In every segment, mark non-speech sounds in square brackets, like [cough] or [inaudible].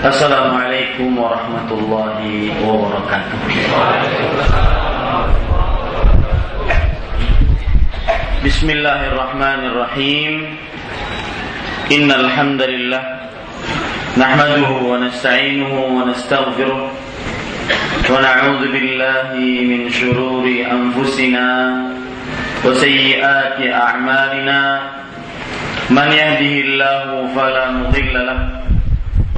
Assalamualaikum warahmatullahi wabarakatuh. Bismillahirrahmanirrahim. Innal hamdalillah nahmaduhu wa nasta'inuhu wa nastaghfiruh wa na'udzu billahi min shururi anfusina wa sayyiati a'malina. Man yahdihillahu fala mudilla lahu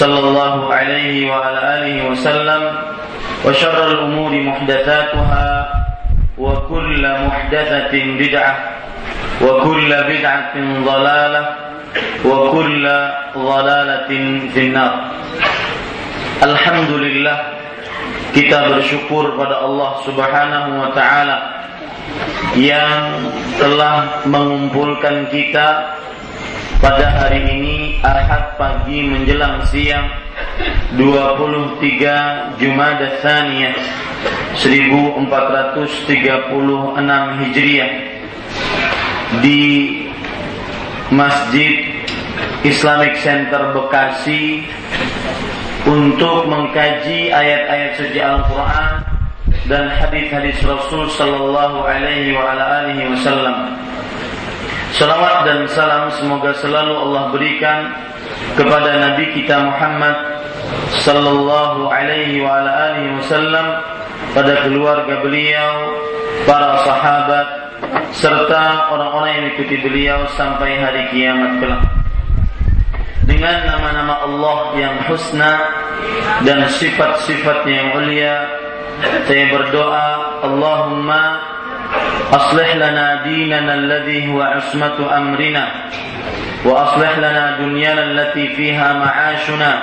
صلى الله عليه وعلى آله وسلم وشر الأمور محدثاتها وكل محدثة بدعة وكل بدعة ضلالة وكل ضلالة في النار. Alhamdulillah kita bersyukur pada Allah Subhanahu wa taala yang telah mengumpulkan kita pada hari ini Ahad pagi menjelang siang 23 Jumada Tsaniyah 1436 Hijriah di Masjid Islamic Center Bekasi untuk mengkaji ayat-ayat suci Al-Quran dan hadis-hadis Rasul Sallallahu Alaihi Wasallam. Salawat dan salam semoga selalu Allah berikan kepada Nabi kita Muhammad Sallallahu Alaihi wa ala alihi Wasallam pada keluarga beliau, para sahabat, serta orang-orang yang ikuti beliau sampai hari kiamat kelak. Dengan nama-nama Allah yang husna dan sifat-sifatnya yang mulia saya berdoa Allahumma أصلح لنا ديننا الذي هو عصمة أمرنا وأصلح لنا دنيانا التي فيها معاشنا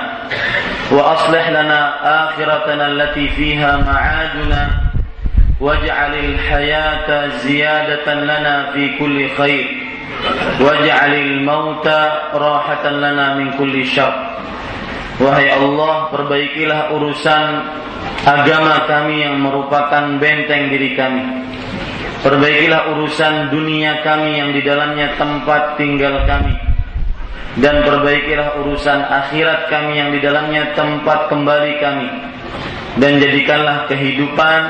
وأصلح لنا آخرتنا التي فيها معادنا واجعل الحياة زيادة لنا في كل خير واجعل الموت راحة لنا من كل شر Wahai Allah, perbaikilah urusan agama kami yang merupakan benteng diri kami. Perbaikilah urusan dunia kami yang di dalamnya tempat tinggal kami. Dan perbaikilah urusan akhirat kami yang di dalamnya tempat kembali kami. Dan jadikanlah kehidupan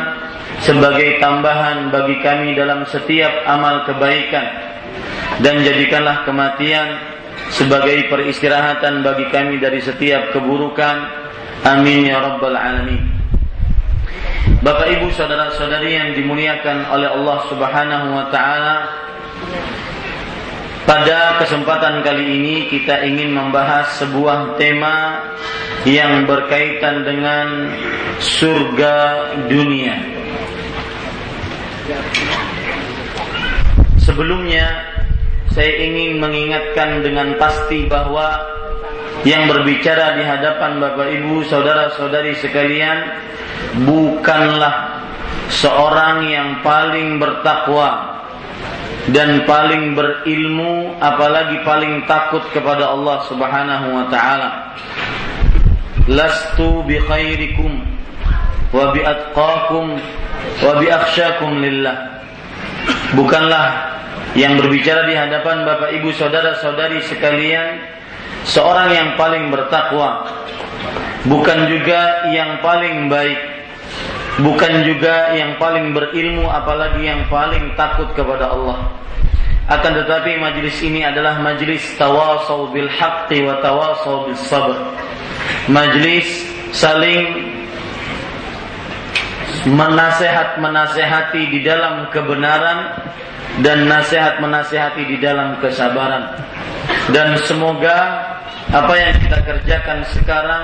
sebagai tambahan bagi kami dalam setiap amal kebaikan dan jadikanlah kematian sebagai peristirahatan bagi kami dari setiap keburukan. Amin ya rabbal alamin. Bapak Ibu saudara-saudari yang dimuliakan oleh Allah Subhanahu wa taala, pada kesempatan kali ini kita ingin membahas sebuah tema yang berkaitan dengan surga dunia. Sebelumnya saya ingin mengingatkan dengan pasti bahwa yang berbicara di hadapan Bapak Ibu, saudara-saudari sekalian, bukanlah seorang yang paling bertakwa dan paling berilmu, apalagi paling takut kepada Allah Subhanahu wa taala. Lastu bi khairikum wa bi atqakum wa bi akhsyakum lillah. Bukanlah yang berbicara di hadapan Bapak Ibu saudara-saudari sekalian seorang yang paling bertakwa bukan juga yang paling baik bukan juga yang paling berilmu apalagi yang paling takut kepada Allah akan tetapi majlis ini adalah majlis tawasau bil haqqi wa tawasau bis sabr majlis saling menasehat-menasehati di dalam kebenaran dan nasihat-menasehati di dalam kesabaran. Dan semoga apa yang kita kerjakan sekarang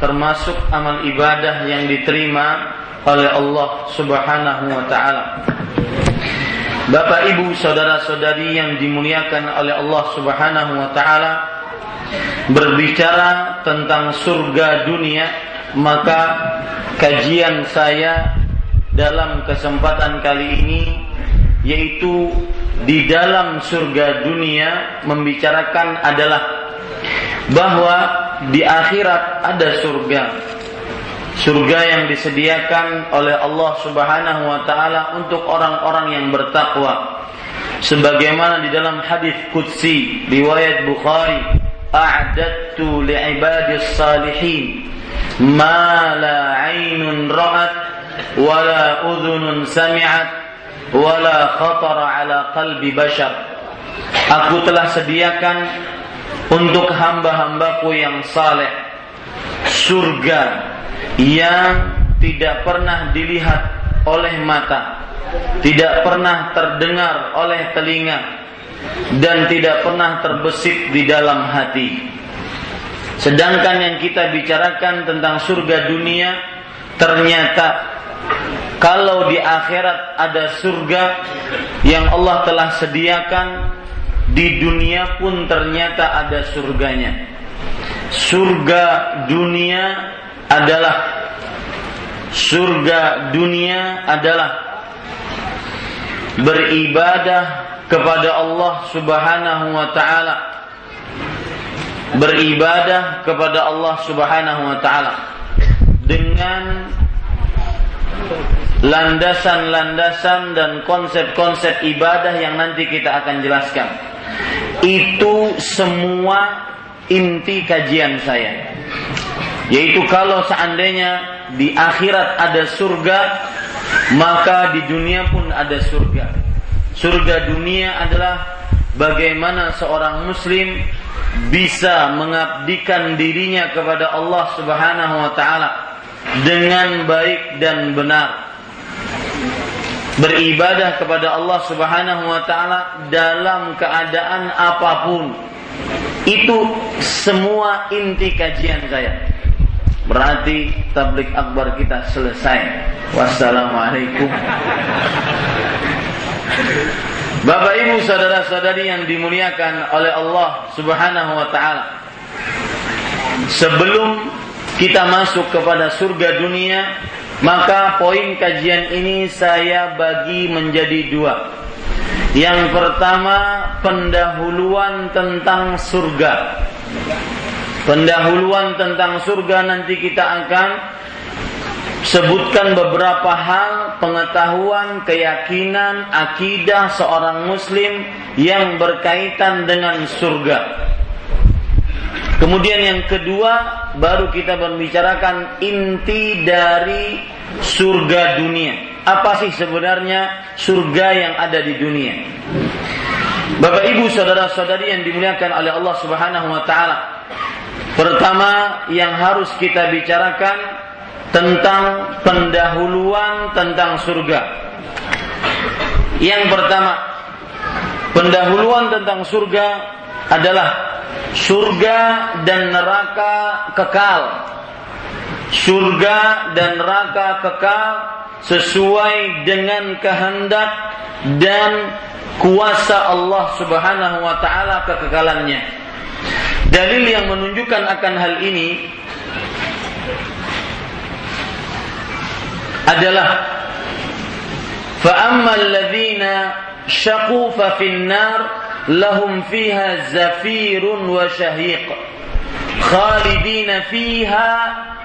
termasuk amal ibadah yang diterima oleh Allah Subhanahu wa taala. Bapak Ibu saudara-saudari yang dimuliakan oleh Allah Subhanahu wa taala berbicara tentang surga dunia maka kajian saya dalam kesempatan kali ini yaitu di dalam surga dunia membicarakan adalah bahwa di akhirat ada surga. Surga yang disediakan oleh Allah Subhanahu wa taala untuk orang-orang yang bertakwa. Sebagaimana di dalam hadis qudsi riwayat Bukhari, "A'dattu li'ibadis salihin ma la 'ainun ra'at wa la udhunun sami'at wala khatara ala qalbi bashar aku telah sediakan untuk hamba-hambaku yang saleh surga yang tidak pernah dilihat oleh mata tidak pernah terdengar oleh telinga dan tidak pernah terbesit di dalam hati sedangkan yang kita bicarakan tentang surga dunia ternyata kalau di akhirat ada surga yang Allah telah sediakan di dunia pun ternyata ada surganya. Surga dunia adalah surga dunia adalah beribadah kepada Allah Subhanahu wa taala. Beribadah kepada Allah Subhanahu wa taala dengan landasan-landasan dan konsep-konsep ibadah yang nanti kita akan jelaskan. Itu semua inti kajian saya. Yaitu kalau seandainya di akhirat ada surga, maka di dunia pun ada surga. Surga dunia adalah bagaimana seorang muslim bisa mengabdikan dirinya kepada Allah Subhanahu wa taala dengan baik dan benar beribadah kepada Allah Subhanahu wa taala dalam keadaan apa pun. Itu semua inti kajian saya. Berarti tablik akbar kita selesai. Wassalamualaikum. Bapak Ibu saudara-saudari yang dimuliakan oleh Allah Subhanahu wa taala. Sebelum kita masuk kepada surga dunia, maka poin kajian ini saya bagi menjadi dua. Yang pertama pendahuluan tentang surga. Pendahuluan tentang surga nanti kita akan sebutkan beberapa hal pengetahuan, keyakinan, akidah seorang muslim yang berkaitan dengan surga. Kemudian yang kedua baru kita membicarakan inti dari surga dunia. Apa sih sebenarnya surga yang ada di dunia? Bapak Ibu saudara-saudari yang dimuliakan oleh Allah Subhanahu wa taala. Pertama yang harus kita bicarakan tentang pendahuluan tentang surga. Yang pertama, pendahuluan tentang surga adalah surga dan neraka kekal Surga dan neraka kekal sesuai dengan kehendak dan kuasa Allah Subhanahu wa taala kekekalannya. Dalil yang menunjukkan akan hal ini adalah fa ammal ladzina syaqu fa fin nar لهم فيها زفير وشهيق خالدين فيها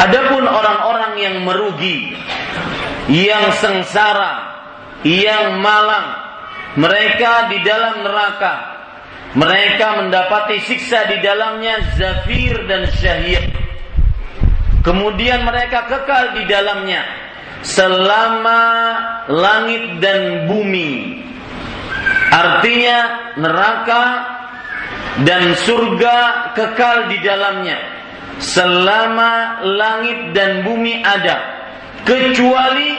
adapun orang-orang yang merugi yang sengsara yang malang mereka di dalam neraka. Mereka mendapati siksa di dalamnya zafir dan syahid. Kemudian mereka kekal di dalamnya selama langit dan bumi. Artinya neraka dan surga kekal di dalamnya selama langit dan bumi ada kecuali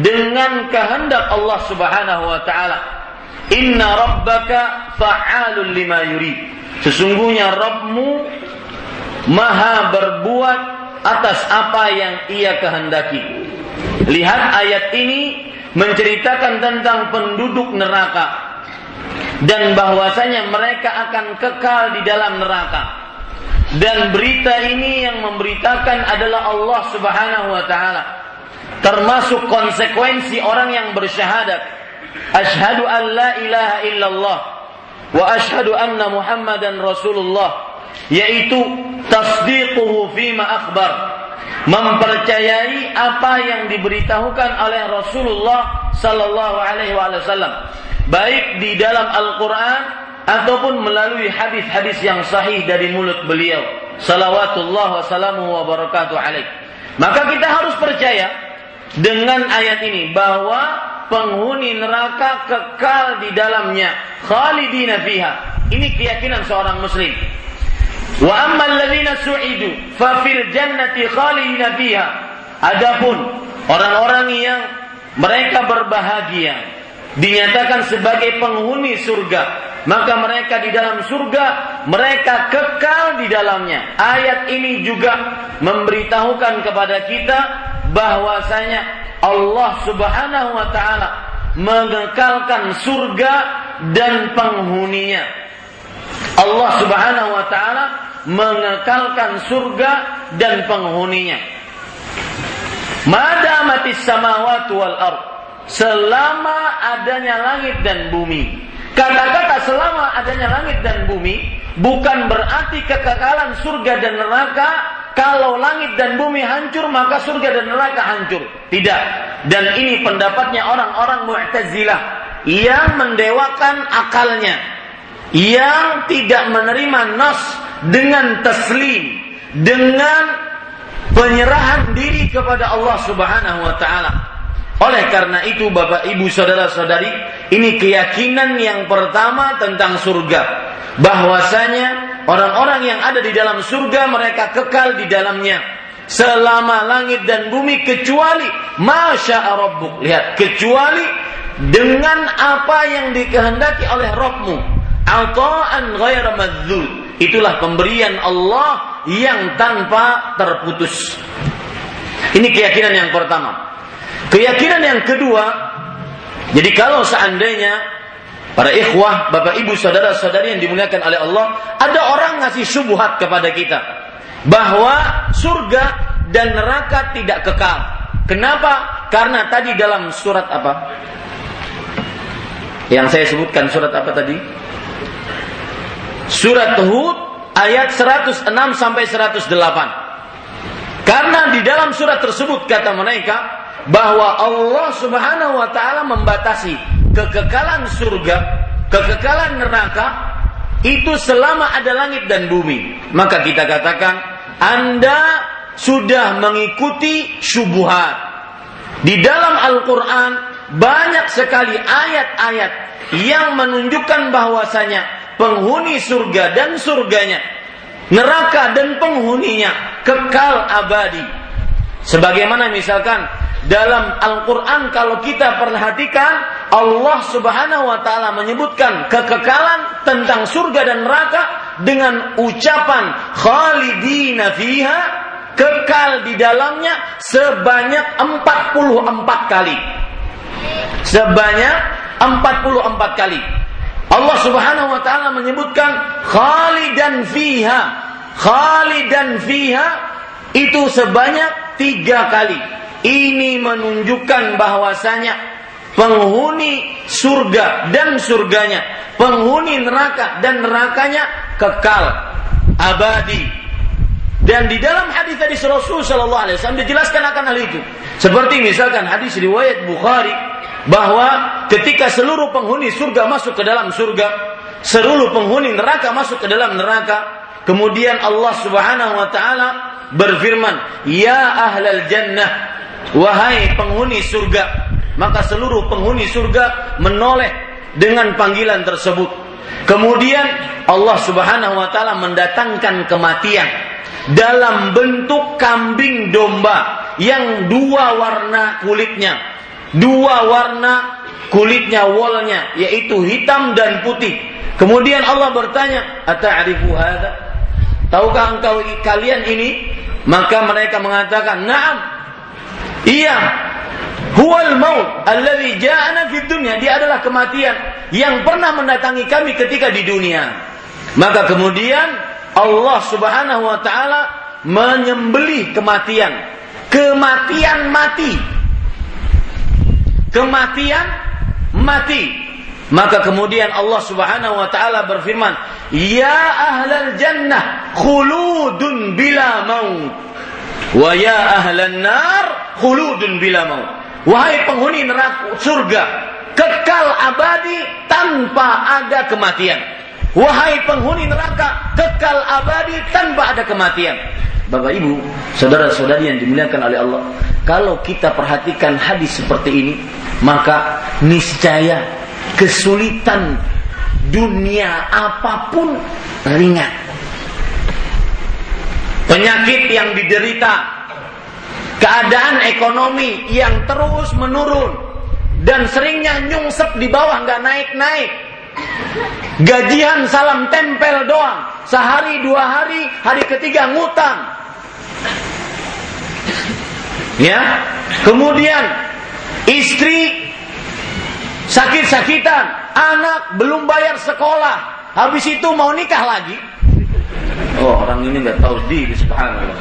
dengan kehendak Allah Subhanahu wa taala Inna rabbaka fa'alun lima yurid. Sesungguhnya Rabbmu maha berbuat atas apa yang ia kehendaki. Lihat ayat ini menceritakan tentang penduduk neraka dan bahwasanya mereka akan kekal di dalam neraka. Dan berita ini yang memberitakan adalah Allah Subhanahu wa taala. Termasuk konsekuensi orang yang bersyahadat Ashhadu an la ilaha illallah wa ashhadu anna Muhammadan Rasulullah yaitu tasdiquhu fima akhbar mempercayai apa yang diberitahukan oleh Rasulullah sallallahu alaihi wasallam baik di dalam Al-Qur'an ataupun melalui hadis-hadis yang sahih dari mulut beliau. Salawatullah wassalamu wa barakatuh alaih. Maka kita harus percaya dengan ayat ini bahwa penghuni neraka kekal di dalamnya. Khalidina fiha. Ini keyakinan seorang muslim. Wa ammal ladzina su'idu fa fil jannati khalidina fiha. Adapun orang-orang yang mereka berbahagia dinyatakan sebagai penghuni surga maka mereka di dalam surga mereka kekal di dalamnya ayat ini juga memberitahukan kepada kita bahwasanya Allah Subhanahu wa taala mengekalkan surga dan penghuninya. Allah Subhanahu wa taala mengekalkan surga dan penghuninya. Madamatis samawati wal ard. Selama adanya langit dan bumi. Kata-kata selama adanya langit dan bumi bukan berarti kekekalan surga dan neraka kalau langit dan bumi hancur maka surga dan neraka hancur. Tidak. Dan ini pendapatnya orang-orang Mu'tazilah yang mendewakan akalnya, yang tidak menerima nas dengan taslim, dengan penyerahan diri kepada Allah Subhanahu wa taala. Oleh karena itu Bapak Ibu Saudara-saudari, ini keyakinan yang pertama tentang surga. Bahwasanya Orang-orang yang ada di dalam surga mereka kekal di dalamnya selama langit dan bumi kecuali masya Rabbuk. Lihat, kecuali dengan apa yang dikehendaki oleh Rabbmu. Ata'an ghaira madzul. Itulah pemberian Allah yang tanpa terputus. Ini keyakinan yang pertama. Keyakinan yang kedua, jadi kalau seandainya Para ikhwah, bapak ibu, saudara-saudari yang dimuliakan oleh Allah, ada orang ngasih subuhat kepada kita bahwa surga dan neraka tidak kekal. Kenapa? Karena tadi dalam surat apa? Yang saya sebutkan surat apa tadi? Surat Hud ayat 106 sampai 108. Karena di dalam surat tersebut kata mereka bahwa Allah Subhanahu wa taala membatasi kekekalan surga, kekekalan neraka itu selama ada langit dan bumi. Maka kita katakan Anda sudah mengikuti syubhat. Di dalam Al-Qur'an banyak sekali ayat-ayat yang menunjukkan bahwasanya penghuni surga dan surganya, neraka dan penghuninya kekal abadi. Sebagaimana misalkan dalam Al-Quran kalau kita perhatikan Allah subhanahu wa ta'ala menyebutkan kekekalan tentang surga dan neraka dengan ucapan khalidina fiha kekal di dalamnya sebanyak 44 kali sebanyak 44 kali Allah Subhanahu wa taala menyebutkan khalidan fiha. Khalidan fiha itu sebanyak tiga kali. Ini menunjukkan bahwasanya penghuni surga dan surganya, penghuni neraka dan nerakanya kekal abadi. Dan di dalam hadis tadi Rasul Shallallahu Alaihi Wasallam dijelaskan akan hal itu. Seperti misalkan hadis riwayat Bukhari bahwa ketika seluruh penghuni surga masuk ke dalam surga, seluruh penghuni neraka masuk ke dalam neraka, kemudian Allah Subhanahu wa taala berfirman, "Ya ahlal jannah, wahai penghuni surga." Maka seluruh penghuni surga menoleh dengan panggilan tersebut. Kemudian Allah Subhanahu wa taala mendatangkan kematian dalam bentuk kambing domba yang dua warna kulitnya dua warna kulitnya wolnya yaitu hitam dan putih. Kemudian Allah bertanya, "Ata'rifu hadza?" Tahukah engkau kalian ini? Maka mereka mengatakan, "Na'am." Iya. Huwal maut alladhi ja'ana fid dunya. Dia adalah kematian yang pernah mendatangi kami ketika di dunia. Maka kemudian Allah Subhanahu wa taala menyembelih kematian. Kematian mati kematian mati. Maka kemudian Allah Subhanahu wa taala berfirman, "Ya ahlal jannah khuludun bila maut." Wa ya ahlan nar khuludun bila maut. Wahai penghuni neraka surga, kekal abadi tanpa ada kematian. Wahai penghuni neraka, kekal abadi tanpa ada kematian. Bapak Ibu, saudara-saudari yang dimuliakan oleh Allah, kalau kita perhatikan hadis seperti ini, maka niscaya kesulitan dunia apa pun ringan. Penyakit yang diderita, keadaan ekonomi yang terus menurun, dan seringnya nyungsep di bawah nggak naik-naik. Gajian salam tempel doang, sehari dua hari, hari ketiga ngutang. Ya, kemudian Istri sakit-sakitan, anak belum bayar sekolah, habis itu mau nikah lagi. Oh, orang ini nggak tahu diri, subhanallah.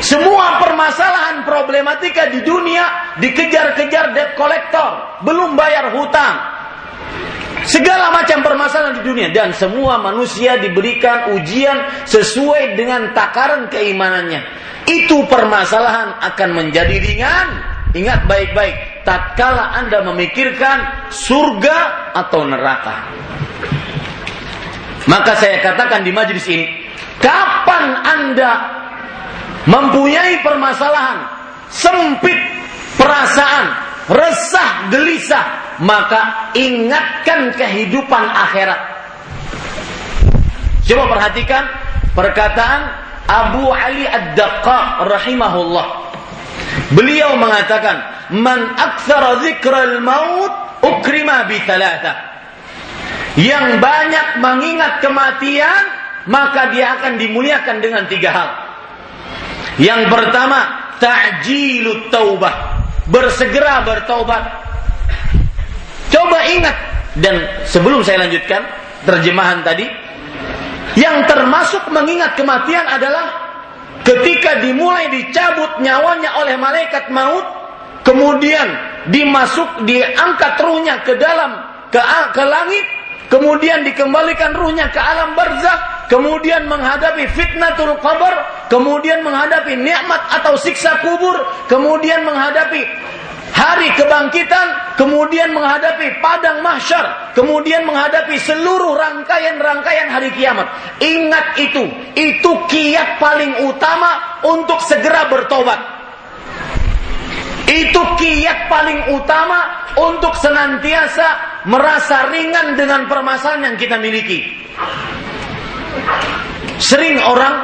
Semua permasalahan problematika di dunia dikejar-kejar debt collector, belum bayar hutang. Segala macam permasalahan di dunia dan semua manusia diberikan ujian sesuai dengan takaran keimanannya. Itu permasalahan akan menjadi ringan Ingat baik-baik, tatkala Anda memikirkan surga atau neraka. Maka saya katakan di majelis ini, kapan Anda mempunyai permasalahan, sempit perasaan, resah, gelisah, maka ingatkan kehidupan akhirat. Coba perhatikan perkataan Abu Ali Ad-Daqqa rahimahullah. Beliau mengatakan, "Man aktsara dzikral maut ukrima bi Yang banyak mengingat kematian, maka dia akan dimuliakan dengan tiga hal. Yang pertama, ta'jilut taubah. Bersegera bertaubat. Coba ingat dan sebelum saya lanjutkan terjemahan tadi, yang termasuk mengingat kematian adalah ketika dimulai dicabut nyawanya oleh malaikat maut, kemudian dimasuk diangkat ruhnya ke dalam ke, ke langit, kemudian dikembalikan ruhnya ke alam barzakh, kemudian menghadapi fitnatul qabr, kemudian menghadapi nikmat atau siksa kubur, kemudian menghadapi hari kebangkitan, kemudian menghadapi padang mahsyar, kemudian menghadapi seluruh rangkaian-rangkaian hari kiamat. Ingat itu, itu kiat paling utama untuk segera bertobat. Itu kiat paling utama untuk senantiasa merasa ringan dengan permasalahan yang kita miliki. Sering orang,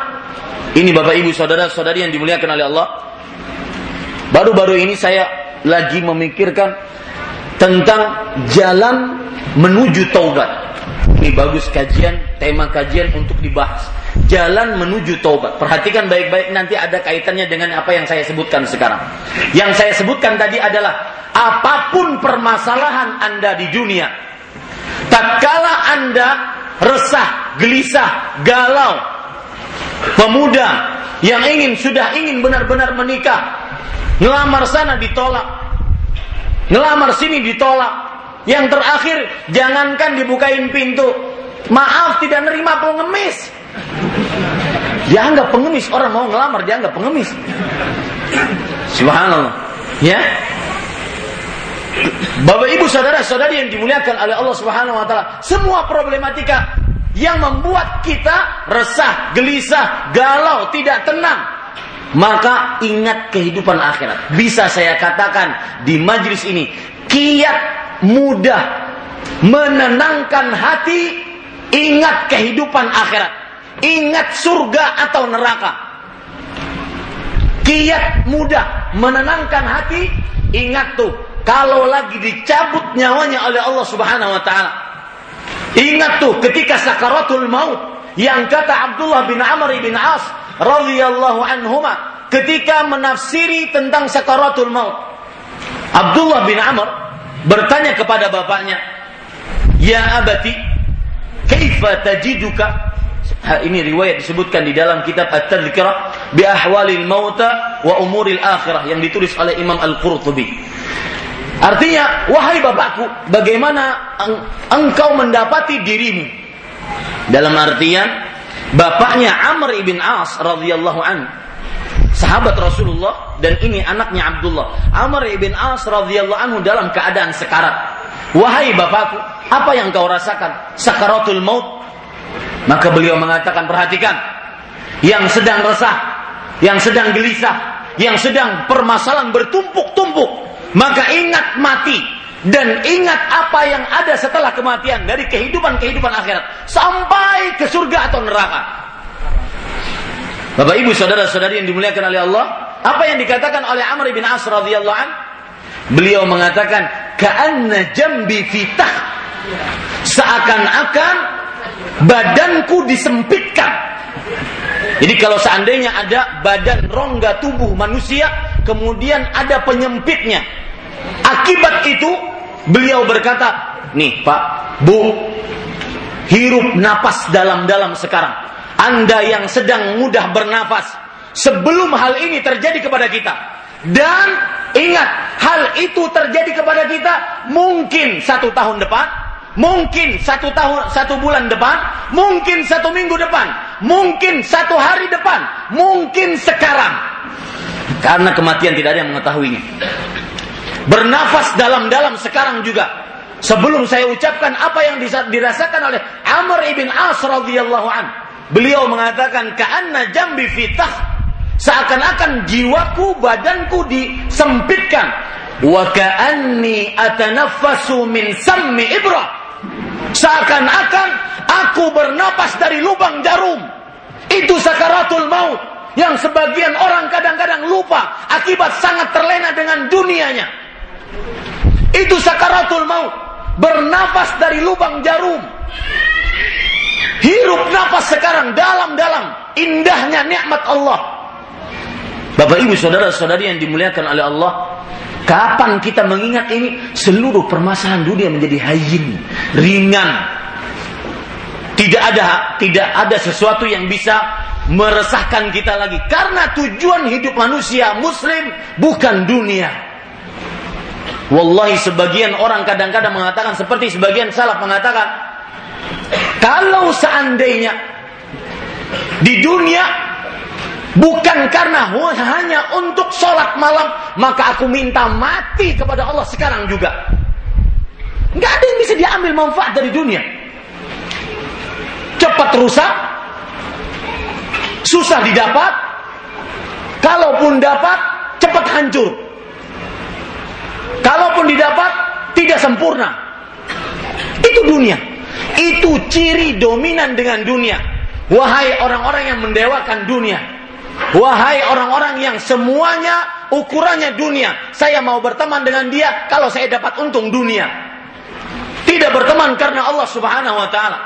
ini Bapak Ibu Saudara-saudari yang dimuliakan oleh Allah, baru-baru ini saya lagi memikirkan tentang jalan menuju taubat. Ini bagus kajian, tema kajian untuk dibahas. Jalan menuju taubat. Perhatikan baik-baik nanti ada kaitannya dengan apa yang saya sebutkan sekarang. Yang saya sebutkan tadi adalah apa pun permasalahan Anda di dunia, Tatkala Anda resah, gelisah, galau, pemuda yang ingin sudah ingin benar-benar menikah, ngelamar sana ditolak, ngelamar sini ditolak, yang terakhir jangankan dibukain pintu, maaf tidak nerima pengemis. Dianggap pengemis orang mau ngelamar dianggap pengemis. Subhanallah. Ya, Bapak Ibu saudara-saudari yang dimuliakan oleh Allah Subhanahu wa taala, semua problematika yang membuat kita resah, gelisah, galau, tidak tenang, maka ingat kehidupan akhirat. Bisa saya katakan di majlis ini, kiat mudah menenangkan hati, ingat kehidupan akhirat. Ingat surga atau neraka. Kiat mudah menenangkan hati, ingat tuh kalau lagi dicabut nyawanya oleh Allah Subhanahu wa taala. Ingat tuh ketika sakaratul maut yang kata Abdullah bin Amr bin As radhiyallahu anhuma ketika menafsiri tentang sakaratul maut. Abdullah bin Amr bertanya kepada bapaknya, "Ya abati, kaifa tajiduka?" Ini riwayat disebutkan di dalam kitab At-Tadhkirah bi ahwalil mauta wa umuril akhirah yang ditulis oleh Imam Al-Qurtubi. Artinya, wahai bapakku, bagaimana engkau mendapati dirimu? Dalam artian, bapaknya Amr ibn As radhiyallahu an, sahabat Rasulullah dan ini anaknya Abdullah. Amr ibn As radhiyallahu anhu dalam keadaan sekarat. Wahai bapakku, apa yang kau rasakan? Sakaratul maut. Maka beliau mengatakan, perhatikan, yang sedang resah, yang sedang gelisah, yang sedang permasalahan bertumpuk-tumpuk, maka ingat mati dan ingat apa yang ada setelah kematian dari kehidupan-kehidupan akhirat sampai ke surga atau neraka. Bapak Ibu saudara-saudari yang dimuliakan oleh Allah, apa yang dikatakan oleh Amr bin As radhiyallahu? Beliau mengatakan, "Ka'anna jambi fitah." Seakan-akan badanku disempitkan. Jadi kalau seandainya ada badan rongga tubuh manusia, kemudian ada penyempitnya, Akibat itu beliau berkata, nih Pak, Bu, hirup napas dalam-dalam sekarang. Anda yang sedang mudah bernafas, sebelum hal ini terjadi kepada kita. Dan ingat, hal itu terjadi kepada kita mungkin satu tahun depan, mungkin satu tahun, satu bulan depan, mungkin satu minggu depan, mungkin satu hari depan, mungkin sekarang. Karena kematian tidak ada yang mengetahuinya. Bernafas dalam-dalam sekarang juga. Sebelum saya ucapkan apa yang dirasakan oleh Amr ibn As radhiyallahu an. Beliau mengatakan ka'anna jambi fitah. Seakan-akan jiwaku, badanku disempitkan. Wa ka'anni atanaffasu min sammi ibra. Seakan-akan aku bernapas dari lubang jarum. Itu sakaratul maut yang sebagian orang kadang-kadang lupa akibat sangat terlena dengan dunianya. Itu sakaratul maut. Bernafas dari lubang jarum. Hirup nafas sekarang dalam-dalam. Indahnya nikmat Allah. Bapak ibu saudara-saudari yang dimuliakan oleh Allah. Kapan kita mengingat ini? Seluruh permasalahan dunia menjadi hayyin. Ringan. Tidak ada tidak ada sesuatu yang bisa meresahkan kita lagi. Karena tujuan hidup manusia muslim bukan dunia. Wallahi sebagian orang kadang-kadang mengatakan seperti sebagian salaf mengatakan kalau seandainya di dunia bukan karena hanya untuk sholat malam maka aku minta mati kepada Allah sekarang juga. Nggak ada yang bisa diambil manfaat dari dunia. Cepat rusak, susah didapat, kalaupun dapat cepat hancur. Kalaupun didapat, tidak sempurna. Itu dunia. Itu ciri dominan dengan dunia. Wahai orang-orang yang mendewakan dunia. Wahai orang-orang yang semuanya ukurannya dunia. Saya mau berteman dengan dia kalau saya dapat untung dunia. Tidak berteman karena Allah Subhanahu wa taala.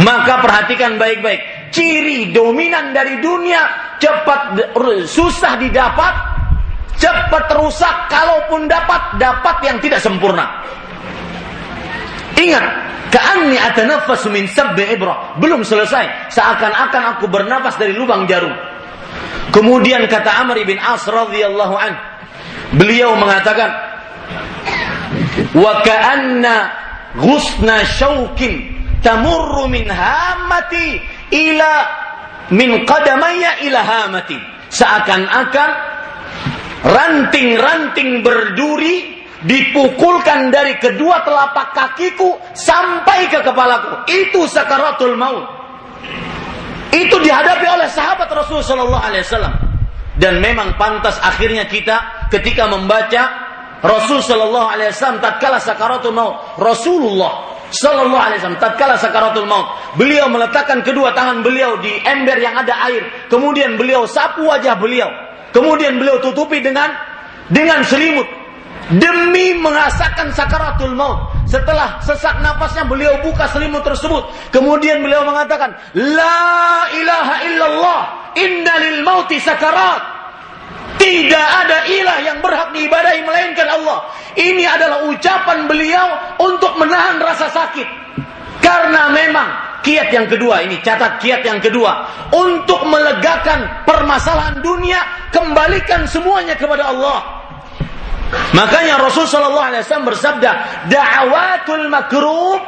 Maka perhatikan baik-baik. Ciri dominan dari dunia cepat susah didapat, cepat rusak kalaupun dapat dapat yang tidak sempurna Ingat, ka'anni atanaffasu min sabbi ibrah. Belum selesai. Seakan-akan aku bernafas dari lubang jarum. Kemudian kata Amr bin As radhiyallahu an, beliau mengatakan, "Wa ka'anna ghusna syaukin tamurru min hamati ila min qadamaya ila hamati." Seakan-akan ranting-ranting berduri dipukulkan dari kedua telapak kakiku sampai ke kepalaku. Itu sakaratul maut. Itu dihadapi oleh sahabat Rasulullah Sallallahu Alaihi Wasallam. Dan memang pantas akhirnya kita ketika membaca Rasul Sallallahu Alaihi Wasallam tatkala sakaratul maut. Rasulullah Sallallahu Alaihi Wasallam tatkala sakaratul maut. Beliau meletakkan kedua tangan beliau di ember yang ada air. Kemudian beliau sapu wajah beliau. Kemudian beliau tutupi dengan dengan selimut demi merasakan sakaratul maut. Setelah sesak nafasnya beliau buka selimut tersebut. Kemudian beliau mengatakan, La ilaha illallah, inna lil mauti sakarat. Tidak ada ilah yang berhak diibadahi melainkan Allah. Ini adalah ucapan beliau untuk menahan rasa sakit. Karena memang kiat yang kedua ini catat kiat yang kedua untuk melegakan permasalahan dunia kembalikan semuanya kepada Allah Makanya Rasul Shallallahu Alaihi Wasallam bersabda, da'awatul makrub,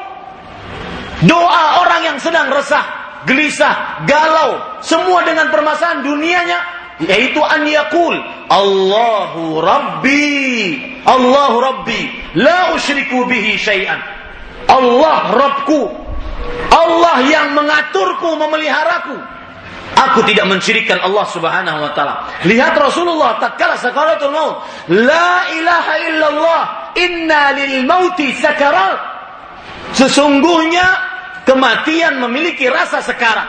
doa orang yang sedang resah, gelisah, galau, semua dengan permasalahan dunianya, yaitu an yakul Allahu Rabbi, Allahu Rabbi, la usyriku bihi syai'an. Allah Rabbku, Allah yang mengaturku, memeliharaku. Aku tidak mensyirikkan Allah Subhanahu wa taala. Lihat Rasulullah tatkala sakaratul maut, la ilaha illallah, inna lil mauti sakarat. Sesungguhnya kematian memiliki rasa sekarat.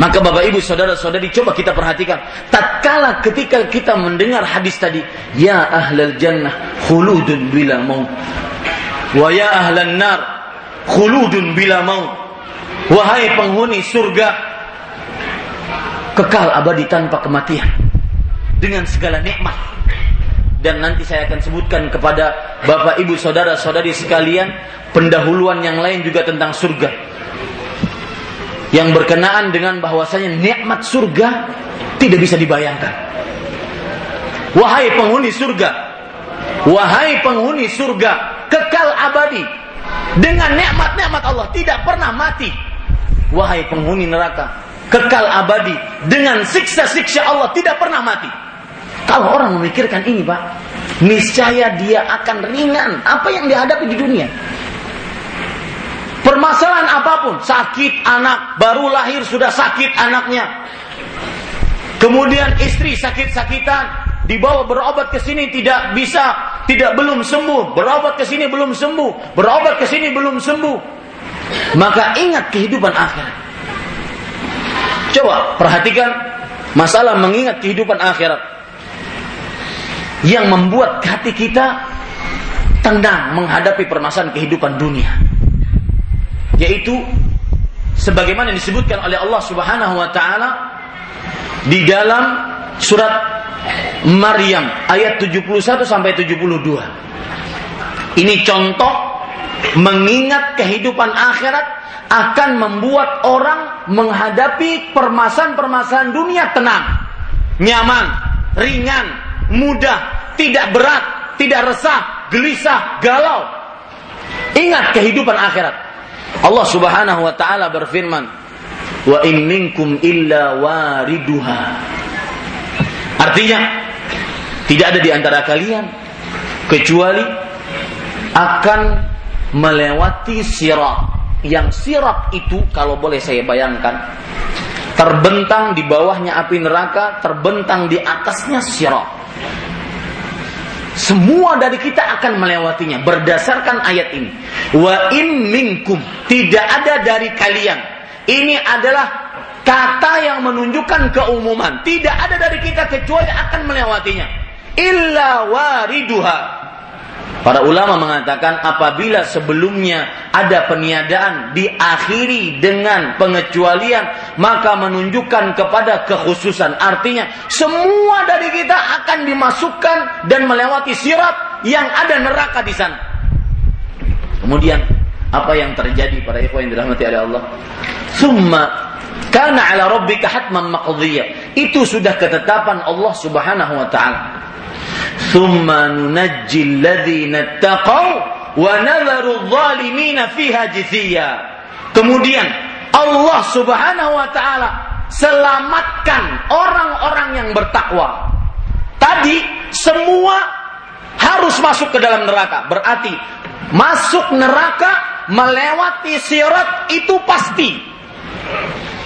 Maka Bapak Ibu saudara-saudari coba kita perhatikan tatkala ketika kita mendengar hadis tadi ya ahlal jannah khuludun bila maut wa ya ahlan nar khuludun bila maut wahai penghuni surga kekal abadi tanpa kematian. Dengan segala nikmat. Dan nanti saya akan sebutkan kepada Bapak Ibu saudara-saudari sekalian pendahuluan yang lain juga tentang surga. Yang berkenaan dengan bahwasanya nikmat surga tidak bisa dibayangkan. Wahai penghuni surga wahai penghuni surga kekal abadi dengan nikmat-nikmat Allah tidak pernah mati. Wahai penghuni neraka kekal abadi dengan siksa-siksa Allah tidak pernah mati. Kalau orang memikirkan ini, Pak, niscaya dia akan ringan apa yang dihadapi di dunia. Permasalahan apa pun, sakit anak, baru lahir sudah sakit anaknya. Kemudian istri sakit-sakitan, dibawa berobat ke sini tidak bisa, tidak belum sembuh, berobat ke sini belum sembuh, berobat ke sini belum sembuh. Maka ingat kehidupan akhirat. Coba perhatikan masalah mengingat kehidupan akhirat yang membuat hati kita tenang menghadapi permasalahan kehidupan dunia. Yaitu sebagaimana disebutkan oleh Allah Subhanahu wa taala di dalam surat Maryam ayat 71 sampai 72. Ini contoh mengingat kehidupan akhirat akan membuat orang menghadapi permasalahan-permasalahan dunia tenang, nyaman, ringan, mudah, tidak berat, tidak resah, gelisah, galau. Ingat kehidupan akhirat. Allah Subhanahu wa taala berfirman, "Wa in minkum illa wariduha." Artinya, tidak ada di antara kalian kecuali akan melewati sirat yang sirat itu kalau boleh saya bayangkan terbentang di bawahnya api neraka, terbentang di atasnya sirat. Semua dari kita akan melewatinya berdasarkan ayat ini. Wa in minkum tidak ada dari kalian. Ini adalah kata yang menunjukkan keumuman. Tidak ada dari kita kecuali akan melewatinya. Illa wariduha Para ulama mengatakan apabila sebelumnya ada peniadaan diakhiri dengan pengecualian maka menunjukkan kepada kekhususan. Artinya semua dari kita akan dimasukkan dan melewati sirat yang ada neraka di sana. Kemudian apa yang terjadi pada ikhwan yang dirahmati oleh Allah? Summa karena ala rabbika hatman maqdiyya. Itu sudah ketetapan Allah Subhanahu wa taala. Kemudian Allah Subhanahu wa taala selamatkan orang-orang yang bertakwa. Tadi semua harus masuk ke dalam neraka. Berarti masuk neraka melewati sirat itu pasti.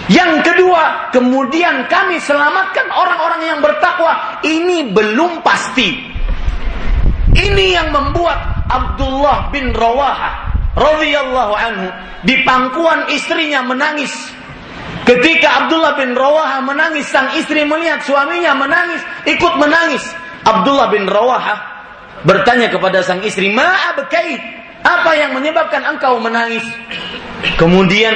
Yang kedua, kemudian kami selamatkan orang-orang yang bertakwa. Ini belum pasti. Ini yang membuat Abdullah bin Rawaha radhiyallahu anhu di pangkuan istrinya menangis. Ketika Abdullah bin Rawaha menangis, sang istri melihat suaminya menangis, ikut menangis. Abdullah bin Rawaha bertanya kepada sang istri, "Ma Apa yang menyebabkan engkau menangis?" Kemudian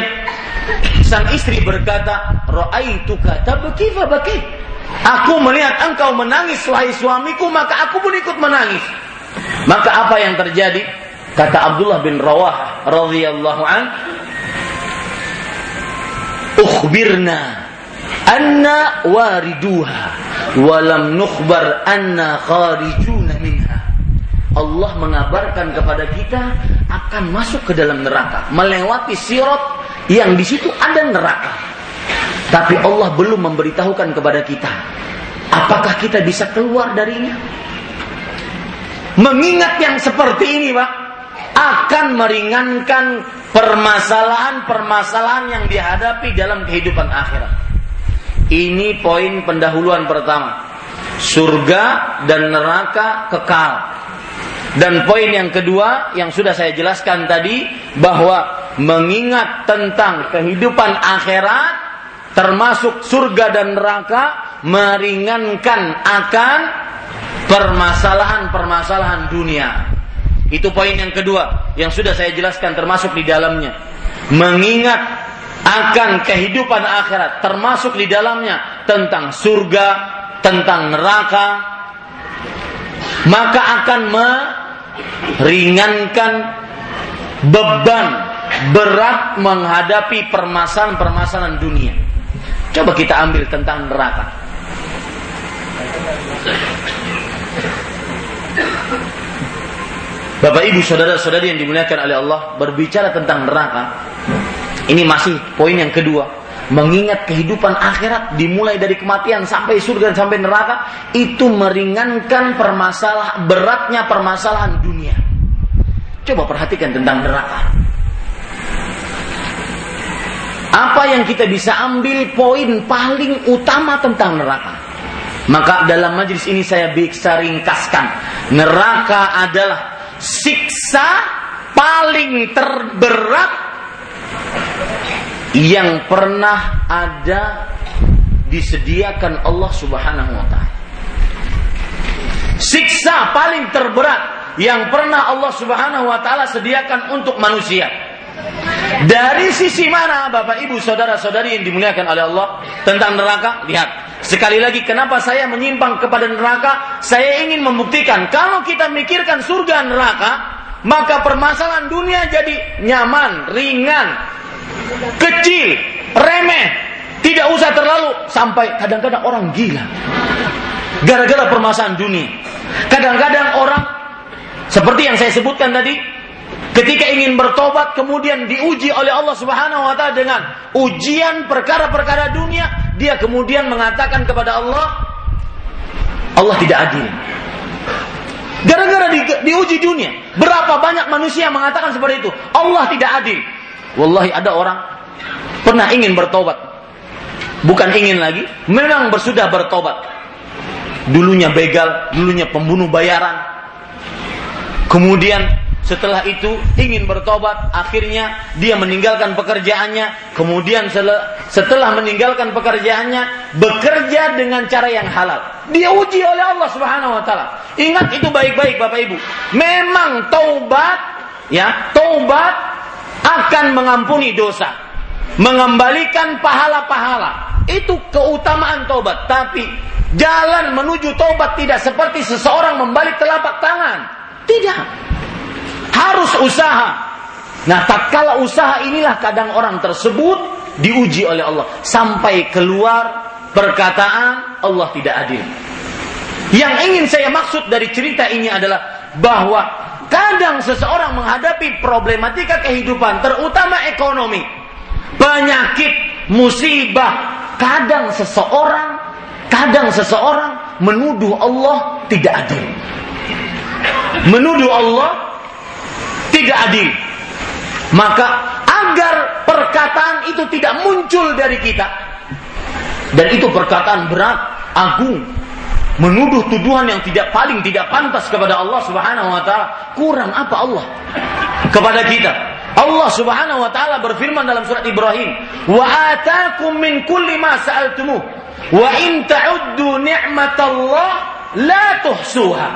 sang istri berkata, "Ra'aituka tabki fa baki." Aku melihat engkau menangis wahai suamiku, maka aku pun ikut menangis. Maka apa yang terjadi? Kata Abdullah bin Rawah radhiyallahu an, "Ukhbirna anna wariduha wa lam nukhbar anna kharijuna minha." Allah mengabarkan kepada kita akan masuk ke dalam neraka, melewati sirat yang di situ ada neraka. Tapi Allah belum memberitahukan kepada kita apakah kita bisa keluar darinya. Mengingat yang seperti ini, Pak, akan meringankan permasalahan-permasalahan yang dihadapi dalam kehidupan akhirat. Ini poin pendahuluan pertama. Surga dan neraka kekal. Dan poin yang kedua yang sudah saya jelaskan tadi bahwa mengingat tentang kehidupan akhirat termasuk surga dan neraka meringankan akan permasalahan-permasalahan dunia. Itu poin yang kedua yang sudah saya jelaskan termasuk di dalamnya. Mengingat akan kehidupan akhirat termasuk di dalamnya tentang surga, tentang neraka, maka akan meringankan beban berat menghadapi permasalahan-permasalahan dunia. Coba kita ambil tentang neraka. Bapak ibu saudara-saudari yang dimuliakan oleh Allah berbicara tentang neraka. Ini masih poin yang kedua. Mengingat kehidupan akhirat dimulai dari kematian sampai surga dan sampai neraka itu meringankan permasalahan beratnya permasalahan dunia. Coba perhatikan tentang neraka. Apa yang kita bisa ambil poin paling utama tentang neraka? Maka dalam majelis ini saya bisa ringkaskan. Neraka adalah siksa paling terberat yang pernah ada disediakan Allah Subhanahu wa taala. Siksa paling terberat yang pernah Allah Subhanahu wa taala sediakan untuk manusia. Dari sisi mana Bapak Ibu saudara-saudari yang dimuliakan oleh Allah tentang neraka? Lihat. Sekali lagi kenapa saya menyimpang kepada neraka? Saya ingin membuktikan kalau kita mikirkan surga neraka, maka permasalahan dunia jadi nyaman, ringan, kecil, remeh, tidak usah terlalu sampai kadang-kadang orang gila. Gara-gara permasalahan dunia. Kadang-kadang orang seperti yang saya sebutkan tadi, Ketika ingin bertobat kemudian diuji oleh Allah Subhanahu wa taala dengan ujian perkara-perkara dunia, dia kemudian mengatakan kepada Allah Allah tidak adil. Gara-gara di, diuji dunia, berapa banyak manusia mengatakan seperti itu? Allah tidak adil. Wallahi ada orang pernah ingin bertobat. Bukan ingin lagi, memang bersudah bertobat. Dulunya begal, dulunya pembunuh bayaran. Kemudian setelah itu ingin bertobat, akhirnya dia meninggalkan pekerjaannya. Kemudian setelah meninggalkan pekerjaannya, bekerja dengan cara yang halal. Dia uji oleh Allah Subhanahu wa taala. Ingat itu baik-baik Bapak Ibu. Memang taubat ya, taubat akan mengampuni dosa, mengembalikan pahala-pahala. Itu keutamaan taubat, tapi jalan menuju taubat tidak seperti seseorang membalik telapak tangan. Tidak harus usaha, Nah, tatkala usaha inilah kadang orang tersebut diuji oleh Allah sampai keluar perkataan Allah tidak adil. Yang ingin saya maksud dari cerita ini adalah bahwa kadang seseorang menghadapi problematika kehidupan terutama ekonomi, penyakit, musibah, kadang seseorang kadang seseorang menuduh Allah tidak adil. Menuduh Allah tidak adil. Maka agar perkataan itu tidak muncul dari kita dan itu perkataan berat, agung, menuduh tuduhan yang tidak paling tidak pantas kepada Allah Subhanahu wa taala. Kurang apa Allah kepada kita? Allah Subhanahu wa taala berfirman dalam surat Ibrahim, "Wa atakum min kulli ma sa'altumuh, wa in ta'uddu ni'matallah la tuhsuha."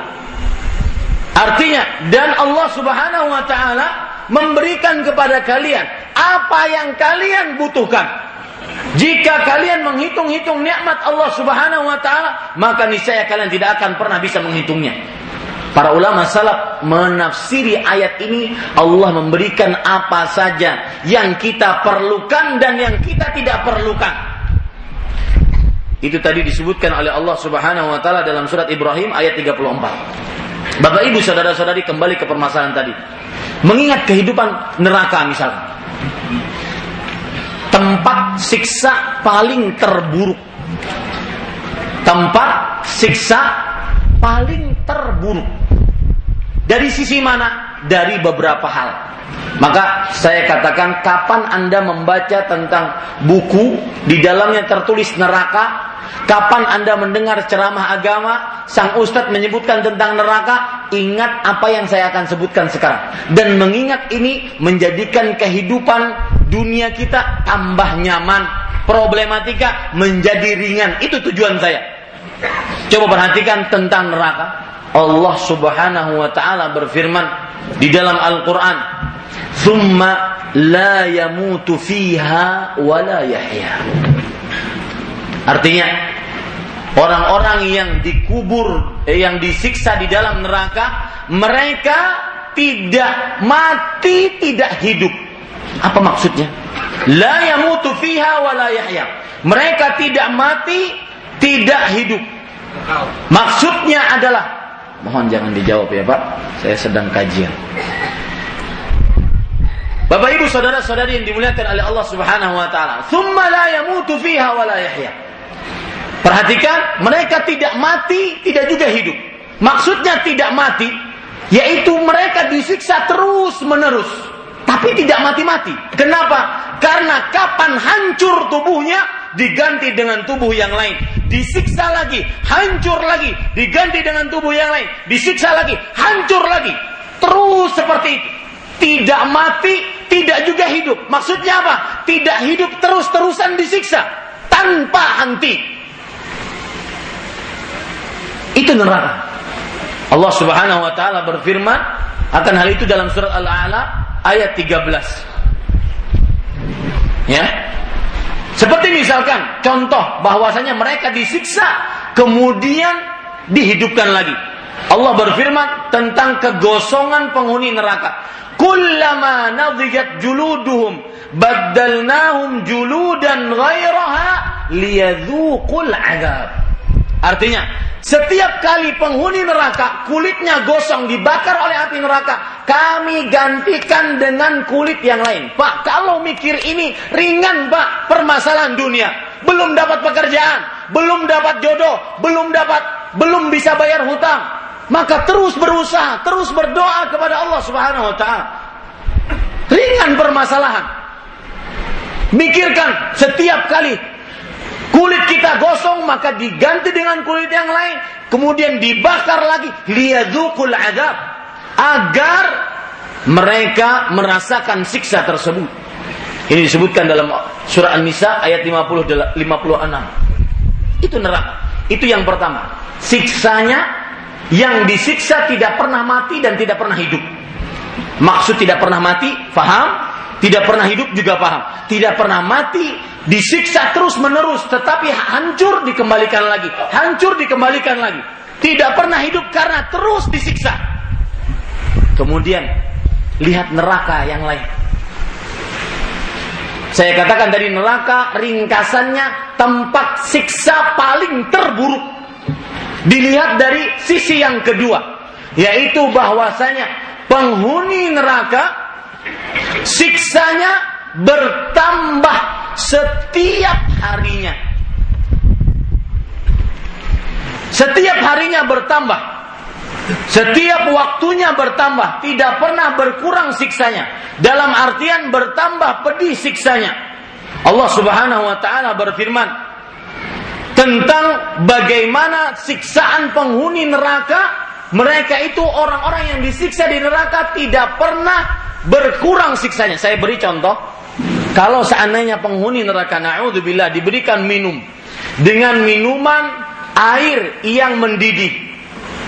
Artinya, dan Allah Subhanahu wa taala memberikan kepada kalian apa yang kalian butuhkan. Jika kalian menghitung-hitung nikmat Allah Subhanahu wa taala, maka niscaya kalian tidak akan pernah bisa menghitungnya. Para ulama salaf menafsiri ayat ini Allah memberikan apa saja yang kita perlukan dan yang kita tidak perlukan. Itu tadi disebutkan oleh Allah Subhanahu wa taala dalam surat Ibrahim ayat 34. Bapak Ibu saudara-saudari kembali ke permasalahan tadi. Mengingat kehidupan neraka misalnya. Tempat siksa paling terburuk. Tempat siksa paling terburuk dari sisi mana? Dari beberapa hal. Maka saya katakan kapan Anda membaca tentang buku di dalamnya tertulis neraka, kapan Anda mendengar ceramah agama, sang ustadz menyebutkan tentang neraka, ingat apa yang saya akan sebutkan sekarang. Dan mengingat ini menjadikan kehidupan dunia kita tambah nyaman, problematika menjadi ringan. Itu tujuan saya. Coba perhatikan tentang neraka. Allah Subhanahu wa taala berfirman di dalam Al-Qur'an, "Tsumma la yamutu fiha wa la yahya." Artinya, orang-orang yang dikubur eh, yang disiksa di dalam neraka, mereka tidak mati, tidak hidup. Apa maksudnya? La yamutu fiha wa la yahya. Mereka tidak mati, tidak hidup. Maksudnya adalah Mohon jangan dijawab ya Pak. Saya sedang kajian. Bapak Ibu saudara-saudari yang dimuliakan oleh Allah Subhanahu wa taala. Tsumma la yamutu fiha wa la yahya. Perhatikan, mereka tidak mati, tidak juga hidup. Maksudnya tidak mati, yaitu mereka disiksa terus-menerus, tapi tidak mati-mati. Kenapa? Karena kapan hancur tubuhnya, diganti dengan tubuh yang lain. Disiksa lagi, hancur lagi, diganti dengan tubuh yang lain. Disiksa lagi, hancur lagi. Terus seperti itu. Tidak mati, tidak juga hidup. Maksudnya apa? Tidak hidup terus-terusan disiksa. Tanpa henti. Itu neraka. Allah subhanahu wa ta'ala berfirman akan hal itu dalam surat Al-A'la ayat 13. Ya, seperti misalkan contoh bahwasanya mereka disiksa kemudian dihidupkan lagi. Allah berfirman tentang kegosongan penghuni neraka. Kullama nadhijat juluduhum baddalnahum juludan ghairaha liyadzuqul azab. Artinya, setiap kali penghuni neraka kulitnya gosong dibakar oleh api neraka, kami gantikan dengan kulit yang lain. Pak, kalau mikir ini ringan, Pak, permasalahan dunia. Belum dapat pekerjaan, belum dapat jodoh, belum dapat belum bisa bayar hutang. Maka terus berusaha, terus berdoa kepada Allah Subhanahu wa taala. Ringan permasalahan. Mikirkan setiap kali Kulit kita gosong maka diganti dengan kulit yang lain, kemudian dibakar lagi liyadzukul azab agar mereka merasakan siksa tersebut. Ini disebutkan dalam surah An-Nisa ayat 50 56. Itu neraka. Itu yang pertama. Siksanya yang disiksa tidak pernah mati dan tidak pernah hidup. Maksud tidak pernah mati, faham? Tidak pernah hidup juga paham. Tidak pernah mati disiksa terus menerus tetapi hancur dikembalikan lagi. Hancur dikembalikan lagi. Tidak pernah hidup karena terus disiksa. Kemudian lihat neraka yang lain. Saya katakan dari neraka ringkasannya tempat siksa paling terburuk. Dilihat dari sisi yang kedua, yaitu bahwasanya penghuni neraka siksanya bertambah setiap harinya. Setiap harinya bertambah. Setiap waktunya bertambah, tidak pernah berkurang siksanya. Dalam artian bertambah pedih siksanya. Allah Subhanahu wa taala berfirman tentang bagaimana siksaan penghuni neraka. Mereka itu orang-orang yang disiksa di neraka tidak pernah berkurang siksanya. Saya beri contoh. Kalau seandainya penghuni neraka naudzubillah diberikan minum dengan minuman air yang mendidih.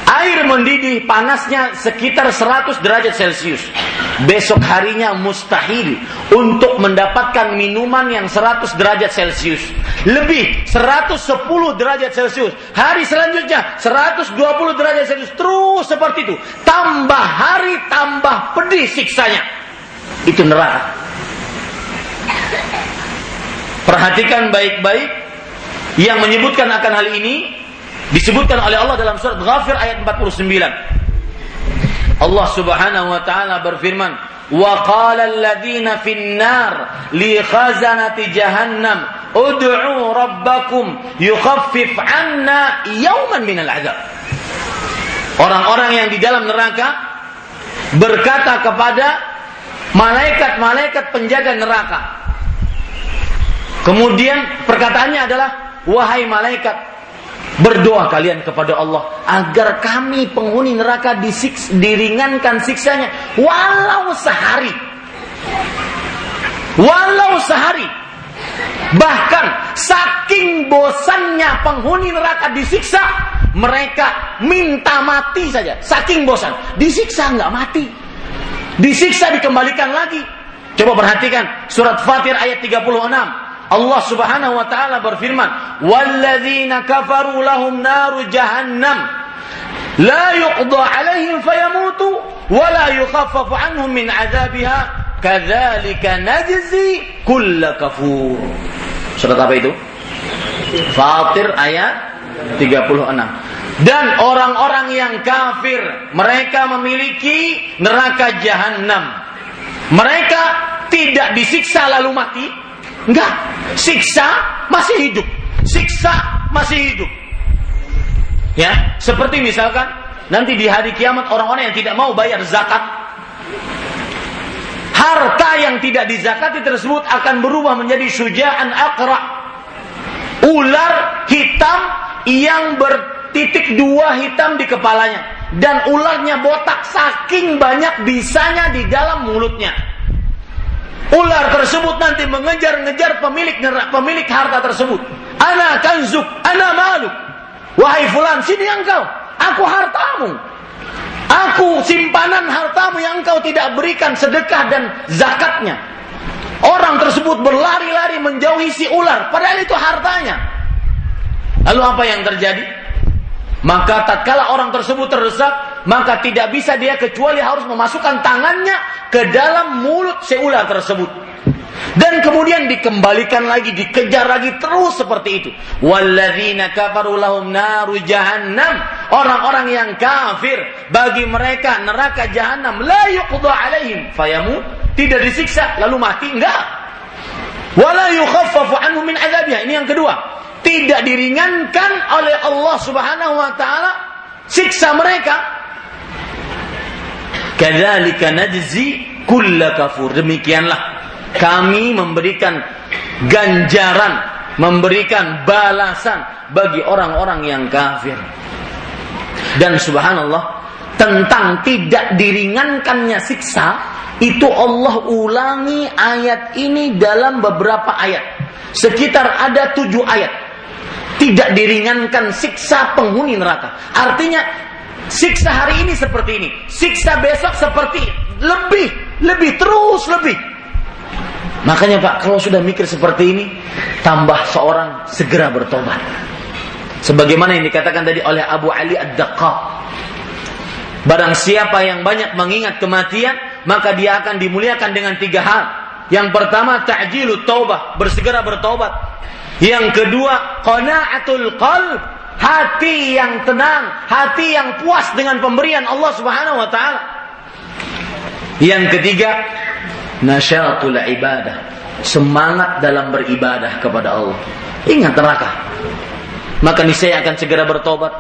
Air mendidih panasnya sekitar 100 derajat Celcius. Besok harinya mustahil untuk mendapatkan minuman yang 100 derajat Celcius. Lebih 110 derajat Celcius. Hari selanjutnya 120 derajat Celcius. Terus seperti itu. Tambah hari tambah pedih siksanya. Itu neraka. Perhatikan baik-baik yang menyebutkan akan hal ini disebutkan oleh Allah dalam surat Ghafir ayat 49. Allah Subhanahu wa taala berfirman, "Wa qala alladziina fin nar li khazanati jahannam ud'u rabbakum yukhaffif 'anna yawman minal 'adzab." Orang-orang yang di dalam neraka berkata kepada malaikat-malaikat penjaga neraka. Kemudian perkataannya adalah, Wahai malaikat, berdoa kalian kepada Allah agar kami penghuni neraka disiks, diringankan siksanya walau sehari. Walau sehari. Bahkan saking bosannya penghuni neraka disiksa, mereka minta mati saja. Saking bosan, disiksa nggak mati. Disiksa dikembalikan lagi. Coba perhatikan surat Fatir ayat 36. Allah Subhanahu wa taala berfirman, "Walladzina kafaru lahum naru jahannam la yuqda 'alaihim fayamutu wa la yukhaffafu 'anhum min 'adzabiha." Kadzalika najzi kull kafur. Surat apa itu? Fatir ayat 36. Dan orang-orang yang kafir, mereka memiliki neraka jahanam. Mereka tidak disiksa lalu mati, Enggak. Siksa masih hidup. Siksa masih hidup. Ya, seperti misalkan nanti di hari kiamat orang-orang yang tidak mau bayar zakat harta yang tidak dizakati tersebut akan berubah menjadi sujaan akra ular hitam yang bertitik dua hitam di kepalanya dan ularnya botak saking banyak bisanya di dalam mulutnya Ular tersebut nanti mengejar-ngejar pemilik pemilik harta tersebut. Ana kanzuk, ana maluk. Wahai fulan, sini engkau. Aku hartamu. Aku simpanan hartamu yang engkau tidak berikan sedekah dan zakatnya. Orang tersebut berlari-lari menjauhi si ular, padahal itu hartanya. Lalu apa yang terjadi? Maka tatkala orang tersebut terdesak, maka tidak bisa dia kecuali harus memasukkan tangannya ke dalam mulut si tersebut. Dan kemudian dikembalikan lagi, dikejar lagi terus seperti itu. Walladzina kafaru lahum naru jahannam. Orang-orang yang kafir bagi mereka neraka jahannam la yuqda alaihim fayamut. Tidak disiksa lalu mati enggak. Wala yukhaffafu anhum min azabiha. Ini yang kedua. Tidak diringankan oleh Allah Subhanahu wa taala siksa mereka Kadzalika najzi kulla kafur. Demikianlah kami memberikan ganjaran, memberikan balasan bagi orang-orang yang kafir. Dan subhanallah, tentang tidak diringankannya siksa, itu Allah ulangi ayat ini dalam beberapa ayat. Sekitar ada tujuh ayat. Tidak diringankan siksa penghuni neraka. Artinya Siksa hari ini seperti ini, siksa besok seperti lebih, lebih terus lebih. Makanya Pak, kalau sudah mikir seperti ini, tambah seorang segera bertobat. Sebagaimana yang dikatakan tadi oleh Abu Ali Ad-Daqqaq. Barang siapa yang banyak mengingat kematian, maka dia akan dimuliakan dengan tiga hal. Yang pertama ta'jilut taubah, bersegera bertobat. Yang kedua qanaatul qalb, hati yang tenang, hati yang puas dengan pemberian Allah Subhanahu wa taala. Yang ketiga nasyatul ibadah, semangat dalam beribadah kepada Allah. Ingat neraka. Maka niscaya akan segera bertobat.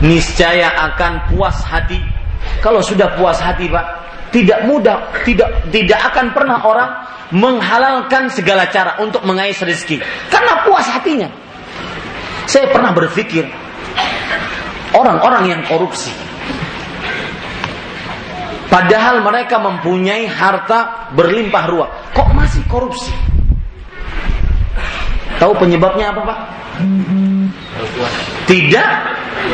Niscaya akan puas hati. Kalau sudah puas hati, Pak, tidak mudah, tidak tidak akan pernah orang menghalalkan segala cara untuk mengais rezeki karena puas hatinya. Saya pernah berpikir orang-orang yang korupsi Padahal mereka mempunyai harta berlimpah ruah. Kok masih korupsi? Tahu penyebabnya apa, Pak? Tidak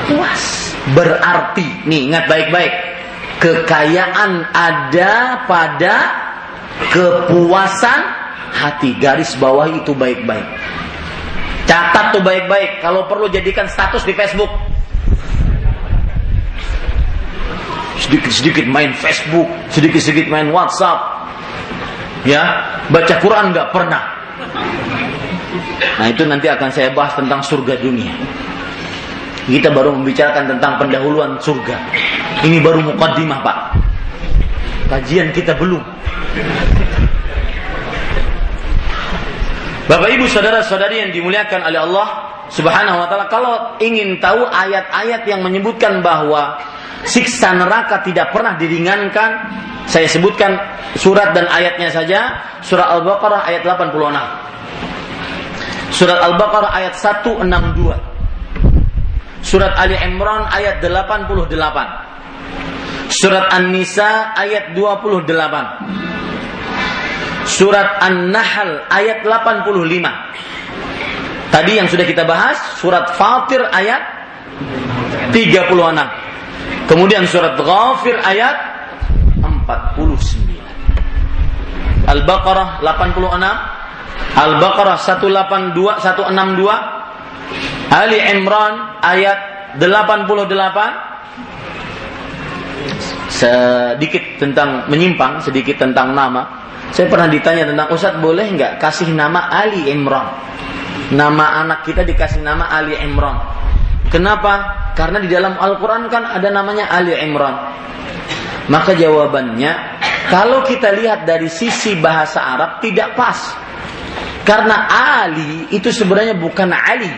puas. Berarti, nih ingat baik-baik. Kekayaan ada pada kepuasan hati. Garis bawah itu baik-baik. Catat tuh baik-baik. Kalau perlu jadikan status di Facebook sedikit-sedikit main Facebook, sedikit-sedikit main WhatsApp, ya baca Quran nggak pernah. Nah itu nanti akan saya bahas tentang surga dunia. Kita baru membicarakan tentang pendahuluan surga. Ini baru mukaddimah pak. Kajian kita belum. Bapak ibu saudara saudari yang dimuliakan oleh Allah subhanahu wa ta'ala. Kalau ingin tahu ayat-ayat yang menyebutkan bahwa siksa neraka tidak pernah diringankan. Saya sebutkan surat dan ayatnya saja. Surah Al-Baqarah ayat 86. Surat Al-Baqarah ayat 162. Surat Ali Imran ayat 88. Surat An-Nisa ayat 28. Surat An-Nahl ayat 85. Tadi yang sudah kita bahas, surat Fatir ayat 36. Kemudian surat Ghafir ayat 49. Al-Baqarah 86, Al-Baqarah 182 162, Ali Imran ayat 88 sedikit tentang menyimpang, sedikit tentang nama. Saya pernah ditanya tentang Ustaz boleh nggak kasih nama Ali Imran? Nama anak kita dikasih nama Ali Imran. Kenapa? Karena di dalam Al-Quran kan ada namanya Ali Imran. Maka jawabannya, kalau kita lihat dari sisi bahasa Arab tidak pas. Karena Ali itu sebenarnya bukan Ali.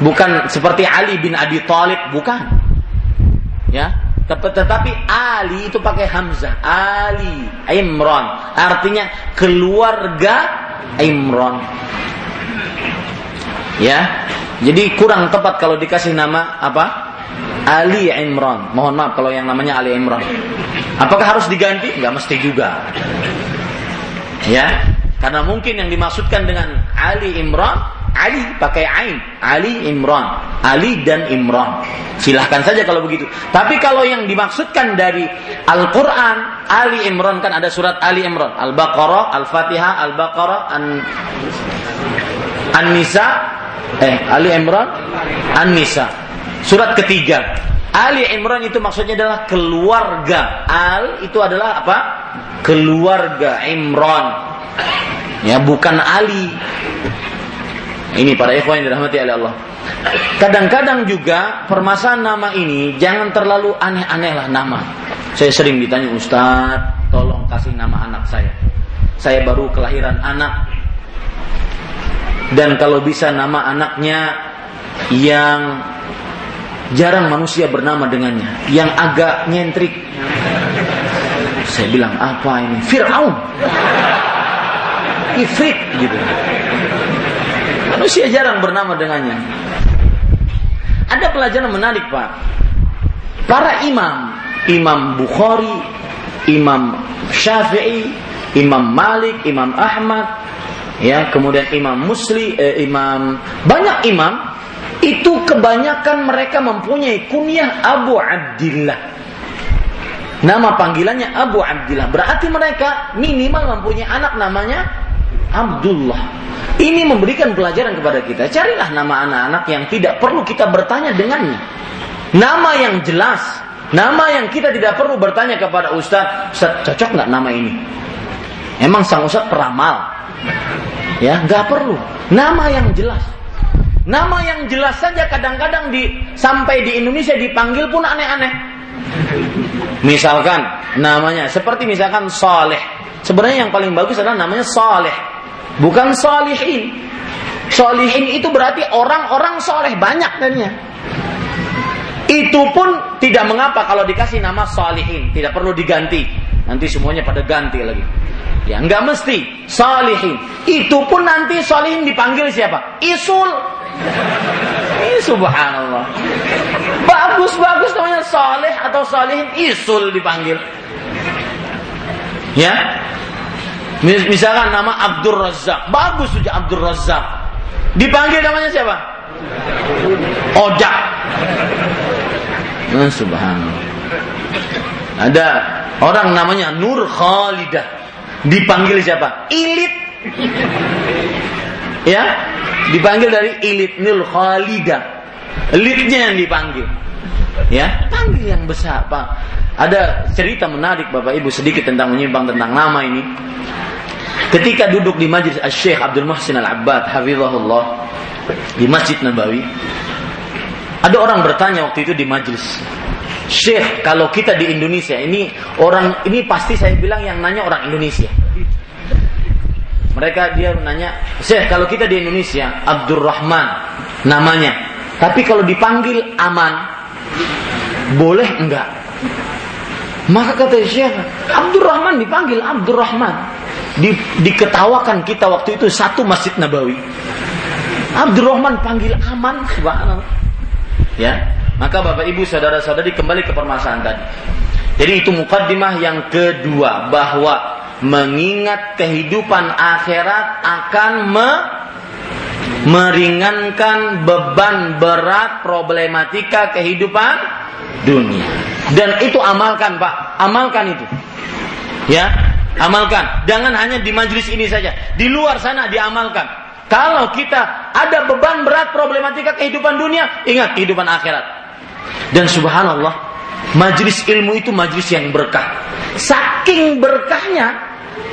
Bukan seperti Ali bin Abi Thalib, bukan. Ya, tetapi Ali itu pakai hamzah. Ali Imran, artinya keluarga Imran. Ya, jadi kurang tepat kalau dikasih nama apa? Ali Imran. Mohon maaf kalau yang namanya Ali Imran. Apakah harus diganti? Enggak mesti juga. Ya, karena mungkin yang dimaksudkan dengan Ali Imran, Ali pakai ain, Ali Imran, Ali dan Imran. Silahkan saja kalau begitu. Tapi kalau yang dimaksudkan dari Al-Quran, Ali Imran kan ada surat Ali Imran, Al-Baqarah, Al-Fatihah, Al-Baqarah, An-Nisa, eh Ali Imran An-Nisa. Surat ketiga. Ali Imran itu maksudnya adalah keluarga. Al itu adalah apa? Keluarga Imran. Ya bukan Ali ini para ikhwan yang dirahmati oleh Allah kadang-kadang juga permasalahan nama ini jangan terlalu aneh-aneh lah nama saya sering ditanya Ustadz tolong kasih nama anak saya saya baru kelahiran anak dan kalau bisa nama anaknya yang jarang manusia bernama dengannya, yang agak nyentrik. Saya bilang apa ini? Fir'aun. Ifrit gitu. Manusia jarang bernama dengannya. Ada pelajaran menarik Pak. Para imam, Imam Bukhari, Imam Syafi'i, Imam Malik, Imam Ahmad, ya kemudian Imam Musli eh, Imam banyak imam itu kebanyakan mereka mempunyai kunyah Abu Abdillah nama panggilannya Abu Abdillah berarti mereka minimal mempunyai anak namanya Abdullah ini memberikan pelajaran kepada kita carilah nama anak-anak yang tidak perlu kita bertanya dengannya nama yang jelas Nama yang kita tidak perlu bertanya kepada Ustaz, Ustaz cocok nggak nama ini? Emang sang ustaz peramal? Ya, nggak perlu. Nama yang jelas. Nama yang jelas saja kadang-kadang di sampai di Indonesia dipanggil pun aneh-aneh. Misalkan namanya seperti misalkan Saleh. Sebenarnya yang paling bagus adalah namanya Saleh, bukan Salihin. Salihin itu berarti orang-orang soleh banyak danya. Itu pun tidak mengapa kalau dikasih nama Salihin, tidak perlu diganti. Nanti semuanya pada ganti lagi. Ya, nggak mesti salihin. Itu pun nanti salihin dipanggil siapa? Isul. Subhanallah. Bagus-bagus namanya salih atau salihin isul dipanggil. Ya. Misalkan nama Abdul Razak. Bagus saja Abdul Razak. Dipanggil namanya siapa? Ojak. Nah, subhanallah. Ada orang namanya Nur Khalidah Dipanggil siapa? Ilit. Ya, dipanggil dari ilit Nil Khalida. Elitnya yang dipanggil. Ya, panggil yang besar, Pak. Ada cerita menarik Bapak Ibu sedikit tentang menyimpang tentang nama ini. Ketika duduk di majlis Syekh Abdul Muhsin Al-Abbad hafizahullah di Masjid Nabawi, ada orang bertanya waktu itu di majlis, Syekh, kalau kita di Indonesia ini orang ini pasti saya bilang yang nanya orang Indonesia. Mereka dia nanya, Syekh, kalau kita di Indonesia Abdurrahman namanya, tapi kalau dipanggil aman, boleh enggak? Maka kata Syekh, Abdurrahman dipanggil Abdurrahman. Di, diketawakan kita waktu itu satu masjid Nabawi. Abdurrahman panggil aman, subhanallah. Ya, maka Bapak Ibu saudara-saudari kembali ke permasalahan tadi. Jadi itu mukaddimah yang kedua bahwa mengingat kehidupan akhirat akan me meringankan beban berat problematika kehidupan dunia. Dan itu amalkan Pak, amalkan itu. Ya, amalkan. Jangan hanya di majelis ini saja, di luar sana diamalkan. Kalau kita ada beban berat problematika kehidupan dunia, ingat kehidupan akhirat. Dan subhanallah, majlis ilmu itu majlis yang berkah. Saking berkahnya,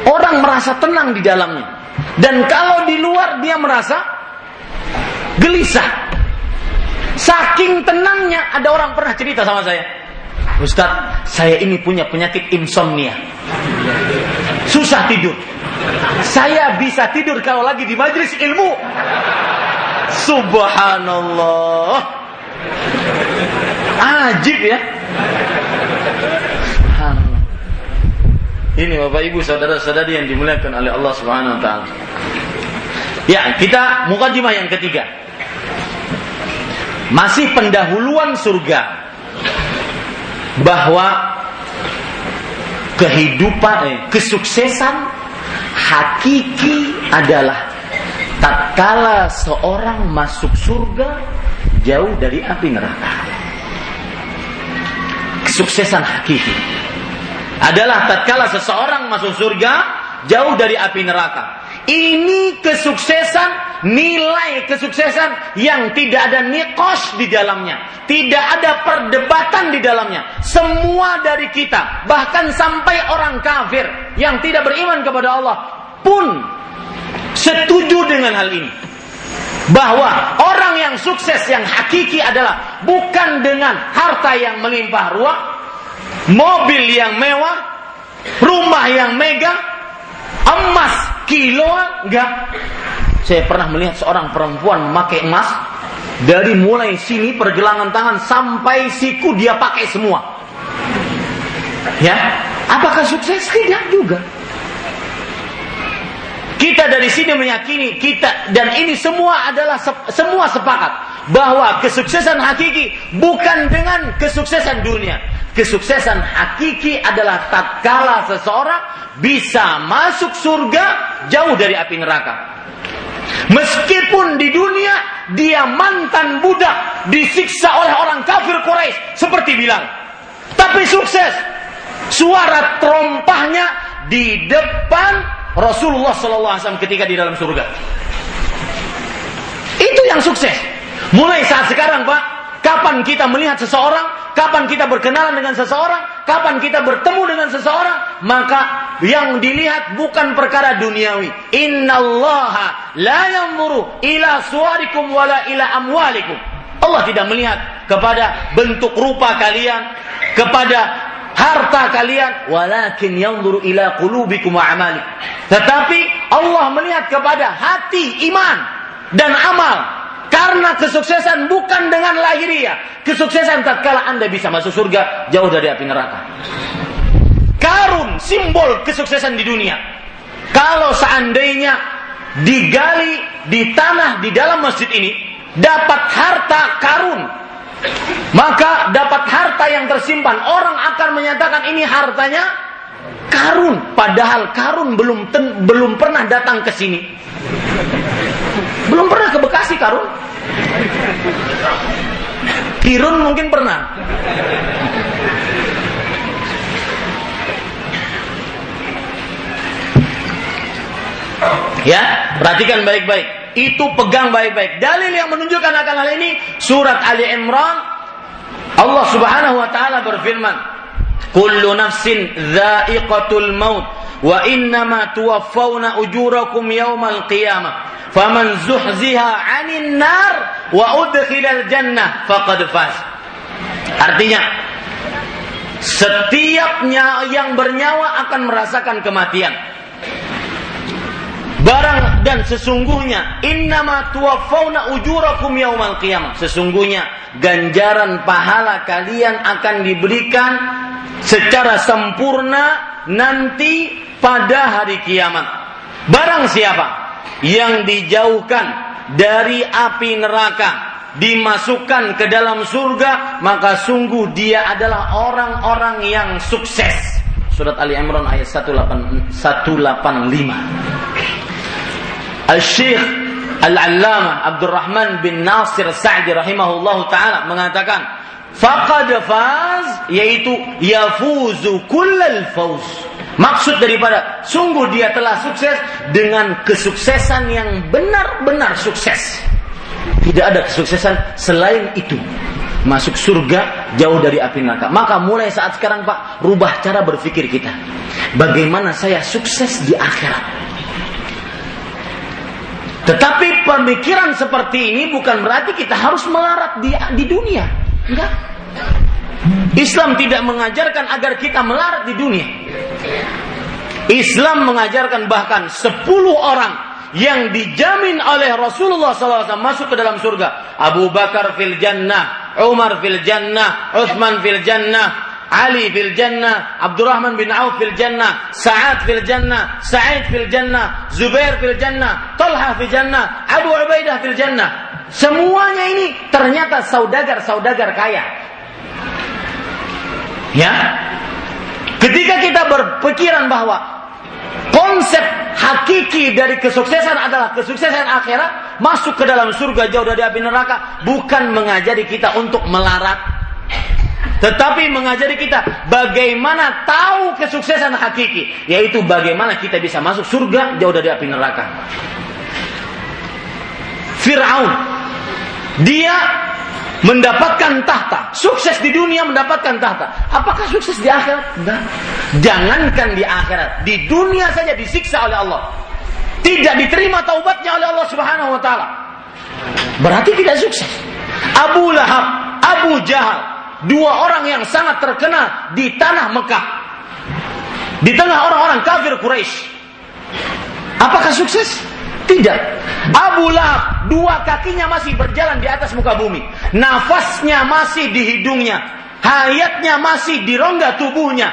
orang merasa tenang di dalamnya. Dan kalau di luar dia merasa gelisah. Saking tenangnya, ada orang pernah cerita sama saya. Ustadz, saya ini punya penyakit insomnia. Susah tidur. Saya bisa tidur kalau lagi di majlis ilmu. Subhanallah. Ajib ya. Ini Bapak Ibu saudara-saudari yang dimuliakan oleh Allah Subhanahu wa taala. Ya, kita mukadimah yang ketiga. Masih pendahuluan surga. Bahwa kehidupan eh, kesuksesan hakiki adalah tatkala seorang masuk surga jauh dari api neraka. Kesuksesan hakiki adalah tatkala seseorang masuk surga jauh dari api neraka. Ini kesuksesan, nilai kesuksesan yang tidak ada nikos di dalamnya. Tidak ada perdebatan di dalamnya. Semua dari kita, bahkan sampai orang kafir yang tidak beriman kepada Allah pun setuju dengan hal ini bahwa orang yang sukses yang hakiki adalah bukan dengan harta yang melimpah ruah, mobil yang mewah, rumah yang megah, emas kiloan, enggak. Saya pernah melihat seorang perempuan memakai emas dari mulai sini pergelangan tangan sampai siku dia pakai semua. Ya, apakah sukses? Tidak juga. Kita dari sini meyakini kita dan ini semua adalah semua sepakat bahwa kesuksesan hakiki bukan dengan kesuksesan dunia. Kesuksesan hakiki adalah tatkala seseorang bisa masuk surga jauh dari api neraka. Meskipun di dunia dia mantan budak disiksa oleh orang kafir Quraisy seperti bilang. Tapi sukses. Suara trompahnya di depan Rasulullah SAW ketika di dalam surga. Itu yang sukses. Mulai saat sekarang Pak, kapan kita melihat seseorang, kapan kita berkenalan dengan seseorang, kapan kita bertemu dengan seseorang, maka yang dilihat bukan perkara duniawi. Innallaha la yanzuru ila suwarikum wala ila amwalikum. Allah tidak melihat kepada bentuk rupa kalian, kepada harta kalian, walakin yanzuru ila qulubikum wa amalikum. Tetapi Allah melihat kepada hati iman dan amal karena kesuksesan bukan dengan lahiriah. Kesuksesan tatkala Anda bisa masuk surga jauh dari api neraka. Karun simbol kesuksesan di dunia. Kalau seandainya digali di tanah di dalam masjid ini dapat harta karun maka dapat harta yang tersimpan orang akan menyatakan ini hartanya karun padahal karun belum ten, belum pernah datang ke sini belum pernah ke Bekasi Karun. Kirun mungkin pernah. Ya, perhatikan baik-baik. Itu pegang baik-baik. Dalil yang menunjukkan akan hal ini surat Ali Imran Allah Subhanahu wa taala berfirman, "Kullu nafsin dha'iqatul maut wa innama tuwaffawna ujurakum yawmal qiyamah." Faman zuhziha 'anil nar wa udkhilal jannah faqad faz. Artinya setiap yang bernyawa akan merasakan kematian. Barang dan sesungguhnya innama tuwaffawna ujurakum yaumal qiyamah. Sesungguhnya ganjaran pahala kalian akan diberikan secara sempurna nanti pada hari kiamat. Barang siapa yang dijauhkan dari api neraka dimasukkan ke dalam surga maka sungguh dia adalah orang-orang yang sukses surat Ali Imran ayat 185 Al-Syekh Al-Allama Abdurrahman bin Nasir Sa'di rahimahullahu taala mengatakan faqad faz yaitu yafuzu kullal fawz Maksud daripada sungguh dia telah sukses dengan kesuksesan yang benar-benar sukses. Tidak ada kesuksesan selain itu. Masuk surga jauh dari api neraka. Maka mulai saat sekarang Pak, rubah cara berpikir kita. Bagaimana saya sukses di akhirat. Tetapi pemikiran seperti ini bukan berarti kita harus melarat di, di dunia. Enggak. Islam tidak mengajarkan agar kita melarat di dunia. Islam mengajarkan bahkan 10 orang yang dijamin oleh Rasulullah SAW masuk ke dalam surga. Abu Bakar fil jannah, Umar fil jannah, Uthman fil jannah, Ali fil jannah, Abdurrahman bin Auf fil jannah, Sa'ad fil jannah, Sa'id fil jannah, Zubair fil jannah, Talha fil jannah, Abu Ubaidah fil jannah. Semuanya ini ternyata saudagar-saudagar kaya. Ya. Ketika kita berpikiran bahwa konsep hakiki dari kesuksesan adalah kesuksesan akhirat, masuk ke dalam surga jauh dari api neraka, bukan mengajari kita untuk melarat, tetapi mengajari kita bagaimana tahu kesuksesan hakiki, yaitu bagaimana kita bisa masuk surga jauh dari api neraka. Fir'aun dia mendapatkan tahta, sukses di dunia mendapatkan tahta. Apakah sukses di akhirat? Jangankan di akhirat, di dunia saja disiksa oleh Allah. Tidak diterima taubatnya oleh Allah Subhanahu wa taala. Berarti tidak sukses. Abu Lahab, Abu Jahal, dua orang yang sangat terkenal di tanah Mekah. Di tengah orang-orang kafir Quraisy. Apakah sukses? Tidak. Abu Lahab dua kakinya masih berjalan di atas muka bumi. Nafasnya masih di hidungnya. Hayatnya masih di rongga tubuhnya.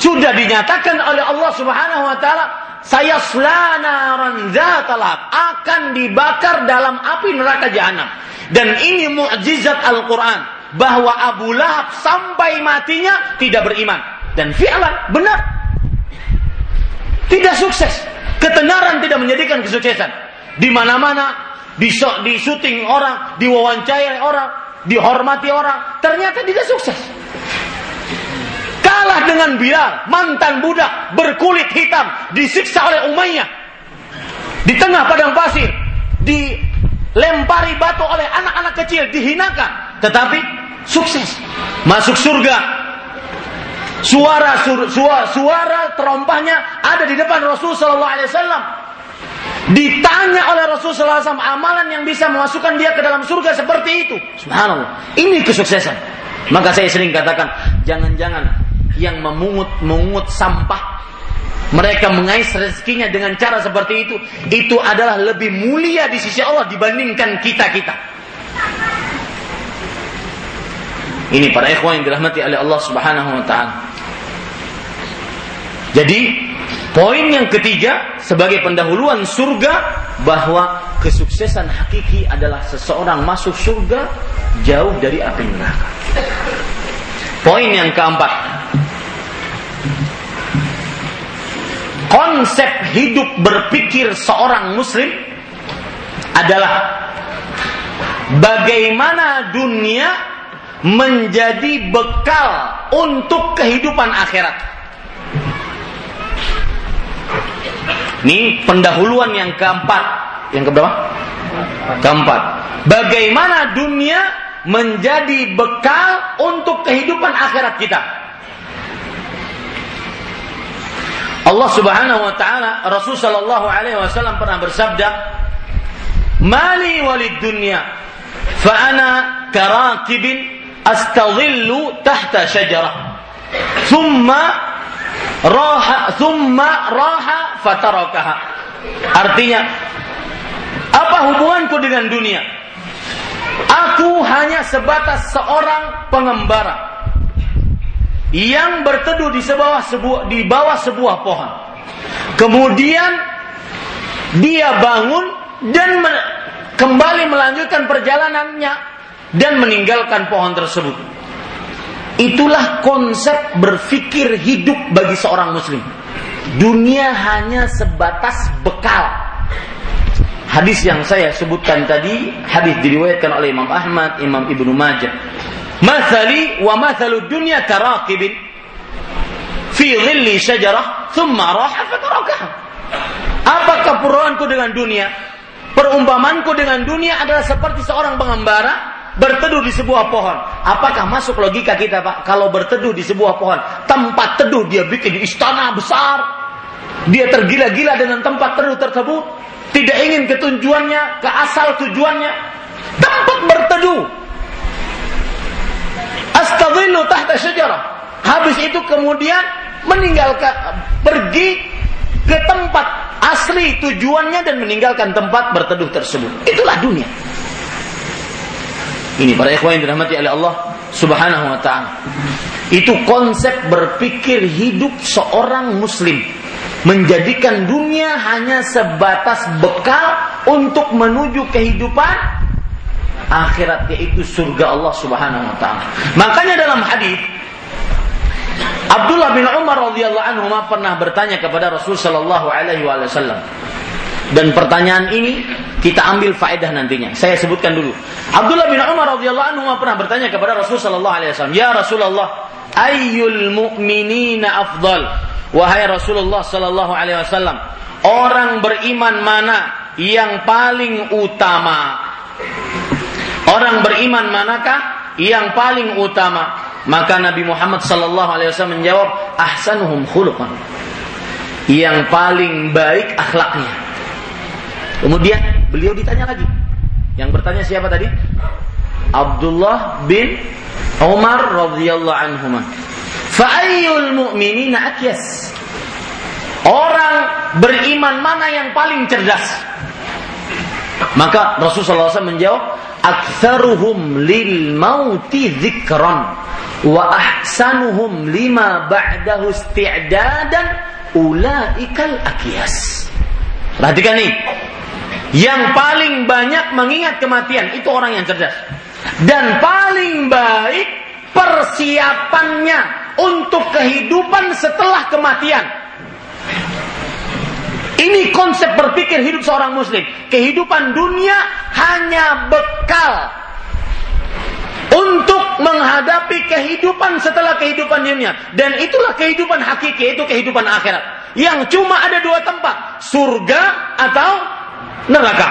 Sudah dinyatakan oleh Allah Subhanahu wa taala, saya selana zatalab akan dibakar dalam api neraka jahanam. Dan ini mukjizat Al-Qur'an bahwa Abu Lahab sampai matinya tidak beriman dan fi'lan benar. Tidak sukses. Ketenaran tidak menjadikan kesuksesan. Di mana-mana di, syuting orang, diwawancarai orang, dihormati orang, ternyata tidak sukses. Kalah dengan Bilal, mantan budak berkulit hitam, disiksa oleh Umayyah. Di tengah padang pasir, dilempari batu oleh anak-anak kecil, dihinakan. Tetapi sukses. Masuk surga. Suara sur, suara, suara terompahnya ada di depan Rasul sallallahu alaihi wasallam. Ditanya oleh Rasul sallallahu alaihi wasallam amalan yang bisa memasukkan dia ke dalam surga seperti itu. Subhanallah. Ini kesuksesan. Maka saya sering katakan, jangan-jangan yang memungut mengut sampah mereka mengais rezekinya dengan cara seperti itu, itu adalah lebih mulia di sisi Allah dibandingkan kita-kita. Ini para ikhwan yang dirahmati oleh Allah Subhanahu wa taala. Jadi, poin yang ketiga sebagai pendahuluan surga bahwa kesuksesan hakiki adalah seseorang masuk surga jauh dari api neraka. Poin yang keempat, konsep hidup berpikir seorang muslim adalah bagaimana dunia menjadi bekal untuk kehidupan akhirat. Ini pendahuluan yang keempat. Yang keberapa? Keempat. Bagaimana dunia menjadi bekal untuk kehidupan akhirat kita. Allah Subhanahu wa taala Rasul sallallahu alaihi wasallam pernah bersabda, "Mali walid dunya fa ana karakibin astadhillu tahta syajarah." Thumma raha thumma raha fatarakaha. Artinya, apa hubunganku dengan dunia? Aku hanya sebatas seorang pengembara yang berteduh di bawah sebuah di bawah sebuah pohon. Kemudian dia bangun dan kembali melanjutkan perjalanannya dan meninggalkan pohon tersebut. Itulah konsep berpikir hidup bagi seorang muslim. Dunia hanya sebatas bekal. Hadis yang saya sebutkan tadi, hadis diriwayatkan oleh Imam Ahmad, Imam Ibnu Majah. Mathali wa mathalu dunya karakibin fi dhilli syajarah thumma raha fatarakaha. Apa keperluanku dengan dunia? Perumpamanku dengan dunia adalah seperti seorang pengembara berteduh di sebuah pohon. Apakah masuk logika kita, Pak? Kalau berteduh di sebuah pohon, tempat teduh dia bikin istana besar. Dia tergila-gila dengan tempat teduh tersebut, tidak ingin ke tujuannya, ke asal tujuannya. Tempat berteduh astadhillu tahta syajarah. Habis itu kemudian meninggalkan pergi ke tempat asli tujuannya dan meninggalkan tempat berteduh tersebut. Itulah dunia. Ini para ikhwan yang dirahmati oleh Allah Subhanahu wa taala. Itu konsep berpikir hidup seorang muslim. Menjadikan dunia hanya sebatas bekal untuk menuju kehidupan akhirat yaitu surga Allah Subhanahu wa taala. Makanya dalam hadis Abdullah bin Umar radhiyallahu anhu pernah bertanya kepada Rasul sallallahu alaihi wasallam. Dan pertanyaan ini kita ambil faedah nantinya. Saya sebutkan dulu. Abdullah bin Umar radhiyallahu anhu pernah bertanya kepada Rasul sallallahu alaihi wasallam, "Ya Rasulullah, ayyul mu'minina afdal?" Wahai Rasulullah sallallahu alaihi wasallam, orang beriman mana yang paling utama? Orang beriman manakah yang paling utama? Maka Nabi Muhammad sallallahu alaihi wasallam menjawab, ahsanuhum khuluqan. Yang paling baik akhlaknya. Kemudian beliau ditanya lagi. Yang bertanya siapa tadi? Abdullah bin Umar radhiyallahu anhuma. Fa'ayyul mu'minina akyas? Orang beriman mana yang paling cerdas? Maka Rasulullah SAW menjawab, "Aktsaruhum lil mauti dzikran wa ahsanuhum lima ba'dahu isti'dadan ulaikal akyas." Perhatikan nih. Yang paling banyak mengingat kematian itu orang yang cerdas. Dan paling baik persiapannya untuk kehidupan setelah kematian. Ini konsep berpikir hidup seorang muslim. Kehidupan dunia hanya bekal untuk menghadapi kehidupan setelah kehidupan dunia. Dan itulah kehidupan hakiki, itu kehidupan akhirat. Yang cuma ada dua tempat, surga atau neraka.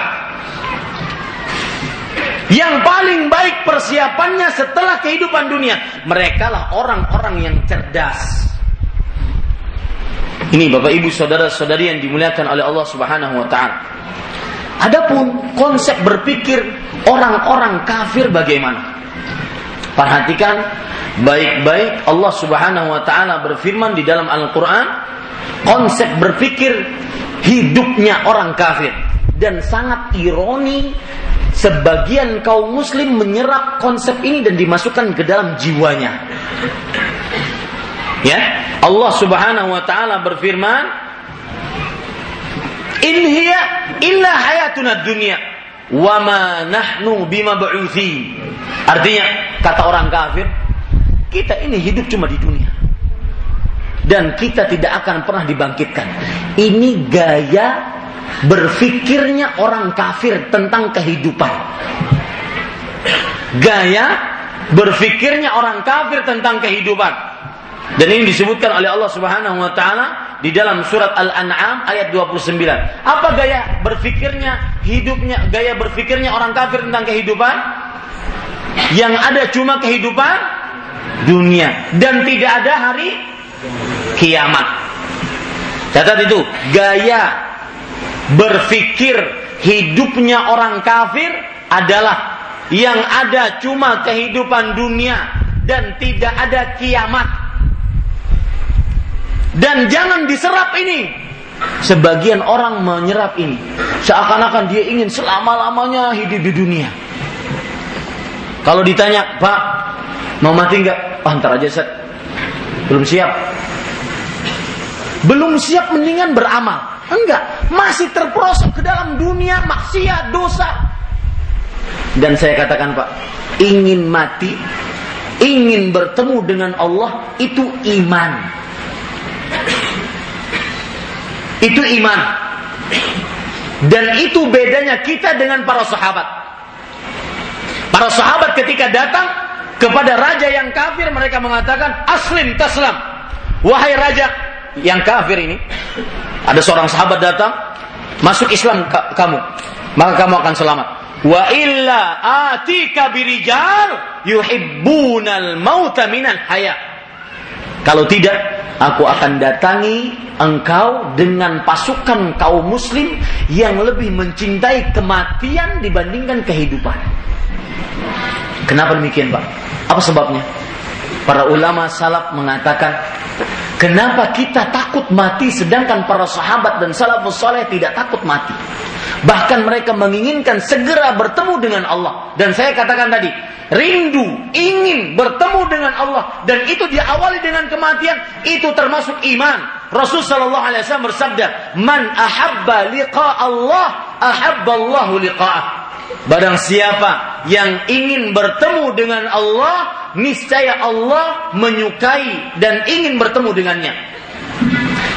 Yang paling baik persiapannya setelah kehidupan dunia. Mereka lah orang-orang yang cerdas. Ini Bapak Ibu saudara-saudari yang dimuliakan oleh Allah Subhanahu wa taala. Adapun konsep berpikir orang-orang kafir bagaimana? Perhatikan baik-baik Allah Subhanahu wa taala berfirman di dalam Al-Qur'an konsep berpikir hidupnya orang kafir dan sangat ironi sebagian kaum muslim menyerap konsep ini dan dimasukkan ke dalam jiwanya. Ya, Allah Subhanahu wa taala berfirman, "In hiya illa hayatuna dunya wa ma nahnu bimab'utsin." Artinya, kata orang kafir, kita ini hidup cuma di dunia. Dan kita tidak akan pernah dibangkitkan. Ini gaya berfikirnya orang kafir tentang kehidupan. Gaya berfikirnya orang kafir tentang kehidupan. Dan ini disebutkan oleh Allah Subhanahu wa taala di dalam surat Al-An'am ayat 29. Apa gaya berfikirnya, hidupnya, gaya berfikirnya orang kafir tentang kehidupan? Yang ada cuma kehidupan dunia dan tidak ada hari kiamat. Catat itu, gaya berfikir hidupnya orang kafir adalah yang ada cuma kehidupan dunia dan tidak ada kiamat. Dan jangan diserap ini. Sebagian orang menyerap ini. Seakan-akan dia ingin selama-lamanya hidup di dunia. Kalau ditanya, Pak, mau mati nggak? Oh, ntar aja, set. Belum siap. Belum siap mendingan beramal. Enggak, masih terperosok ke dalam dunia maksiat, dosa. Dan saya katakan Pak, ingin mati, ingin bertemu dengan Allah itu iman. Itu iman. Dan itu bedanya kita dengan para sahabat. Para sahabat ketika datang kepada raja yang kafir mereka mengatakan aslim taslam. Wahai raja yang kafir ini, ada seorang sahabat datang, masuk Islam kamu, maka kamu akan selamat. Wa illa atika birijal yuhibbunal mauta minal haya. Kalau tidak, aku akan datangi engkau dengan pasukan kaum muslim yang lebih mencintai kematian dibandingkan kehidupan. Kenapa demikian, Pak? Apa sebabnya? Para ulama salaf mengatakan Kenapa kita takut mati sedangkan para sahabat dan salafus soleh tidak takut mati? Bahkan mereka menginginkan segera bertemu dengan Allah. Dan saya katakan tadi, rindu, ingin bertemu dengan Allah. Dan itu diawali dengan kematian, itu termasuk iman. Rasul Shallallahu Alaihi Wasallam bersabda, "Man ahabba liqa Allah, ahabba Allahu liqa'ah." Barang siapa yang ingin bertemu dengan Allah, niscaya Allah menyukai dan ingin bertemu dengannya.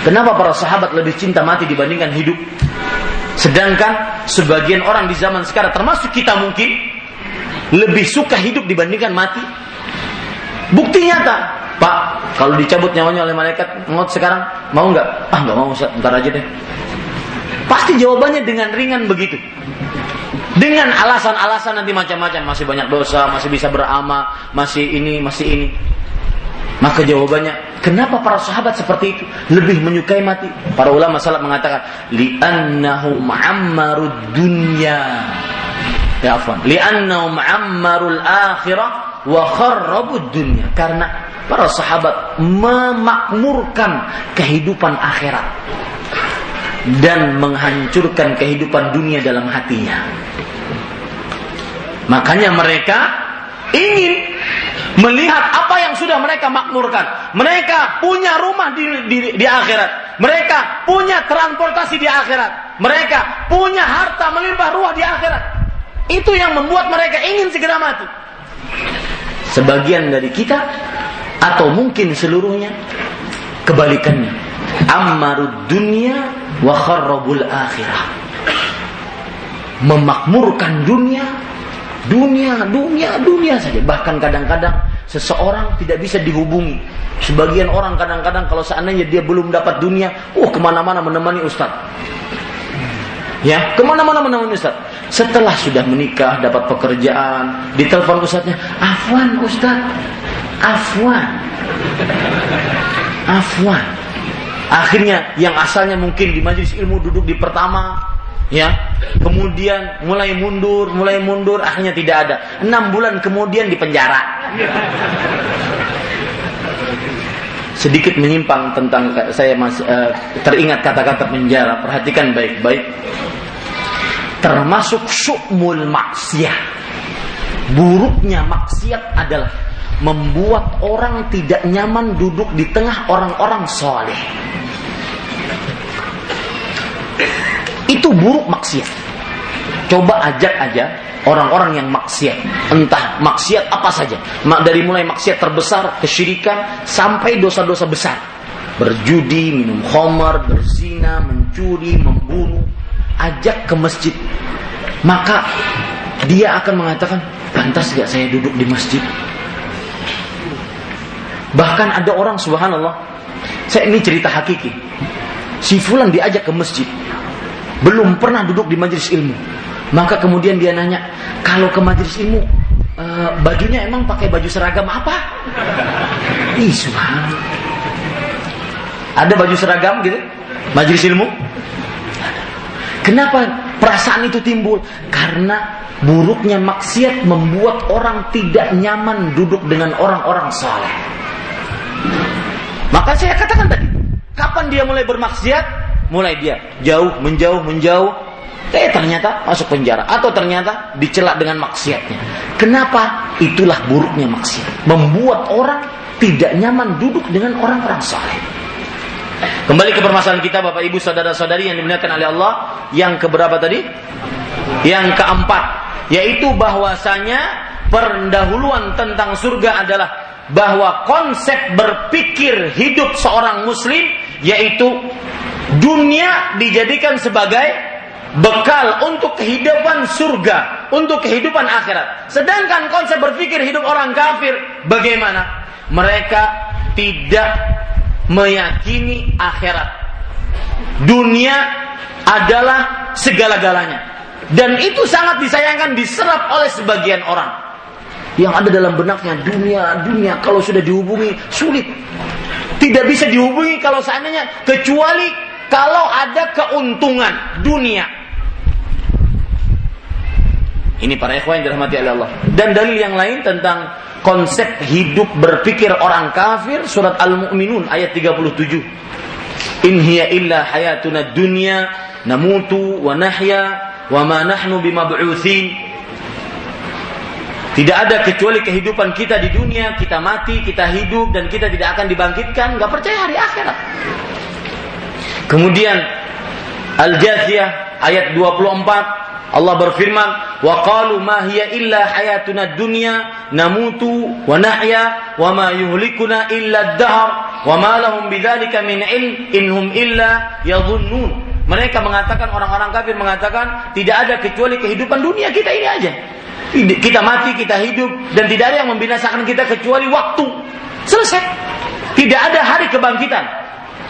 Kenapa para sahabat lebih cinta mati dibandingkan hidup? Sedangkan sebagian orang di zaman sekarang termasuk kita mungkin lebih suka hidup dibandingkan mati. Bukti nyata, Pak, kalau dicabut nyawanya oleh malaikat maut sekarang mau nggak? Ah nggak mau, ntar aja deh. Pasti jawabannya dengan ringan begitu. Dengan alasan-alasan nanti macam-macam, masih banyak dosa, masih bisa beramal, masih ini, masih ini. Maka jawabannya, kenapa para sahabat seperti itu lebih menyukai mati? Para ulama salaf mengatakan, li'annahu ma'ammarud dunya. Ya afwan, li'annahu ma'ammarul akhirah wa kharrabud dunya. Karena para sahabat memakmurkan kehidupan akhirat dan menghancurkan kehidupan dunia dalam hatinya. Makanya mereka ingin melihat apa yang sudah mereka makmurkan. Mereka punya rumah di, di, di akhirat. Mereka punya transportasi di akhirat. Mereka punya harta melimpah ruah di akhirat. Itu yang membuat mereka ingin segera mati. Sebagian dari kita atau mungkin seluruhnya kebalikannya. Ammarud dunia wa kharrabul akhirah. Memakmurkan dunia, dunia, dunia, dunia saja. Bahkan kadang-kadang seseorang tidak bisa dihubungi. Sebagian orang kadang-kadang kalau seandainya dia belum dapat dunia, oh ke mana-mana menemani ustaz. Ya, ke mana-mana menemani ustaz. Setelah sudah menikah, dapat pekerjaan, ditelepon ustadznya, Afwan ustadz, Afwan. Afwan. Akhirnya yang asalnya mungkin di majelis ilmu duduk di pertama, ya, kemudian mulai mundur, mulai mundur, akhirnya tidak ada. Enam bulan kemudian di penjara. Sedikit menyimpang tentang saya masih uh, teringat kata-kata penjara. Perhatikan baik-baik termasuk syukmul maksiat. Buruknya maksiat adalah membuat orang tidak nyaman duduk di tengah orang-orang soleh. Itu buruk maksiat. Coba ajak aja orang-orang yang maksiat, entah maksiat apa saja, dari mulai maksiat terbesar, kesyirikan, sampai dosa-dosa besar. Berjudi, minum khamar, berzina, mencuri, membunuh, ajak ke masjid. Maka dia akan mengatakan, pantas gak saya duduk di masjid? Bahkan ada orang subhanallah, saya ini cerita hakiki. Si Fulan diajak ke masjid, belum pernah duduk di majelis ilmu. Maka kemudian dia nanya, kalau ke majelis ilmu, e, bajunya emang pakai baju seragam apa? Ih, subhanallah. Ada baju seragam gitu? Majelis ilmu? Kenapa perasaan itu timbul? Karena buruknya maksiat membuat orang tidak nyaman duduk dengan orang-orang saleh. Maka saya katakan tadi, kapan dia mulai bermaksiat? Mulai dia jauh, menjauh, menjauh. Eh ternyata masuk penjara atau ternyata dicela dengan maksiatnya. Kenapa? Itulah buruknya maksiat. Membuat orang tidak nyaman duduk dengan orang-orang saleh. Kembali ke permasalahan kita Bapak Ibu saudara-saudari yang dimuliakan oleh Allah, yang keberapa tadi? Yang keempat, yaitu bahwasanya pendahuluan tentang surga adalah bahwa konsep berpikir hidup seorang muslim yaitu dunia dijadikan sebagai bekal untuk kehidupan surga, untuk kehidupan akhirat. Sedangkan konsep berpikir hidup orang kafir bagaimana? Mereka tidak meyakini akhirat. Dunia adalah segala-galanya. Dan itu sangat disayangkan diserap oleh sebagian orang. Yang ada dalam benaknya dunia, dunia kalau sudah dihubungi sulit. Tidak bisa dihubungi kalau seandainya kecuali kalau ada keuntungan dunia. Ini para ikhwan yang dirahmati Allah. Dan dalil yang lain tentang konsep hidup berpikir orang kafir surat Al-Mu'minun ayat 37. In hiya illa hayatuna dunya namutu wa nahya wa ma nahnu bimab'utsin. Tidak ada kecuali kehidupan kita di dunia, kita mati, kita hidup dan kita tidak akan dibangkitkan, nggak percaya hari akhirat. Kemudian Al-Jathiyah ayat 24 Allah berfirman, "Wa qalu ma hiya illa hayatuna dunya namutu wa nahya wa ma yuhlikuna illa ad-dahr wa ma lahum bidzalika min ilm inhum illa yadhunnun." Mereka mengatakan orang-orang kafir mengatakan tidak ada kecuali kehidupan dunia kita ini aja. Kita mati, kita hidup dan tidak ada yang membinasakan kita kecuali waktu. Selesai. Tidak ada hari kebangkitan.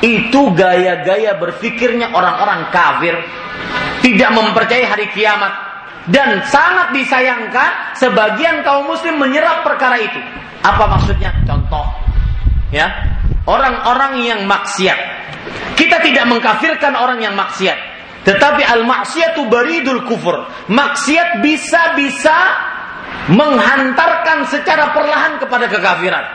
Itu gaya-gaya berpikirnya orang-orang kafir tidak mempercayai hari kiamat dan sangat disayangkan sebagian kaum muslim menyerap perkara itu. Apa maksudnya? Contoh ya. Orang-orang yang maksiat. Kita tidak mengkafirkan orang yang maksiat, tetapi al-maksiatu baridul kufur. Maksiat bisa-bisa menghantarkan secara perlahan kepada kekafiran.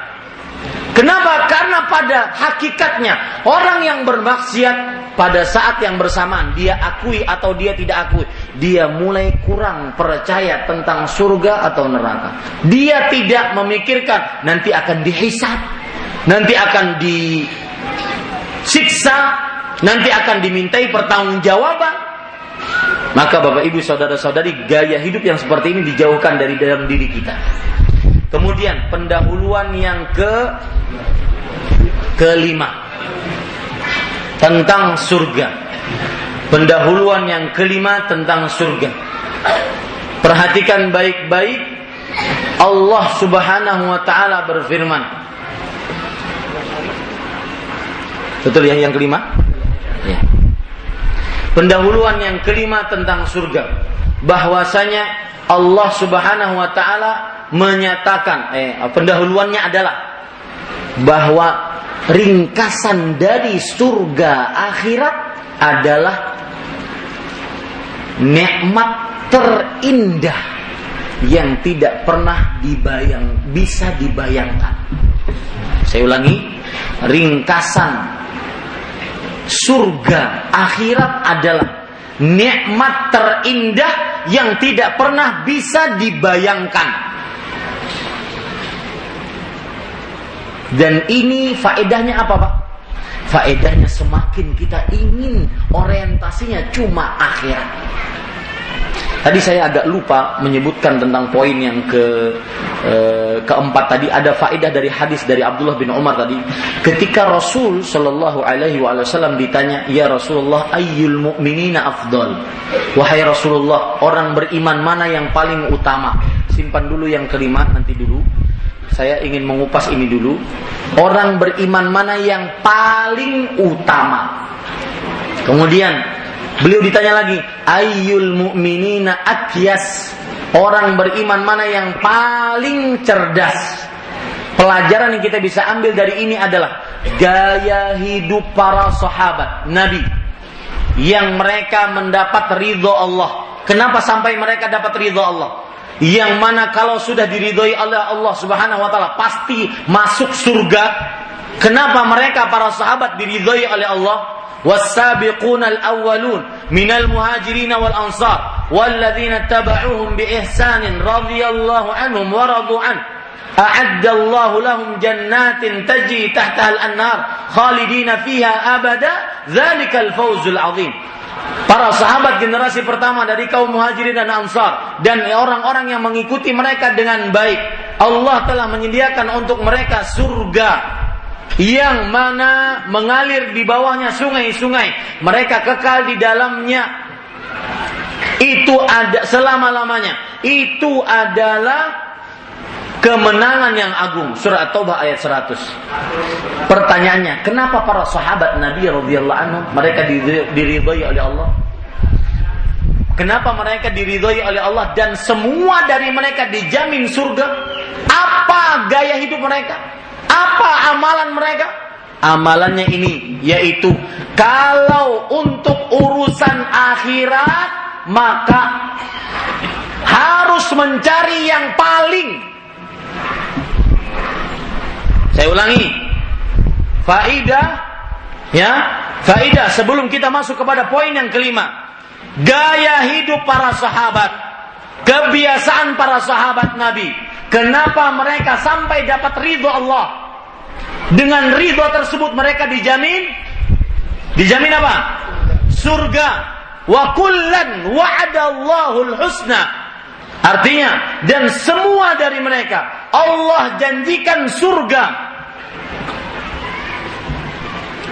Kenapa? Karena pada hakikatnya orang yang bermaksiat pada saat yang bersamaan dia akui atau dia tidak akui, dia mulai kurang percaya tentang surga atau neraka. Dia tidak memikirkan nanti akan dihisap, nanti akan disiksa, nanti akan dimintai pertanggungjawaban. Maka Bapak Ibu saudara-saudari gaya hidup yang seperti ini dijauhkan dari dalam diri kita. Kemudian pendahuluan yang ke kelima tentang surga. Pendahuluan yang kelima tentang surga. Perhatikan baik-baik Allah Subhanahu wa taala berfirman. Betul ya yang kelima? Ya. Pendahuluan yang kelima tentang surga. bahwasanya Allah Subhanahu wa taala menyatakan eh pendahuluannya adalah bahwa ringkasan dari surga akhirat adalah nikmat terindah yang tidak pernah dibayang bisa dibayangkan. Saya ulangi, ringkasan surga akhirat adalah nikmat terindah yang tidak pernah bisa dibayangkan. Dan ini faedahnya apa Pak? Faedahnya semakin kita ingin orientasinya cuma akhirat. Tadi saya agak lupa menyebutkan tentang poin yang ke e, keempat tadi. Ada faedah dari hadis dari Abdullah bin Umar tadi. Ketika Rasul Shallallahu Alaihi Wasallam ditanya ya Rasulullah ayyul mu'minina afdol wahai Rasulullah orang beriman mana yang paling utama? Simpan dulu yang kelima nanti dulu. Saya ingin mengupas ini dulu. Orang beriman mana yang paling utama? Kemudian Beliau ditanya lagi, ayyul mu'minina akyas? Orang beriman mana yang paling cerdas? Pelajaran yang kita bisa ambil dari ini adalah gaya hidup para sahabat Nabi yang mereka mendapat ridho Allah. Kenapa sampai mereka dapat ridho Allah? Yang mana kalau sudah diridhoi oleh Allah Subhanahu wa taala pasti masuk surga. Kenapa mereka para sahabat diridhoi oleh Allah? والسابقون الأولون من المهاجرين والأنصار والذين اتبعوهم بإحسان رضي الله عنهم ورضوا عنه أعد الله لهم جنات تجري تحتها الأنهار خالدين فيها أبدا ذلك الفوز العظيم Para sahabat generasi pertama dari kaum muhajirin dan ansar dan orang-orang yang mengikuti mereka dengan baik. Allah telah menyediakan untuk mereka surga yang mana mengalir di bawahnya sungai-sungai. Mereka kekal di dalamnya. Itu ada selama-lamanya. Itu adalah kemenangan yang agung. Surah Taubah ayat 100. Pertanyaannya, kenapa para sahabat Nabi radhiyallahu anhu mereka diridhoi oleh Allah? Kenapa mereka diridhoi oleh Allah dan semua dari mereka dijamin surga? Apa gaya hidup mereka? Apa amalan mereka? Amalannya ini yaitu kalau untuk urusan akhirat maka harus mencari yang paling Saya ulangi. Faidah ya, faidah sebelum kita masuk kepada poin yang kelima. Gaya hidup para sahabat, kebiasaan para sahabat Nabi. Kenapa mereka sampai dapat ridho Allah? Dengan ridho tersebut mereka dijamin dijamin apa? Surga. Wa kullan wa'adallahu husna. Artinya dan semua dari mereka Allah janjikan surga.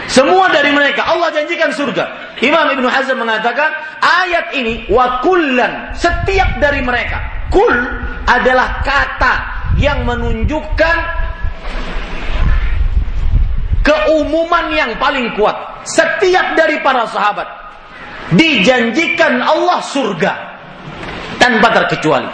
Semua dari mereka Allah janjikan surga. Imam Ibnu Hazm mengatakan ayat ini wa kullan setiap dari mereka. Kul adalah kata yang menunjukkan keumuman yang paling kuat. Setiap dari para sahabat dijanjikan Allah surga tanpa terkecuali.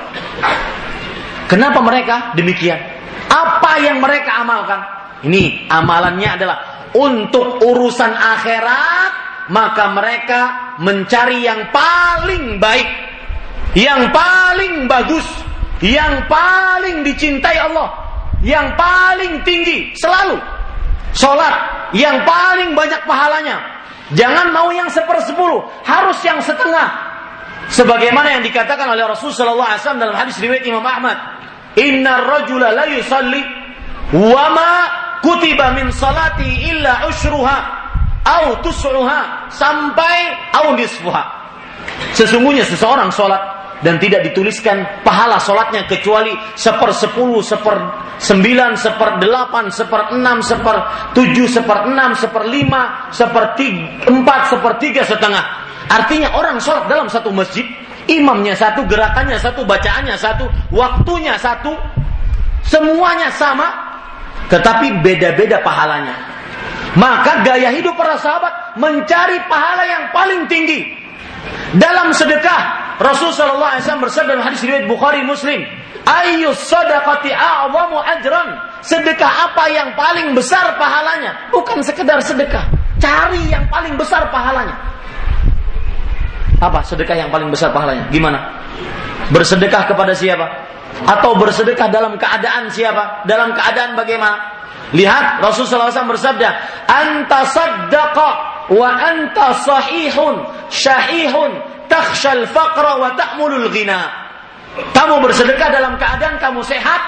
Kenapa mereka demikian? Apa yang mereka amalkan? Ini amalannya adalah untuk urusan akhirat, maka mereka mencari yang paling baik, yang paling bagus, yang paling dicintai Allah, yang paling tinggi selalu Sholat yang paling banyak pahalanya. Jangan mau yang sepersepuluh, harus yang setengah. Sebagaimana yang dikatakan oleh Rasul Sallallahu Alaihi Wasallam dalam hadis riwayat Imam Ahmad, Inna rajula la yusalli wa ma kutiba min salati illa ushruha au tus'uha sampai au nisfuha. Sesungguhnya seseorang sholat dan tidak dituliskan pahala sholatnya kecuali seper sepuluh, seper sembilan, seper delapan, seper enam, seper tujuh, seper enam, seper lima, seper empat, seper tiga setengah. Artinya orang sholat dalam satu masjid, imamnya satu, gerakannya satu, bacaannya satu, waktunya satu, semuanya sama, tetapi beda-beda pahalanya. Maka gaya hidup para sahabat mencari pahala yang paling tinggi dalam sedekah Rasul wasallam bersabda dalam hadis riwayat Bukhari Muslim, "Ayyus sadaqati a'zamu ajran?" Sedekah apa yang paling besar pahalanya? Bukan sekedar sedekah, cari yang paling besar pahalanya. Apa sedekah yang paling besar pahalanya? Gimana? Bersedekah kepada siapa? Atau bersedekah dalam keadaan siapa? Dalam keadaan bagaimana? Lihat Rasulullah SAW bersabda, "Anta saddaqa wa anta sahihun syahihun takhshal faqra wa ta'mulul ghina." Kamu bersedekah dalam keadaan kamu sehat.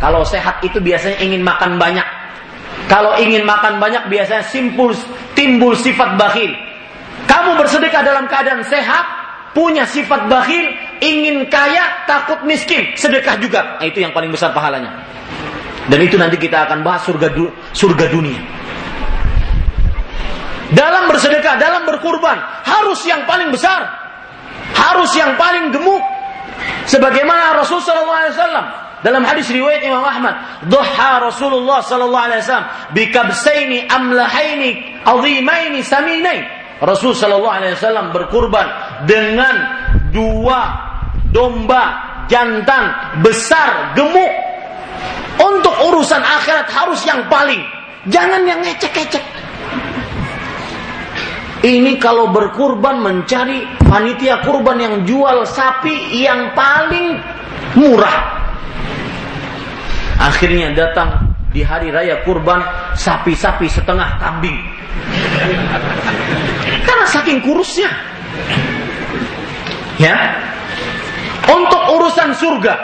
Kalau sehat itu biasanya ingin makan banyak. Kalau ingin makan banyak biasanya simpul timbul sifat bakhil. Kamu bersedekah dalam keadaan sehat, punya sifat bakhil, ingin kaya, takut miskin, sedekah juga. Nah, itu yang paling besar pahalanya. Dan itu nanti kita akan bahas surga du surga dunia. Dalam bersedekah, dalam berkurban, harus yang paling besar. Harus yang paling gemuk. Sebagaimana Rasulullah SAW dalam hadis riwayat Imam Ahmad, "Dhuha Rasulullah sallallahu alaihi wasallam bikabsaini amlahaini azimaini saminain." Rasul sallallahu alaihi wasallam berkurban dengan dua domba jantan besar gemuk untuk urusan akhirat harus yang paling. Jangan yang ngecek-ngecek. Ini kalau berkurban mencari panitia kurban yang jual sapi yang paling murah. Akhirnya datang di hari raya kurban sapi-sapi setengah kambing. Karena saking kurusnya. Ya. Untuk urusan surga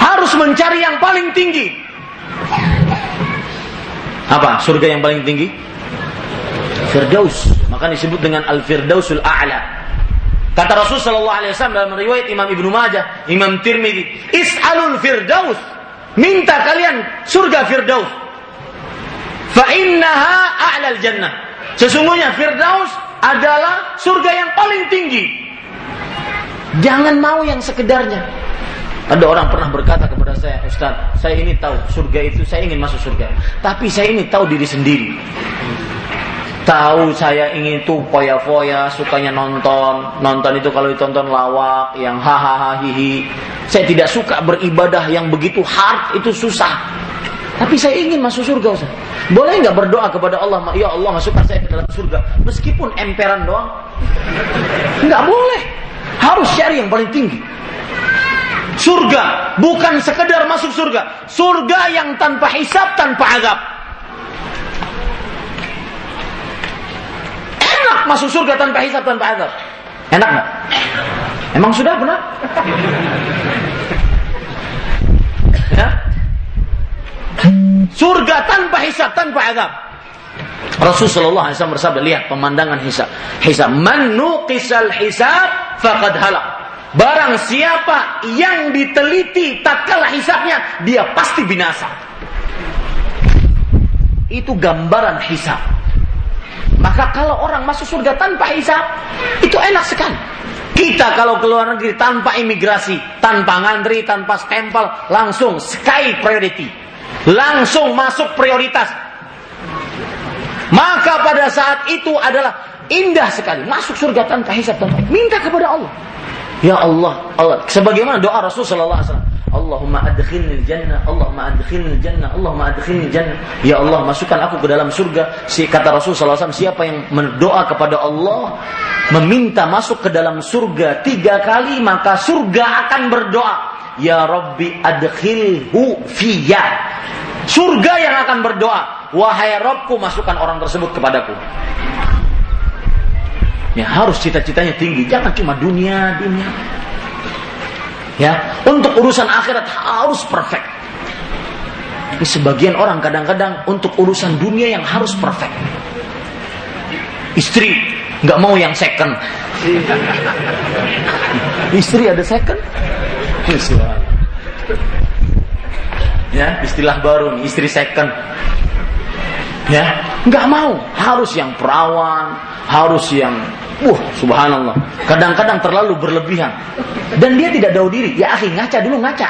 harus mencari yang paling tinggi. Apa? Surga yang paling tinggi? Firdaus. Maka disebut dengan Al-Firdausul A'la. Kata Rasul sallallahu alaihi wasallam dalam riwayat Imam Ibnu Majah, Imam Tirmidzi, "Is'alul Firdaus." Minta kalian surga Firdaus. Fa innaha a'lal jannah. Sesungguhnya Firdaus adalah surga yang paling tinggi. Jangan mau yang sekedarnya. Ada orang pernah berkata kepada saya, Ustaz, saya ini tahu surga itu, saya ingin masuk surga. Tapi saya ini tahu diri sendiri. Tahu saya ingin itu foya-foya, sukanya nonton. Nonton itu kalau ditonton lawak, yang hahaha hihi. Saya tidak suka beribadah yang begitu hard, itu susah. Tapi saya ingin masuk surga Ustaz. Boleh nggak berdoa kepada Allah, Ya Allah masukkan saya ke dalam surga. Meskipun emperan doang. Nggak boleh. Harus cari yang paling tinggi surga, bukan sekedar masuk surga. Surga yang tanpa hisap, tanpa azab. Enak masuk surga tanpa hisap, tanpa azab. Enak nggak? Emang sudah benar? Ya? Surga tanpa hisap, tanpa azab. Rasulullah SAW bersabda, lihat pemandangan hisap. Hisap. Man nuqisal hisab, faqad halak. Barang siapa yang diteliti tatkala hisapnya, dia pasti binasa. Itu gambaran hisap. Maka kalau orang masuk surga tanpa hisap, itu enak sekali. Kita kalau keluar negeri tanpa imigrasi, tanpa ngantri, tanpa stempel, langsung sky priority. Langsung masuk prioritas. Maka pada saat itu adalah indah sekali. Masuk surga tanpa hisap, tanpa minta kepada Allah. Ya Allah, Allah. Sebagaimana doa Rasul sallallahu alaihi wasallam. Allahumma adkhilni jannah, Allahumma adkhilni jannah, Allahumma adkhilni jannah. Ya Allah, masukkan aku ke dalam surga. Si kata Rasul sallallahu alaihi wasallam, siapa yang berdoa kepada Allah meminta masuk ke dalam surga tiga kali, maka surga akan berdoa, Ya Rabbi adkhilhu fiyya. Surga yang akan berdoa, wahai Rabbku masukkan orang tersebut kepadaku. Ya, harus cita-citanya tinggi, jangan cuma dunia, dunia. Ya, untuk urusan akhirat harus perfect. Ini sebagian orang kadang-kadang untuk urusan dunia yang harus perfect. Istri nggak mau yang second. [laughs] Istri ada second? Ya, istilah baru nih, istri second. Ya, nggak mau, harus yang perawan, harus yang Wah, subhanallah. Kadang-kadang terlalu berlebihan. Dan dia tidak tahu diri. Ya akhi, ngaca dulu, ngaca.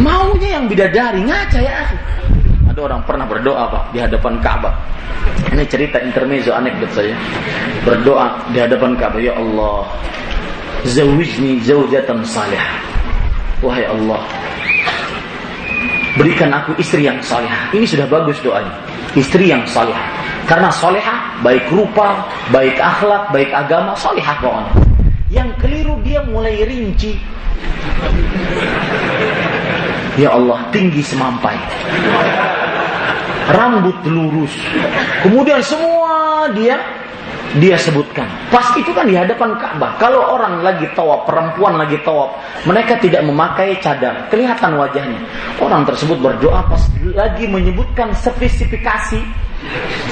Maunya yang bidadari, ngaca ya akhi. Ada orang pernah berdoa Pak di hadapan Ka'bah. Ini cerita intermezzo anekdot saya. Berdoa di hadapan Ka'bah, ya Allah, zawijni zaujatan salih. Wahai Allah, berikan aku istri yang salih. Ini sudah bagus doanya. Istri yang salih. Karena salihah baik rupa, baik akhlak, baik agama, salihah pokoknya. Yang keliru dia mulai rinci. Ya Allah, tinggi semampai rambut lurus. Kemudian semua dia dia sebutkan. Pas itu kan di hadapan Ka'bah. Kalau orang lagi tawaf, perempuan lagi tawaf, mereka tidak memakai cadar, kelihatan wajahnya. Orang tersebut berdoa pas lagi menyebutkan spesifikasi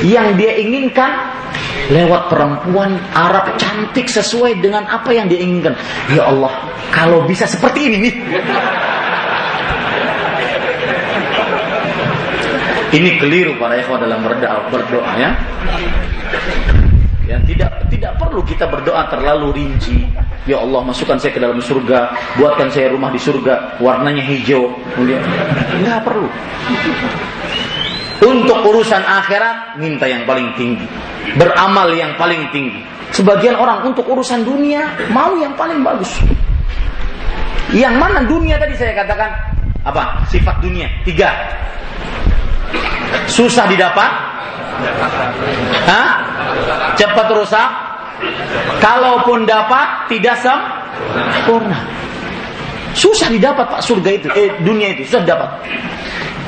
yang dia inginkan lewat perempuan Arab cantik sesuai dengan apa yang dia inginkan. Ya Allah, kalau bisa seperti ini nih. Ini keliru para ikhwah dalam berdoa, berdoa ya. Ya, tidak tidak perlu kita berdoa terlalu rinci. Ya Allah, masukkan saya ke dalam surga, buatkan saya rumah di surga, warnanya hijau. Enggak perlu. Untuk urusan akhirat, minta yang paling tinggi. Beramal yang paling tinggi. Sebagian orang untuk urusan dunia, mau yang paling bagus. Yang mana dunia tadi saya katakan? Apa? Sifat dunia. Tiga. Susah didapat? Hah? Cepat rusak? Kalaupun dapat tidak sempurna. Susah didapat Pak surga itu, eh dunia itu susah dapat.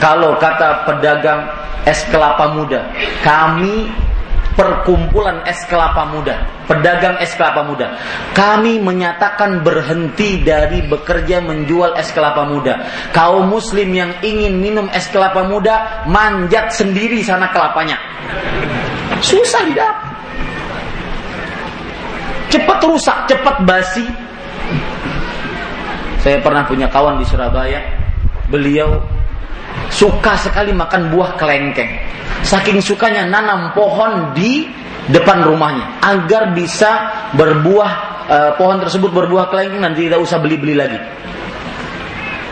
Kalau kata pedagang es kelapa muda, kami perkumpulan es kelapa muda, pedagang es kelapa muda. Kami menyatakan berhenti dari bekerja menjual es kelapa muda. Kaum muslim yang ingin minum es kelapa muda, manjat sendiri sana kelapanya. Susah didapat. Cepat rusak, cepat basi. Saya pernah punya kawan di Surabaya. Beliau suka sekali makan buah kelengkeng. Saking sukanya nanam pohon di depan rumahnya agar bisa berbuah eh, pohon tersebut berbuah kelengkeng dan tidak usah beli-beli lagi.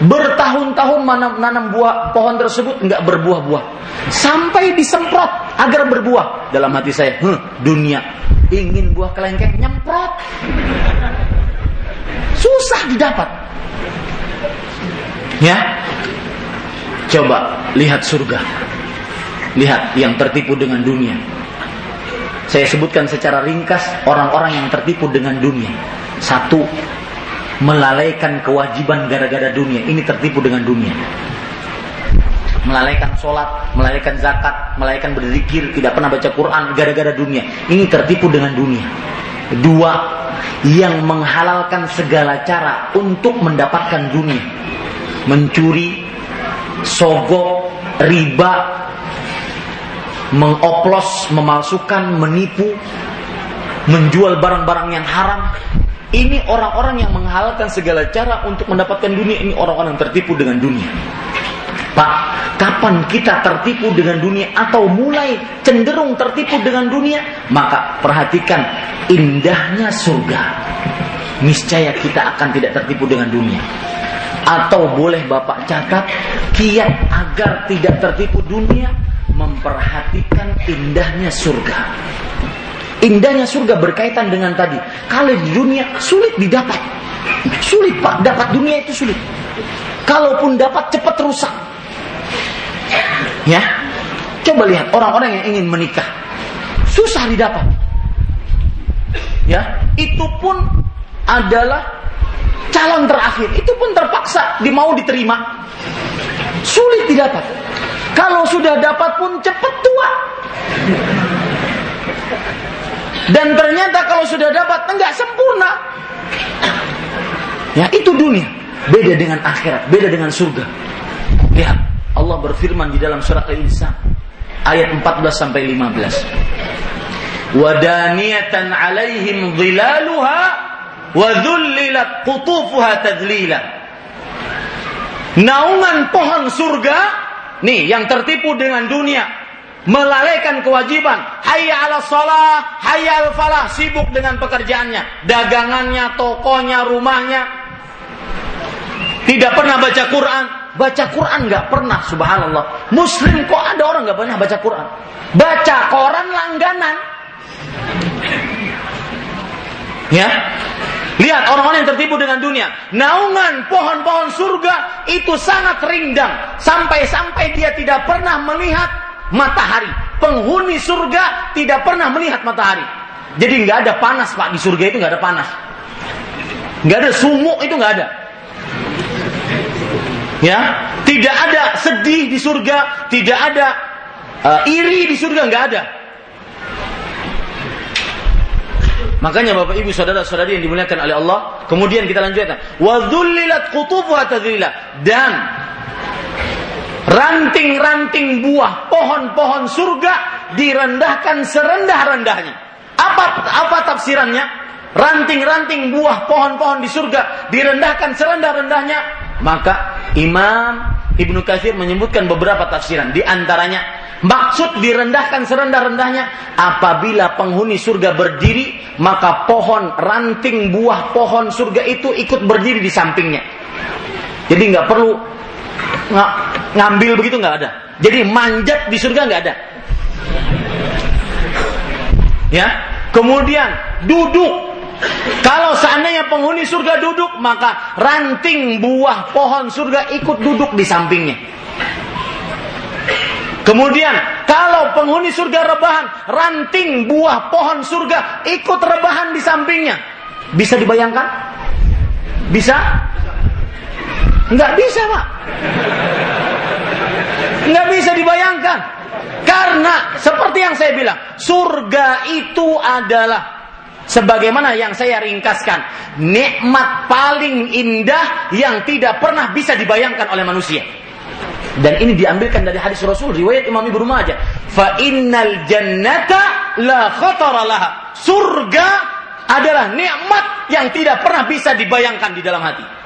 Bertahun-tahun nanam, nanam buah pohon tersebut nggak berbuah-buah sampai disemprot agar berbuah. Dalam hati saya, huh, dunia ingin buah kelengkeng nyemprot, susah didapat. Ya, Coba lihat surga. Lihat yang tertipu dengan dunia. Saya sebutkan secara ringkas orang-orang yang tertipu dengan dunia. Satu, melalaikan kewajiban gara-gara dunia. Ini tertipu dengan dunia. Melalaikan sholat, melalaikan zakat, melalaikan berzikir, tidak pernah baca Quran gara-gara dunia. Ini tertipu dengan dunia. Dua, yang menghalalkan segala cara untuk mendapatkan dunia. Mencuri, sogok, riba, mengoplos, memalsukan, menipu, menjual barang-barang yang haram. Ini orang-orang yang menghalalkan segala cara untuk mendapatkan dunia. Ini orang-orang yang tertipu dengan dunia. Pak, kapan kita tertipu dengan dunia atau mulai cenderung tertipu dengan dunia? Maka perhatikan indahnya surga. Niscaya kita akan tidak tertipu dengan dunia. Atau boleh Bapak catat kiat agar tidak tertipu dunia memperhatikan indahnya surga. Indahnya surga berkaitan dengan tadi. Kalau di dunia sulit didapat. Sulit Pak, dapat dunia itu sulit. Kalaupun dapat cepat rusak. Ya. Coba lihat orang-orang yang ingin menikah. Susah didapat. Ya, itu pun adalah calon terakhir itu pun terpaksa dimau diterima sulit didapat kalau sudah dapat pun cepat tua dan ternyata kalau sudah dapat enggak sempurna. Ya itu dunia. Beda dengan akhirat beda dengan surga. Lihat Allah berfirman di dalam surat Al-Insan ayat 14 sampai 15 wadaniyatan alaihim dhilaluha wa dhullilat qutufuha tadlila. Naungan pohon surga nih yang tertipu dengan dunia melalaikan kewajiban hayya ala salah hayya al falah sibuk dengan pekerjaannya dagangannya tokonya rumahnya Tidak pernah baca Quran. Baca Quran nggak pernah, subhanallah. Muslim kok ada orang nggak pernah baca Quran. Baca koran langganan. Ya, Lihat orang-orang yang tertipu dengan dunia. Naungan pohon-pohon surga itu sangat rindang. Sampai-sampai dia tidak pernah melihat matahari. Penghuni surga tidak pernah melihat matahari. Jadi nggak ada panas pak di surga itu nggak ada panas. Nggak ada sumuk itu nggak ada. Ya, tidak ada sedih di surga, tidak ada uh, iri di surga nggak ada. Makanya Bapak Ibu saudara-saudari yang dimuliakan oleh Allah, kemudian kita lanjutkan. Wa dzullilat qutufuha dan ranting-ranting buah pohon-pohon surga direndahkan serendah-rendahnya. Apa apa tafsirannya? Ranting-ranting buah pohon-pohon di surga direndahkan serendah-rendahnya. Maka Imam Ibnu Katsir menyebutkan beberapa tafsiran. Di antaranya Maksud direndahkan serendah-rendahnya apabila penghuni surga berdiri, maka pohon ranting buah pohon surga itu ikut berdiri di sampingnya. Jadi nggak perlu ng ngambil begitu nggak ada. Jadi manjat di surga nggak ada. Ya, kemudian duduk kalau seandainya penghuni surga duduk, maka ranting buah pohon surga ikut duduk di sampingnya. Kemudian kalau penghuni surga rebahan, ranting buah pohon surga ikut rebahan di sampingnya. Bisa dibayangkan? Bisa? Enggak bisa, Pak. Enggak bisa dibayangkan. Karena seperti yang saya bilang, surga itu adalah sebagaimana yang saya ringkaskan, nikmat paling indah yang tidak pernah bisa dibayangkan oleh manusia. Dan ini diambilkan dari hadis Rasul riwayat Imam Ibnu Majah. Fa innal jannata la khatara laha. Surga adalah nikmat yang tidak pernah bisa dibayangkan di dalam hati.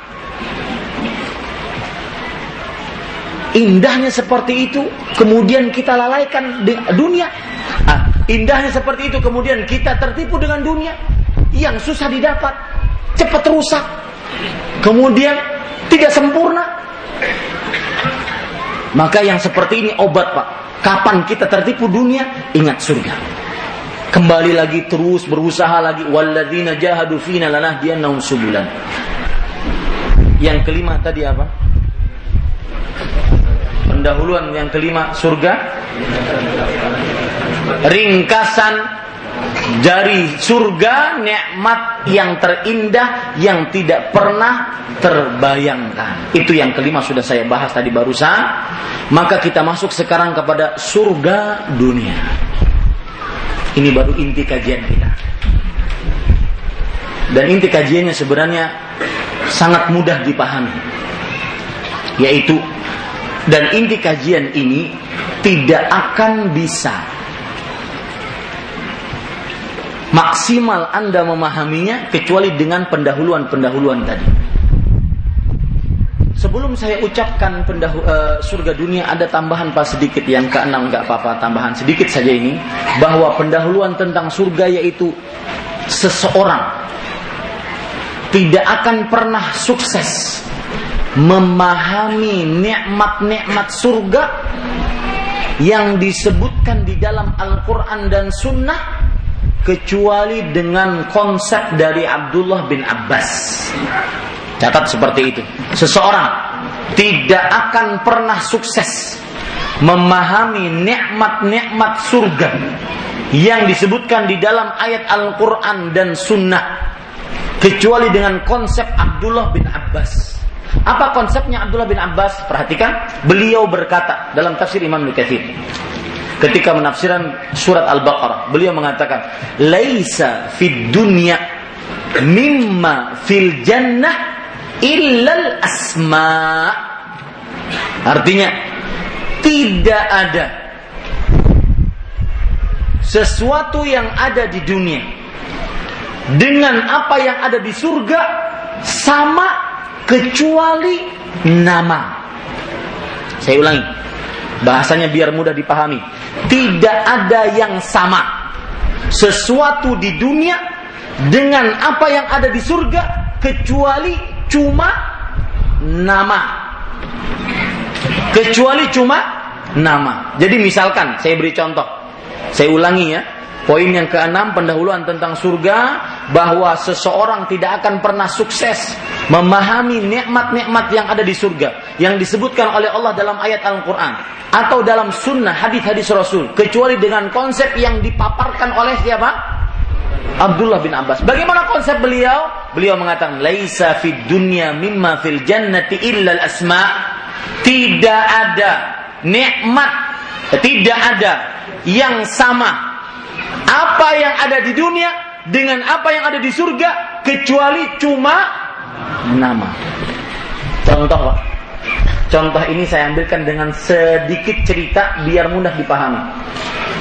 Indahnya seperti itu, kemudian kita lalaikan dunia. Ah, indahnya seperti itu, kemudian kita tertipu dengan dunia yang susah didapat, cepat rusak, kemudian tidak sempurna. Maka yang seperti ini obat pak. Kapan kita tertipu dunia, ingat surga. Kembali lagi terus berusaha lagi. Walladzina jahadu fina lanahdiyannahum subulan. Yang kelima tadi apa? Pendahuluan yang kelima surga. Ringkasan dari surga nikmat yang terindah yang tidak pernah terbayangkan. Itu yang kelima sudah saya bahas tadi barusan. Maka kita masuk sekarang kepada surga dunia. Ini baru inti kajian kita. Dan inti kajiannya sebenarnya sangat mudah dipahami. Yaitu dan inti kajian ini tidak akan bisa maksimal Anda memahaminya kecuali dengan pendahuluan-pendahuluan tadi. Sebelum saya ucapkan pendahu, uh, surga dunia ada tambahan pas sedikit yang keenam nggak apa-apa tambahan sedikit saja ini bahwa pendahuluan tentang surga yaitu seseorang tidak akan pernah sukses memahami nikmat-nikmat surga yang disebutkan di dalam Al-Quran dan Sunnah kecuali dengan konsep dari Abdullah bin Abbas. Catat seperti itu. Seseorang tidak akan pernah sukses memahami nikmat-nikmat surga yang disebutkan di dalam ayat Al-Quran dan Sunnah kecuali dengan konsep Abdullah bin Abbas. Apa konsepnya Abdullah bin Abbas? Perhatikan, beliau berkata dalam tafsir Imam Nukathir ketika menafsiran surat Al-Baqarah. Beliau mengatakan, "Laisa fid dunya mimma fil jannah illal asma." Artinya, tidak ada sesuatu yang ada di dunia dengan apa yang ada di surga sama kecuali nama. Saya ulangi. Bahasanya biar mudah dipahami. Tidak ada yang sama. Sesuatu di dunia dengan apa yang ada di surga kecuali cuma nama. Kecuali cuma nama. Jadi misalkan saya beri contoh. Saya ulangi ya. Poin yang keenam pendahuluan tentang surga bahwa seseorang tidak akan pernah sukses memahami nikmat-nikmat yang ada di surga yang disebutkan oleh Allah dalam ayat Al-Qur'an atau dalam sunnah hadis-hadis Rasul kecuali dengan konsep yang dipaparkan oleh siapa? Abdullah bin Abbas. Bagaimana konsep beliau? Beliau mengatakan laisa fid dunya mimma fil jannati illa al-asma. Tidak ada nikmat, tidak ada yang sama apa yang ada di dunia dengan apa yang ada di surga kecuali cuma nama. Contoh Pak. Contoh ini saya ambilkan dengan sedikit cerita biar mudah dipahami.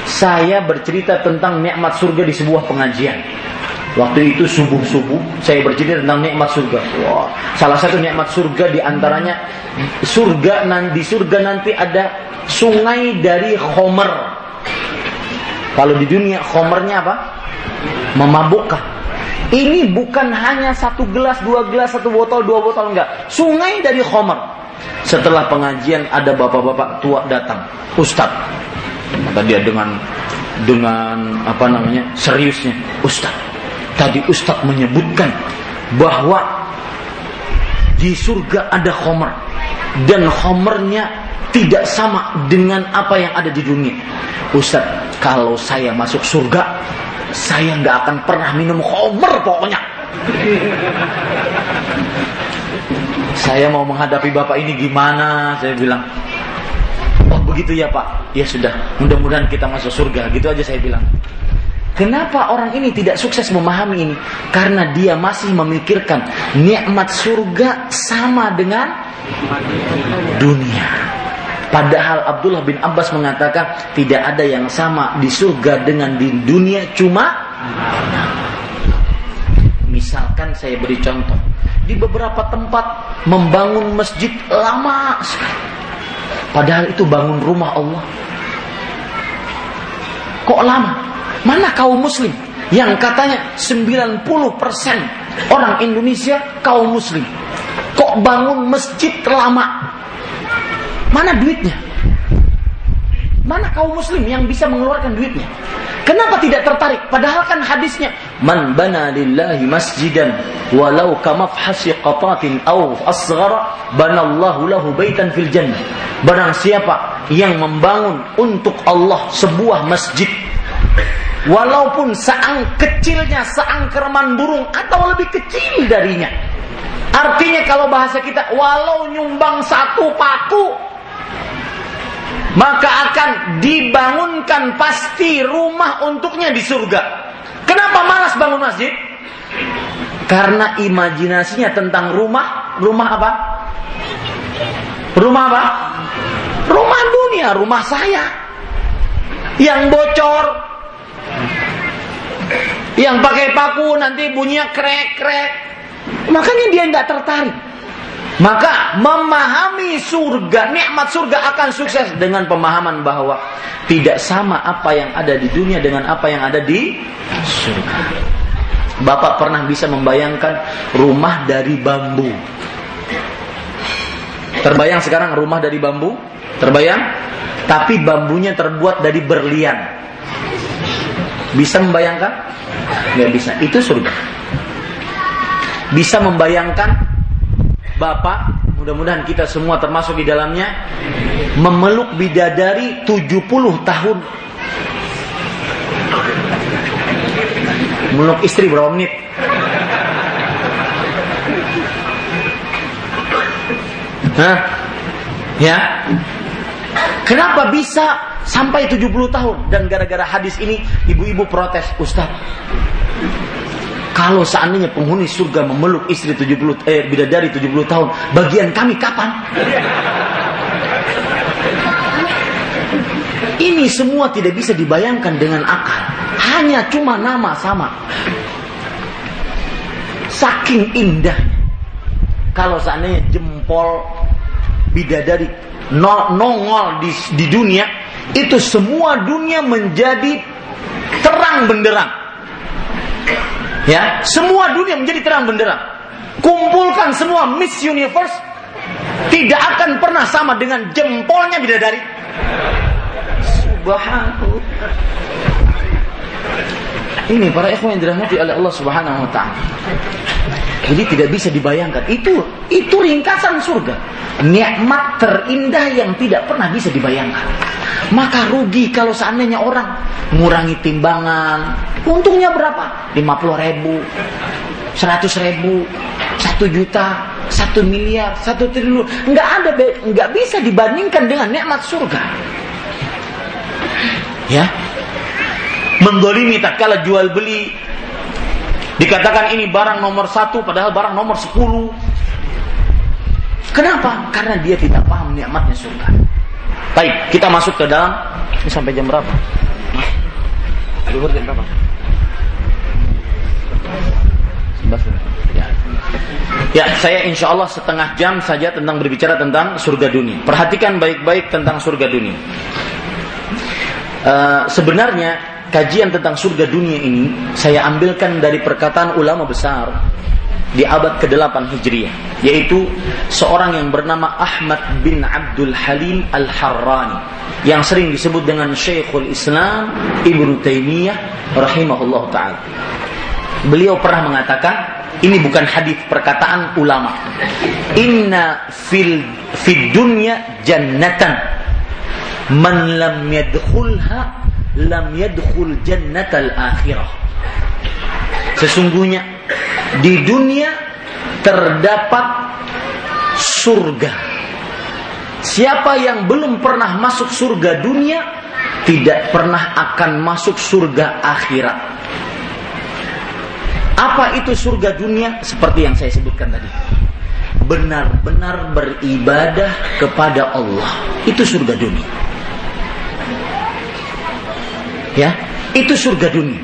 Saya bercerita tentang nikmat surga di sebuah pengajian. Waktu itu subuh-subuh saya bercerita tentang nikmat surga. Wah, salah satu nikmat surga di antaranya surga di surga nanti ada sungai dari Homer kalau di dunia khomernya apa? Memabukkan. Ini bukan hanya satu gelas, dua gelas, satu botol, dua botol enggak. Sungai dari khomer. Setelah pengajian ada bapak-bapak tua datang, Ustad. Maka dia dengan dengan apa namanya seriusnya, Ustad. Tadi Ustad menyebutkan bahwa di surga ada khomer dan khomernya tidak sama dengan apa yang ada di dunia. Ustaz, kalau saya masuk surga, saya nggak akan pernah minum khamr pokoknya. saya mau menghadapi bapak ini gimana? Saya bilang, oh begitu ya pak. Ya sudah, mudah-mudahan kita masuk surga. Gitu aja saya bilang. Kenapa orang ini tidak sukses memahami ini? Karena dia masih memikirkan nikmat surga sama dengan dunia. Padahal Abdullah bin Abbas mengatakan tidak ada yang sama di surga dengan di dunia cuma Misalkan saya beri contoh di beberapa tempat membangun masjid lama sekali. Padahal itu bangun rumah Allah. Kok lama? Mana kaum muslim yang katanya 90% orang Indonesia kaum muslim. Kok bangun masjid lama? Mana duitnya? Mana kaum muslim yang bisa mengeluarkan duitnya? Kenapa tidak tertarik? Padahal kan hadisnya Man bana lillahi masjidan walau kamafhasi qatatin aw asghara banallahu lahu baitan fil jannah. Barang siapa yang membangun untuk Allah sebuah masjid walaupun seang kecilnya seang kereman burung atau lebih kecil darinya. Artinya kalau bahasa kita walau nyumbang satu paku maka akan dibangunkan pasti rumah untuknya di surga. Kenapa malas bangun masjid? Karena imajinasinya tentang rumah, rumah apa? Rumah apa? Rumah dunia, rumah saya. Yang bocor. Yang pakai paku nanti bunyinya krek-krek. Makanya dia tidak tertarik. Maka memahami surga, nikmat surga akan sukses dengan pemahaman bahwa tidak sama apa yang ada di dunia dengan apa yang ada di surga. Bapak pernah bisa membayangkan rumah dari bambu. Terbayang sekarang rumah dari bambu? Terbayang? Tapi bambunya terbuat dari berlian. Bisa membayangkan? Nggak bisa. Itu surga. Bisa membayangkan Bapak, mudah-mudahan kita semua termasuk di dalamnya, memeluk bidadari 70 tahun. Meluk istri berapa menit? Hah? Ya? Kenapa bisa sampai 70 tahun? Dan gara-gara hadis ini ibu-ibu protes, Ustaz. Kalau seandainya penghuni surga memeluk istri 70 eh bidadari 70 tahun, bagian kami kapan? Ini semua tidak bisa dibayangkan dengan akal. Hanya cuma nama sama. Saking indah. Kalau seandainya jempol bidadari nongol di, di dunia, itu semua dunia menjadi terang benderang. Ya, semua dunia menjadi terang benderang. Kumpulkan semua Miss Universe, tidak akan pernah sama dengan jempolnya bidadari. Subhanallah. Ini para ikhwan yang dirahmati oleh Allah Subhanahu wa taala. Jadi tidak bisa dibayangkan. Itu itu ringkasan surga. Nikmat terindah yang tidak pernah bisa dibayangkan. Maka rugi kalau seandainya orang mengurangi timbangan. Untungnya berapa? 50 ribu, 100 ribu, 1 juta, 1 miliar, 1 triliun. Nggak ada, nggak bisa dibandingkan dengan nikmat surga. Ya, mendolimi tak kala jual beli dikatakan ini barang nomor satu padahal barang nomor sepuluh kenapa? karena dia tidak paham nikmatnya surga baik kita masuk ke dalam ini sampai jam berapa? Duhur jam berapa? Ya. ya, saya insya Allah setengah jam saja tentang berbicara tentang surga dunia. Perhatikan baik-baik tentang surga dunia. Uh, sebenarnya kajian tentang surga dunia ini saya ambilkan dari perkataan ulama besar di abad ke-8 Hijriah yaitu seorang yang bernama Ahmad bin Abdul Halim Al-Harrani yang sering disebut dengan Syekhul Islam Ibnu Taimiyah rahimahullah taala. Beliau pernah mengatakan ini bukan hadis perkataan ulama. Inna fil fid dunya jannatan man lam yadkhulha lam yadkhul jannatal akhirah. Sesungguhnya di dunia terdapat surga. Siapa yang belum pernah masuk surga dunia tidak pernah akan masuk surga akhirat. Apa itu surga dunia? Seperti yang saya sebutkan tadi. Benar-benar beribadah kepada Allah. Itu surga dunia ya itu surga dunia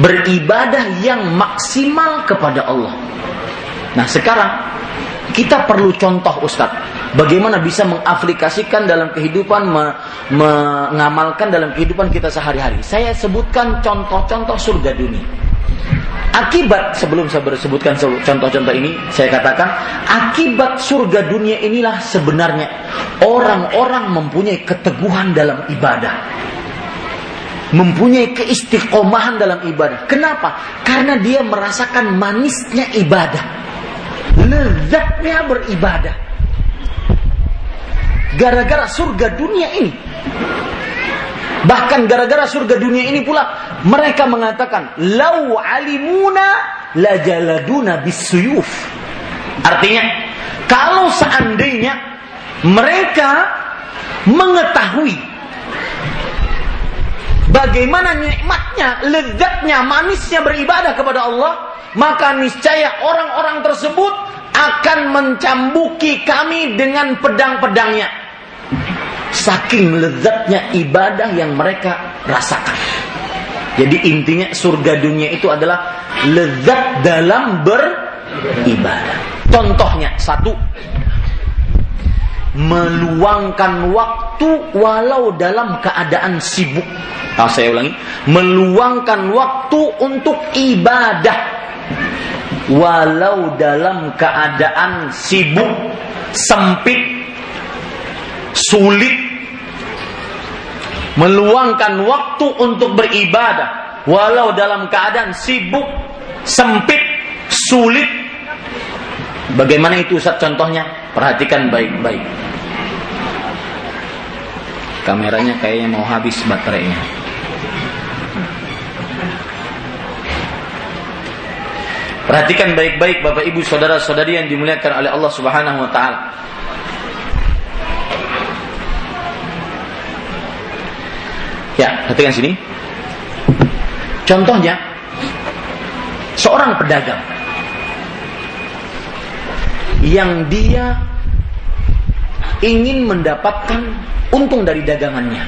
beribadah yang maksimal kepada Allah. Nah sekarang kita perlu contoh Ustadz bagaimana bisa mengaplikasikan dalam kehidupan me, mengamalkan dalam kehidupan kita sehari-hari? Saya sebutkan contoh-contoh surga dunia. Akibat sebelum saya bersebutkan contoh-contoh ini, saya katakan akibat surga dunia inilah sebenarnya orang-orang mempunyai keteguhan dalam ibadah mempunyai keistiqomahan dalam ibadah. Kenapa? Karena dia merasakan manisnya ibadah. Lezatnya beribadah. Gara-gara surga dunia ini. Bahkan gara-gara surga dunia ini pula mereka mengatakan lau alimuna la jaladuna bisuyuf. Artinya kalau seandainya mereka mengetahui bagaimana nikmatnya, lezatnya, manisnya beribadah kepada Allah, maka niscaya orang-orang tersebut akan mencambuki kami dengan pedang-pedangnya. Saking lezatnya ibadah yang mereka rasakan. Jadi intinya surga dunia itu adalah lezat dalam beribadah. Contohnya satu, meluangkan waktu walau dalam keadaan sibuk. Nah, saya ulangi, meluangkan waktu untuk ibadah walau dalam keadaan sibuk, sempit, sulit. Meluangkan waktu untuk beribadah walau dalam keadaan sibuk, sempit, sulit. Bagaimana itu Ustaz contohnya? Perhatikan baik-baik. Kameranya kayaknya mau habis baterainya. Perhatikan baik-baik Bapak Ibu saudara-saudari yang dimuliakan oleh Allah Subhanahu wa taala. Ya, perhatikan sini. Contohnya seorang pedagang yang dia ingin mendapatkan untung dari dagangannya.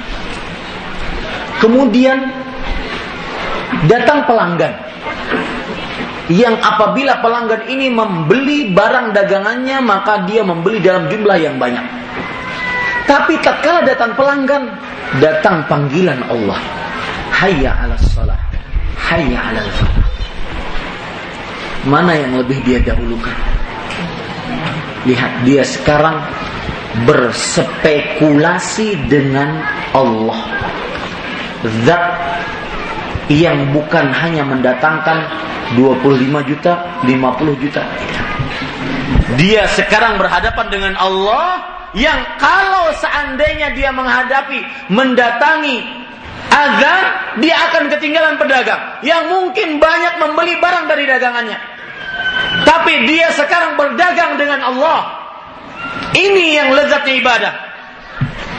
Kemudian datang pelanggan yang apabila pelanggan ini membeli barang dagangannya maka dia membeli dalam jumlah yang banyak. Tapi tatkala datang pelanggan, datang panggilan Allah. Hayya 'alas salah. Hayya 'alal falah. Mana yang lebih dia dahulukan? Lihat dia sekarang berspekulasi dengan Allah. Zat yang bukan hanya mendatangkan 25 juta, 50 juta. Dia sekarang berhadapan dengan Allah yang kalau seandainya dia menghadapi, mendatangi azan, dia akan ketinggalan pedagang yang mungkin banyak membeli barang dari dagangannya. Tapi dia sekarang berdagang dengan Allah. Ini yang lezatnya ibadah.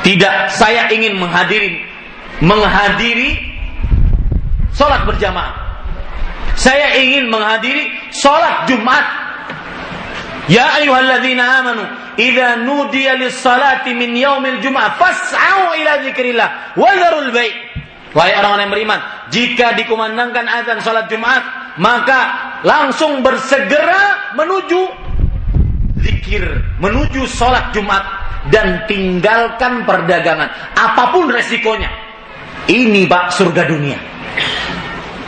Tidak, saya ingin menghadiri menghadiri sholat berjamaah. Saya ingin menghadiri sholat Jumat. Ya ayyuhalladzina amanu idza nudiya lis-salati min yaumil jum'ah fas'au ila dzikrillah wa dzarul bai'. Wahai orang-orang yang beriman, jika dikumandangkan azan salat Jumat, maka langsung bersegera menuju zikir, menuju salat Jumat dan tinggalkan perdagangan apa pun resikonya. Ini Pak surga dunia.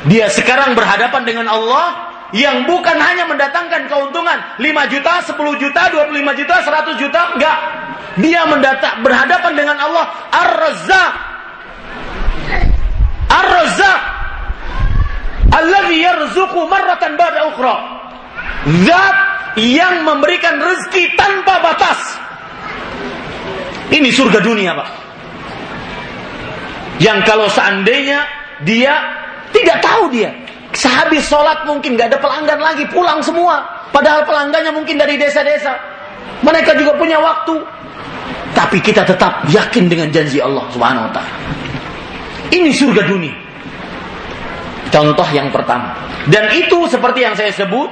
Dia sekarang berhadapan dengan Allah yang bukan hanya mendatangkan keuntungan 5 juta, 10 juta, 25 juta, 100 juta, enggak. Dia mendatang berhadapan dengan Allah Ar-Razzaq. Ar-Razzaq alladhi yarzuqu marratan ba'da ukhra. Zat yang memberikan rezeki tanpa batas. Ini surga dunia, Pak. Yang kalau seandainya dia tidak tahu dia Sehabis sholat mungkin gak ada pelanggan lagi, pulang semua. Padahal pelanggannya mungkin dari desa-desa. Mereka juga punya waktu. Tapi kita tetap yakin dengan janji Allah Subhanahu wa taala. Ini surga dunia. Contoh yang pertama. Dan itu seperti yang saya sebut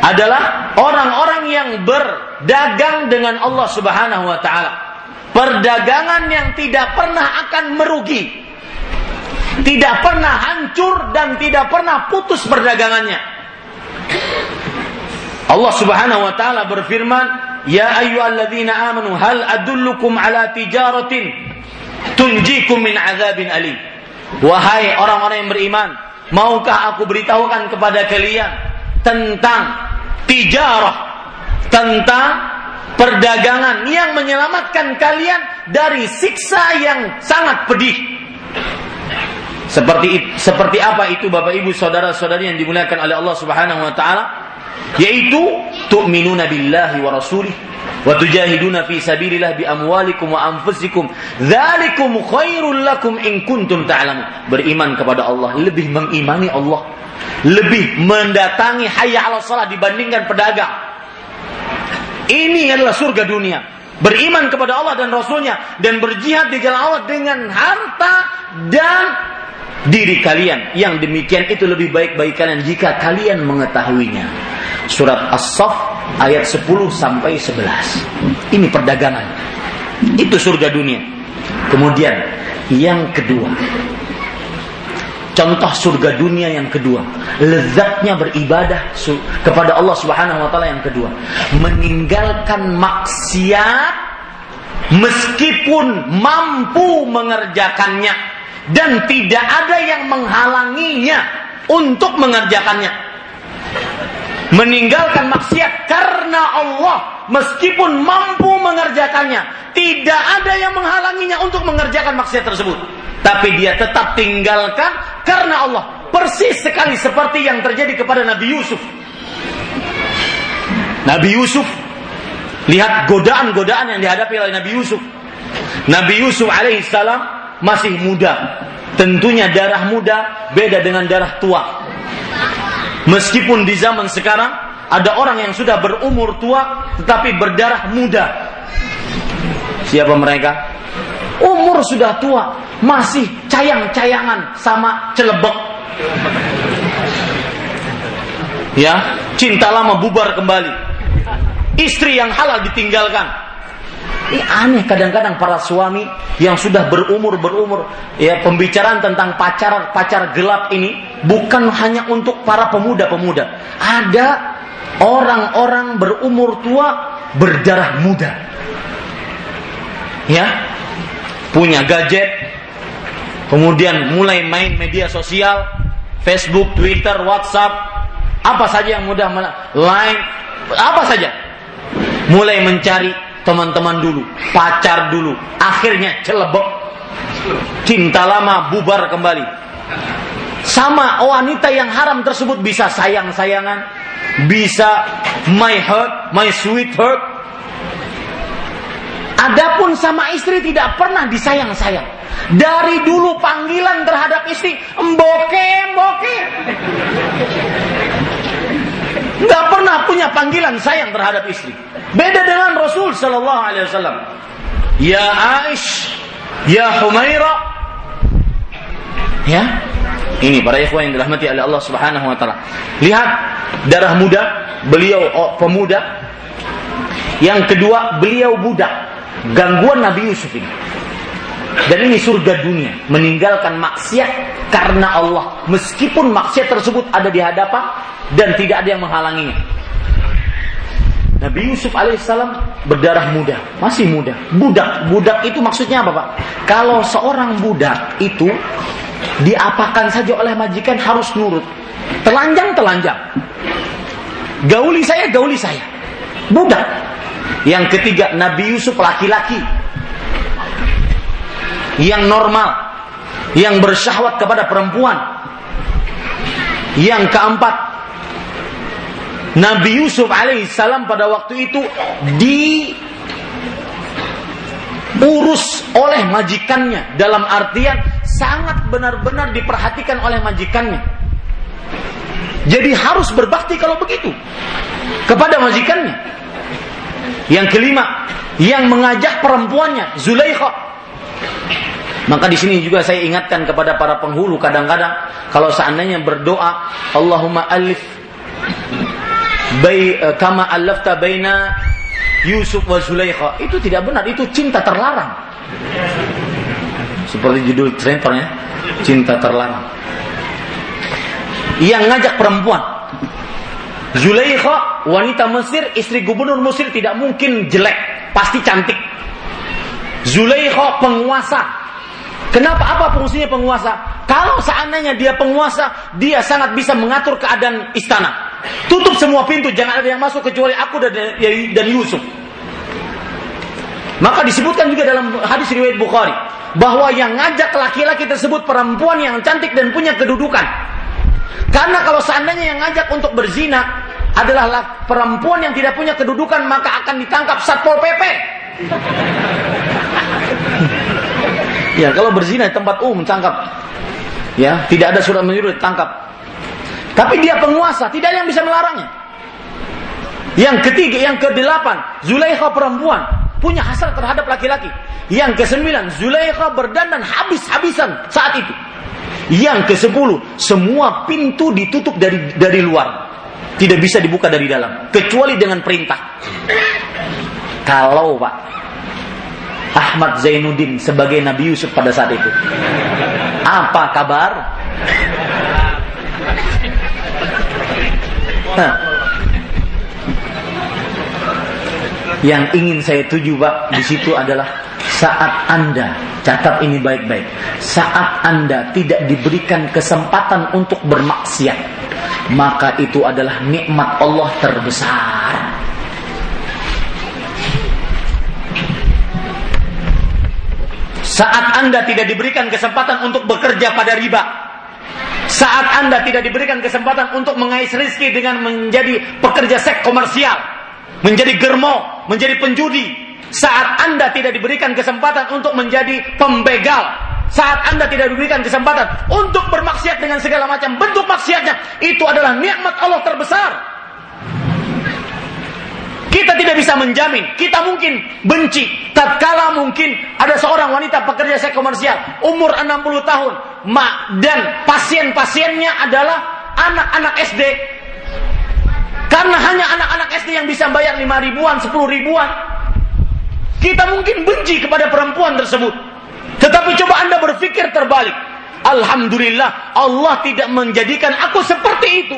adalah orang-orang yang berdagang dengan Allah Subhanahu wa taala. Perdagangan yang tidak pernah akan merugi tidak pernah hancur dan tidak pernah putus perdagangannya. Allah Subhanahu wa taala berfirman, "Ya ayyuhalladzina amanu hal adullukum ala tijaratin tunjikum min azabin alim." Wahai orang-orang yang beriman, maukah aku beritahukan kepada kalian tentang tijarah, tentang perdagangan yang menyelamatkan kalian dari siksa yang sangat pedih. Seperti seperti apa itu Bapak Ibu saudara-saudari yang dimuliakan oleh Allah Subhanahu wa taala? Yaitu tu'minuna billahi wa rasulih wa tujahiduna fi sabilillah bi amwalikum wa anfusikum. Dzalikum khairul lakum in kuntum ta'lamun. Beriman kepada Allah, lebih mengimani Allah, lebih mendatangi hayya 'ala salat dibandingkan pedagang. Ini adalah surga dunia beriman kepada Allah dan Rasulnya dan berjihad di jalan Allah dengan harta dan diri kalian yang demikian itu lebih baik bagi kalian jika kalian mengetahuinya. Surat As-Saff ayat 10 sampai 11. Ini perdagangan. Itu surga dunia. Kemudian yang kedua. Contoh surga dunia yang kedua, lezatnya beribadah kepada Allah Subhanahu wa taala yang kedua, meninggalkan maksiat meskipun mampu mengerjakannya dan tidak ada yang menghalanginya untuk mengerjakannya. Meninggalkan maksiat karena Allah meskipun mampu mengerjakannya, tidak ada yang menghalanginya untuk mengerjakan maksiat tersebut. Tapi dia tetap tinggalkan karena Allah. Persis sekali seperti yang terjadi kepada Nabi Yusuf. Nabi Yusuf lihat godaan-godaan yang dihadapi oleh Nabi Yusuf. Nabi Yusuf alaihissalam masih muda. Tentunya darah muda beda dengan darah tua. Meskipun di zaman sekarang ada orang yang sudah berumur tua tetapi berdarah muda. Siapa mereka? Umur sudah tua, masih cayang-cayangan sama celebek. Ya, cinta lama bubar kembali. Istri yang halal ditinggalkan, ini aneh kadang-kadang para suami yang sudah berumur-berumur ya pembicaraan tentang pacar pacar gelap ini bukan hanya untuk para pemuda-pemuda. Ada orang-orang berumur tua berdarah muda. Ya. Punya gadget kemudian mulai main media sosial, Facebook, Twitter, WhatsApp, apa saja yang mudah line, apa saja mulai mencari teman-teman dulu, pacar dulu, akhirnya celebek. Cinta lama bubar kembali. Sama wanita yang haram tersebut bisa sayang-sayangan, bisa my heart, my sweet heart. Adapun sama istri tidak pernah disayang-sayang. Dari dulu panggilan terhadap istri, emboke, emboke. Nggak pernah punya panggilan sayang terhadap istri. Beda dengan Rasul Sallallahu Alaihi Wasallam. Ya Aish, ya Humaira. Ya, ini para ikhwan yang dirahmati oleh Allah Subhanahu Wa Taala. Lihat darah muda, beliau oh, pemuda. Yang kedua, beliau budak. Gangguan Nabi Yusuf ini. Dan ini surga dunia, meninggalkan maksiat karena Allah. Meskipun maksiat tersebut ada di hadapan dan tidak ada yang menghalanginya. Nabi Yusuf alaihissalam berdarah muda, masih muda. Budak, budak itu maksudnya apa pak? Kalau seorang budak itu diapakan saja oleh majikan harus nurut. Telanjang, telanjang. Gauli saya, gauli saya. Budak. Yang ketiga, Nabi Yusuf laki-laki. Yang normal. Yang bersyahwat kepada perempuan. Yang keempat, Nabi Yusuf alaihissalam pada waktu itu diurus oleh majikannya dalam artian sangat benar-benar diperhatikan oleh majikannya. Jadi harus berbakti kalau begitu kepada majikannya. Yang kelima, yang mengajak perempuannya, Zulaikha. Maka di sini juga saya ingatkan kepada para penghulu kadang-kadang kalau seandainya berdoa, Allahumma alif Bay, uh, kama alafta baina Yusuf wa Zulaikha. Itu tidak benar itu cinta terlarang. Seperti judul trainernya cinta terlarang. Yang ngajak perempuan Zulaikha wanita Mesir istri gubernur Mesir tidak mungkin jelek pasti cantik Zulaikha penguasa Kenapa? Apa fungsinya penguasa? Kalau seandainya dia penguasa, dia sangat bisa mengatur keadaan istana. Tutup semua pintu, jangan ada yang masuk kecuali aku dan, dan Yusuf. Maka disebutkan juga dalam hadis riwayat Bukhari bahwa yang ngajak laki-laki tersebut perempuan yang cantik dan punya kedudukan. Karena kalau seandainya yang ngajak untuk berzina adalah perempuan yang tidak punya kedudukan maka akan ditangkap Satpol PP. Ya, kalau berzina di tempat umum tangkap. Ya, tidak ada surat menyuruh tangkap. Tapi dia penguasa, tidak ada yang bisa melarangnya. Yang ketiga, yang kedelapan, Zulaikha perempuan punya hasrat terhadap laki-laki. Yang kesembilan, Zulaikha berdandan habis-habisan saat itu. Yang kesepuluh, semua pintu ditutup dari dari luar. Tidak bisa dibuka dari dalam, kecuali dengan perintah. Kalau Pak, Ahmad Zainuddin sebagai Nabi Yusuf pada saat itu. Apa kabar? Nah, yang ingin saya tuju Pak di situ adalah saat Anda catat ini baik-baik. Saat Anda tidak diberikan kesempatan untuk bermaksiat, maka itu adalah nikmat Allah terbesar. Saat Anda tidak diberikan kesempatan untuk bekerja pada riba. Saat Anda tidak diberikan kesempatan untuk mengais rezeki dengan menjadi pekerja seks komersial. Menjadi germo, menjadi penjudi. Saat Anda tidak diberikan kesempatan untuk menjadi pembegal. Saat Anda tidak diberikan kesempatan untuk bermaksiat dengan segala macam bentuk maksiatnya. Itu adalah nikmat Allah terbesar. Kita tidak bisa menjamin. Kita mungkin benci. Tatkala mungkin ada seorang wanita pekerja seks komersial. Umur 60 tahun. Ma, dan pasien-pasiennya adalah anak-anak SD. Karena hanya anak-anak SD yang bisa bayar 5 ribuan, 10 ribuan. Kita mungkin benci kepada perempuan tersebut. Tetapi coba anda berpikir terbalik. Alhamdulillah Allah tidak menjadikan aku seperti itu.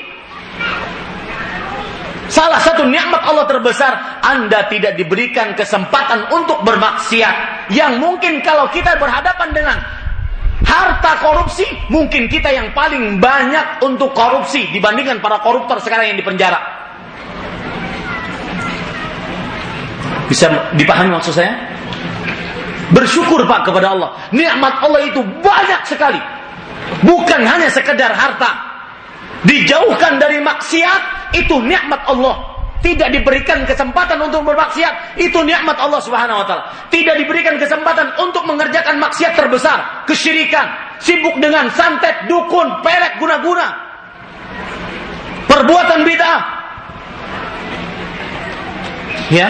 Salah satu nikmat Allah terbesar, Anda tidak diberikan kesempatan untuk bermaksiat. Yang mungkin kalau kita berhadapan dengan harta korupsi, mungkin kita yang paling banyak untuk korupsi dibandingkan para koruptor sekarang yang di penjara. Bisa dipahami maksud saya? Bersyukur Pak kepada Allah. Nikmat Allah itu banyak sekali. Bukan hanya sekedar harta. Dijauhkan dari maksiat itu nikmat Allah. Tidak diberikan kesempatan untuk bermaksiat, itu nikmat Allah Subhanahu wa taala. Tidak diberikan kesempatan untuk mengerjakan maksiat terbesar, kesyirikan, sibuk dengan santet, dukun, perek, guna-guna. Perbuatan bid'ah. Ya.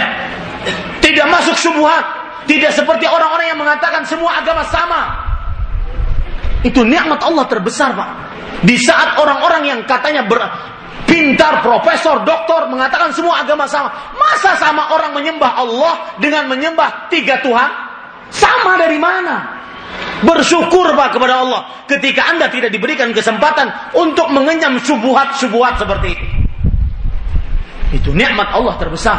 Tidak masuk subuhat, tidak seperti orang-orang yang mengatakan semua agama sama. Itu nikmat Allah terbesar, Pak. Di saat orang-orang yang katanya ber, pintar, profesor, doktor mengatakan semua agama sama. Masa sama orang menyembah Allah dengan menyembah tiga Tuhan? Sama dari mana? Bersyukur Pak kepada Allah ketika Anda tidak diberikan kesempatan untuk mengenyam subuhat-subuhat seperti itu. Itu nikmat Allah terbesar.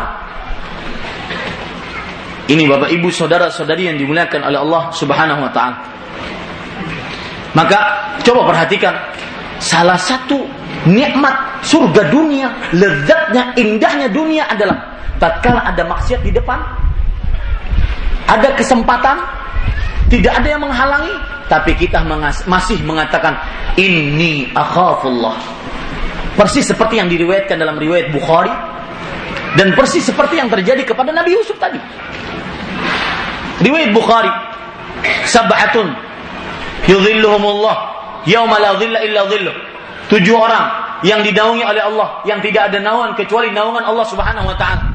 Ini Bapak Ibu saudara-saudari yang dimuliakan oleh Allah Subhanahu wa taala. Maka coba perhatikan salah satu nikmat surga dunia, lezatnya, indahnya dunia adalah tatkala ada maksiat di depan, ada kesempatan, tidak ada yang menghalangi, tapi kita masih mengatakan ini akhafullah. Persis seperti yang diriwayatkan dalam riwayat Bukhari dan persis seperti yang terjadi kepada Nabi Yusuf tadi. Riwayat Bukhari, sab'atun yudhilluhumullah yauma la dhilla illa dhilluh Tujuh orang yang didaungi oleh Allah, yang tidak ada naungan kecuali naungan Allah Subhanahu wa taala.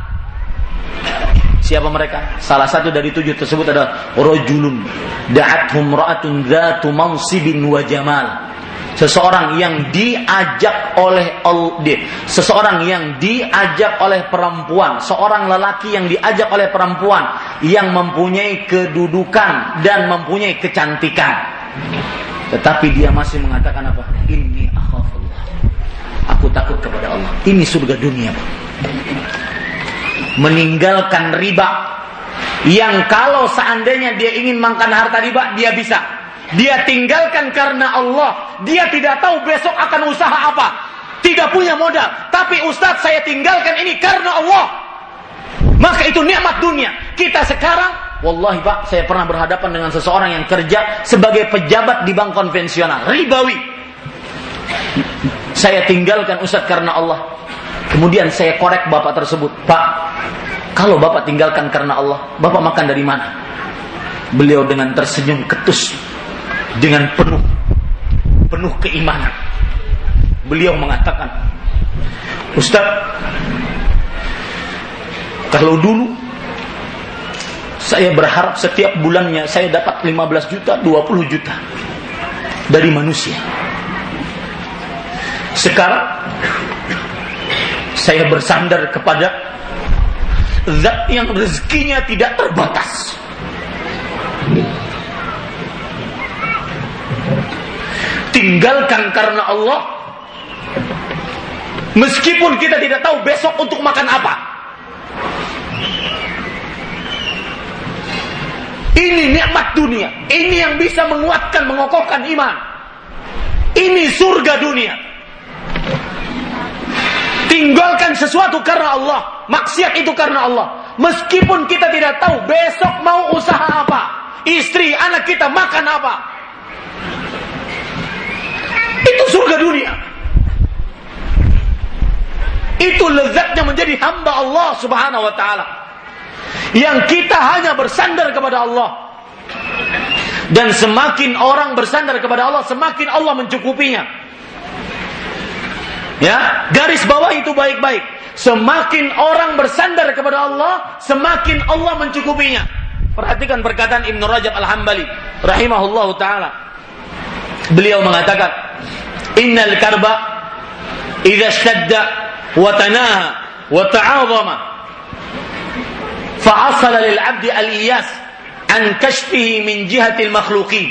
Siapa mereka? Salah satu dari tujuh tersebut adalah rajulun da'athum ra'atun dzatu mansibin wa jamal. Seseorang yang diajak oleh Allah, seseorang yang diajak oleh perempuan, seorang lelaki yang diajak oleh perempuan yang mempunyai kedudukan dan mempunyai kecantikan. Tetapi dia masih mengatakan apa? Ini Aku takut kepada Allah. Ini surga dunia. Meninggalkan riba. Yang kalau seandainya dia ingin makan harta riba, dia bisa. Dia tinggalkan karena Allah. Dia tidak tahu besok akan usaha apa. Tidak punya modal. Tapi Ustadz saya tinggalkan ini karena Allah. Maka itu nikmat dunia. Kita sekarang, wallahi Pak, saya pernah berhadapan dengan seseorang yang kerja sebagai pejabat di bank konvensional, ribawi. Saya tinggalkan Ustaz karena Allah. Kemudian saya korek bapak tersebut. Pak, kalau bapak tinggalkan karena Allah, bapak makan dari mana? Beliau dengan tersenyum ketus. Dengan penuh penuh keimanan. Beliau mengatakan, Ustaz, kalau dulu saya berharap setiap bulannya saya dapat 15 juta, 20 juta dari manusia. Sekarang saya bersandar kepada zat yang rezekinya tidak terbatas. Tinggalkan karena Allah Meskipun kita tidak tahu besok untuk makan apa Ini nikmat dunia Ini yang bisa menguatkan, mengokohkan iman Ini surga dunia Tinggalkan sesuatu karena Allah. Maksiat itu karena Allah. Meskipun kita tidak tahu besok mau usaha apa. Istri, anak kita makan apa. Itu surga dunia. Itu lezatnya menjadi hamba Allah subhanahu wa ta'ala. Yang kita hanya bersandar kepada Allah. Dan semakin orang bersandar kepada Allah, semakin Allah mencukupinya. Ya, garis bawah itu baik-baik. Semakin orang bersandar kepada Allah, semakin Allah mencukupinya. Perhatikan perkataan Ibn Rajab Al-Hambali rahimahullahu taala. Beliau mengatakan, "Innal karba idza shadda wa tanaha wa ta'azama lil 'abdi al-iyas an kashfihi min jihati al-makhluqin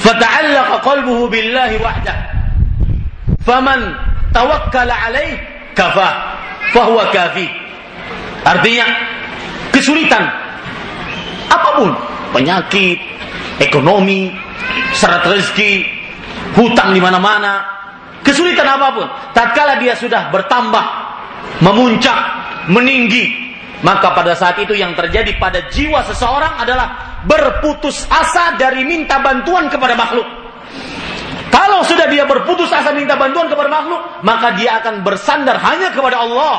fata'allaqa qalbuhu billahi wahdahu Faman tawakkala alaih kafah fahuwa kafi. Artinya kesulitan. Apa pun, penyakit, ekonomi, syarat rezeki, hutang di mana-mana, kesulitan apa pun, tatkala dia sudah bertambah, memuncak, meninggi, maka pada saat itu yang terjadi pada jiwa seseorang adalah berputus asa dari minta bantuan kepada makhluk. Kalau sudah dia berputus asa minta bantuan kepada makhluk, maka dia akan bersandar hanya kepada Allah.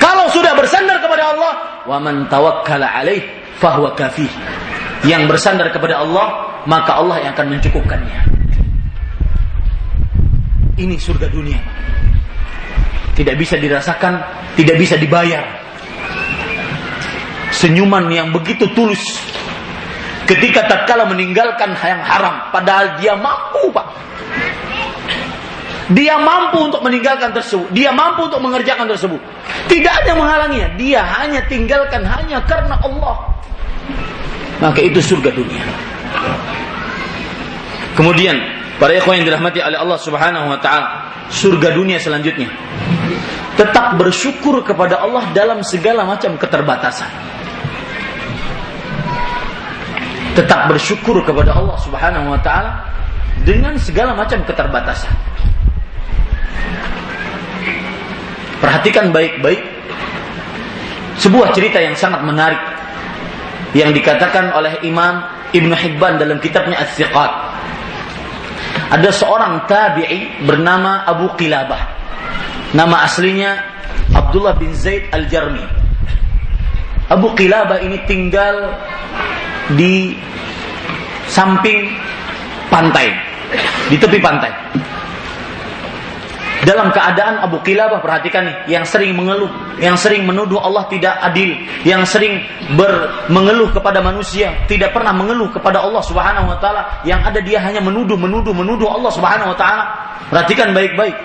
Kalau sudah bersandar kepada Allah, wa man tawakkala alaih fahuwa kafih. Yang bersandar kepada Allah, maka Allah yang akan mencukupkannya. Ini surga dunia. Tidak bisa dirasakan, tidak bisa dibayar. Senyuman yang begitu tulus. Ketika tatkala meninggalkan yang haram padahal dia mampu Pak. Dia mampu untuk meninggalkan tersebut. Dia mampu untuk mengerjakan tersebut. Tidak ada menghalanginya. Dia hanya tinggalkan hanya karena Allah. Maka itu surga dunia. Kemudian para ikhwan yang dirahmati oleh Allah Subhanahu wa taala surga dunia selanjutnya tetap bersyukur kepada Allah dalam segala macam keterbatasan tetap bersyukur kepada Allah Subhanahu wa taala dengan segala macam keterbatasan. Perhatikan baik-baik sebuah cerita yang sangat menarik yang dikatakan oleh Imam Ibnu Hibban dalam kitabnya As-Siqat. Ada seorang tabi'i bernama Abu Qilabah. Nama aslinya Abdullah bin Zaid Al-Jarmi. Abu Qilabah ini tinggal di samping pantai, di tepi pantai. Dalam keadaan Abu Kilabah perhatikan nih, yang sering mengeluh, yang sering menuduh Allah tidak adil, yang sering ber, mengeluh kepada manusia, tidak pernah mengeluh kepada Allah Subhanahu wa taala, yang ada dia hanya menuduh, menuduh, menuduh Allah Subhanahu wa taala. Perhatikan baik-baik.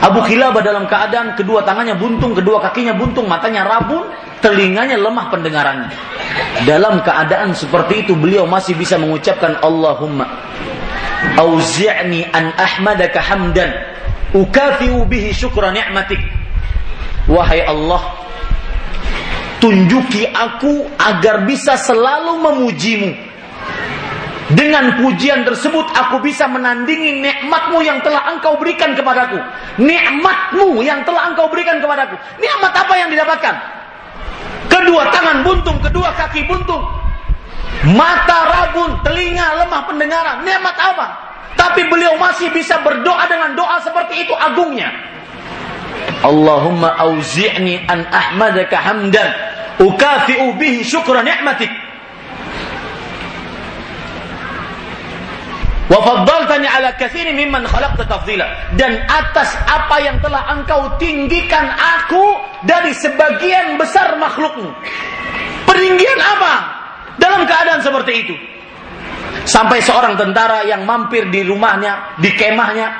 Abu Kilabah dalam keadaan kedua tangannya buntung, kedua kakinya buntung, matanya rabun, telinganya lemah pendengarannya. Dalam keadaan seperti itu beliau masih bisa mengucapkan Allahumma auzi'ni an ahmadaka hamdan ukafiu bihi syukra ni'matik. Wahai Allah, tunjuki aku agar bisa selalu memujimu dengan pujian tersebut aku bisa menandingi nikmatmu yang telah engkau berikan kepadaku. Nikmatmu yang telah engkau berikan kepadaku. Nikmat apa yang didapatkan? Kedua tangan buntung, kedua kaki buntung. Mata rabun, telinga lemah pendengaran. Nikmat apa? Tapi beliau masih bisa berdoa dengan doa seperti itu agungnya. Allahumma auzi'ni an ahmadaka hamdan ukafi'u bihi syukra ni'matik. Wa faddaltani ala katsirin mimman khalaqta tafdila. Dan atas apa yang telah engkau tinggikan aku dari sebagian besar makhlukmu. Peninggian apa? Dalam keadaan seperti itu. Sampai seorang tentara yang mampir di rumahnya, di kemahnya,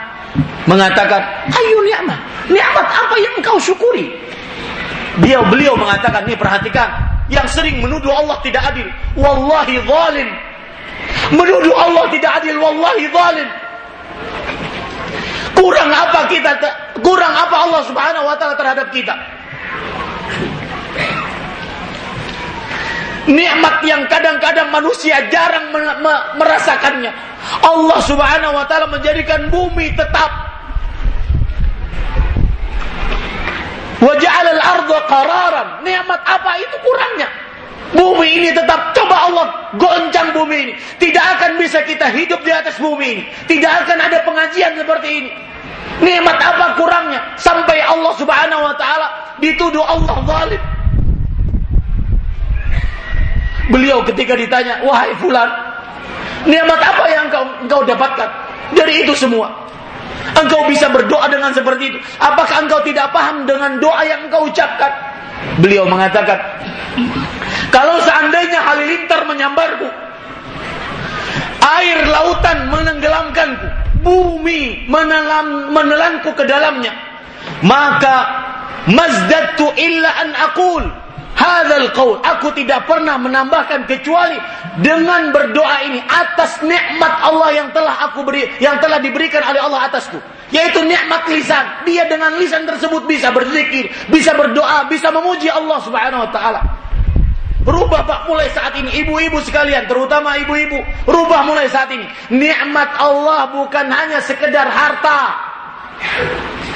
mengatakan, ayo ni'mat. Ni'mat apa yang engkau syukuri? Dia beliau mengatakan, nih perhatikan, yang sering menuduh Allah tidak adil. Wallahi zalim Menuduh Allah tidak adil, wallahi zalim. Kurang apa kita kurang apa Allah Subhanahu wa taala terhadap kita? Nikmat yang kadang-kadang manusia jarang merasakannya. Allah Subhanahu wa taala menjadikan bumi tetap. Wa ja'ala al-ardha qararan. Nikmat apa itu kurangnya? Bumi ini tetap coba Allah goncang bumi ini. Tidak akan bisa kita hidup di atas bumi ini. Tidak akan ada pengajian seperti ini. Nikmat apa kurangnya sampai Allah Subhanahu wa taala dituduh Allah zalim. Beliau ketika ditanya, "Wahai fulan, nikmat apa yang engkau engkau dapatkan dari itu semua?" Engkau bisa berdoa dengan seperti itu. Apakah engkau tidak paham dengan doa yang engkau ucapkan? Beliau mengatakan, kalau seandainya halilintar menyambarku, air lautan menenggelamkanku, bumi menelan, menelanku ke dalamnya, maka mazdatu illa an aqul hadzal qaul. Aku tidak pernah menambahkan kecuali dengan berdoa ini atas nikmat Allah yang telah aku beri yang telah diberikan oleh Allah atasku. Yaitu nikmat lisan. Dia dengan lisan tersebut bisa berzikir bisa berdoa bisa memuji Allah Subhanahu wa taala. Rubah pak mulai saat ini. Ibu-ibu sekalian terutama ibu-ibu. Rubah mulai saat ini. Nikmat Allah bukan hanya sekedar harta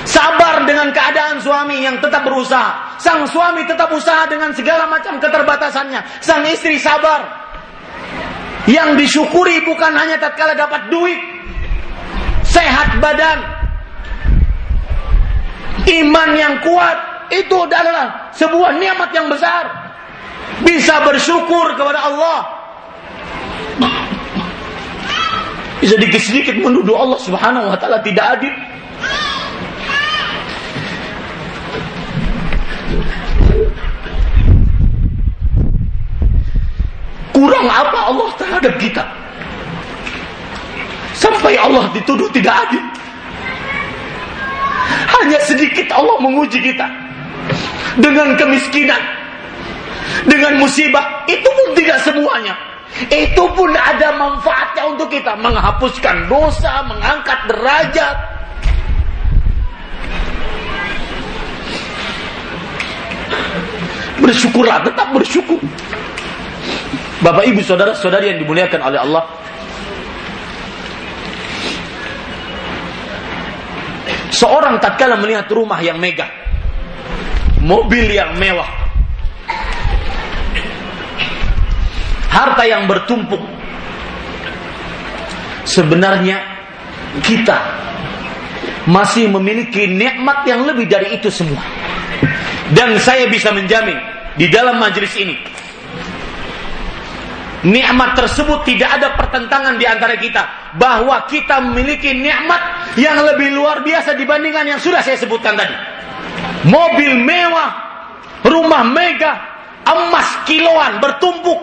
Sabar dengan keadaan suami yang tetap berusaha. Sang suami tetap usaha dengan segala macam keterbatasannya. Sang istri sabar. Yang disyukuri bukan hanya tatkala dapat duit, sehat badan, iman yang kuat, itu adalah sebuah nikmat yang besar. Bisa bersyukur kepada Allah. Sedikit-sedikit menuduh Allah Subhanahu wa taala tidak adil. Kurang apa Allah terhadap kita? Sampai Allah dituduh tidak adil. Hanya sedikit Allah menguji kita. Dengan kemiskinan. Dengan musibah. Itu pun tidak semuanya. Itu pun ada manfaatnya untuk kita. Menghapuskan dosa, mengangkat derajat. Bersyukurlah, tetap bersyukur. Bapak ibu saudara saudari yang dimuliakan oleh Allah Seorang tatkala melihat rumah yang megah Mobil yang mewah Harta yang bertumpuk Sebenarnya kita masih memiliki nikmat yang lebih dari itu semua. Dan saya bisa menjamin di dalam majelis ini nikmat tersebut tidak ada pertentangan di antara kita bahwa kita memiliki nikmat yang lebih luar biasa dibandingkan yang sudah saya sebutkan tadi. Mobil mewah, rumah megah, emas kiloan bertumpuk,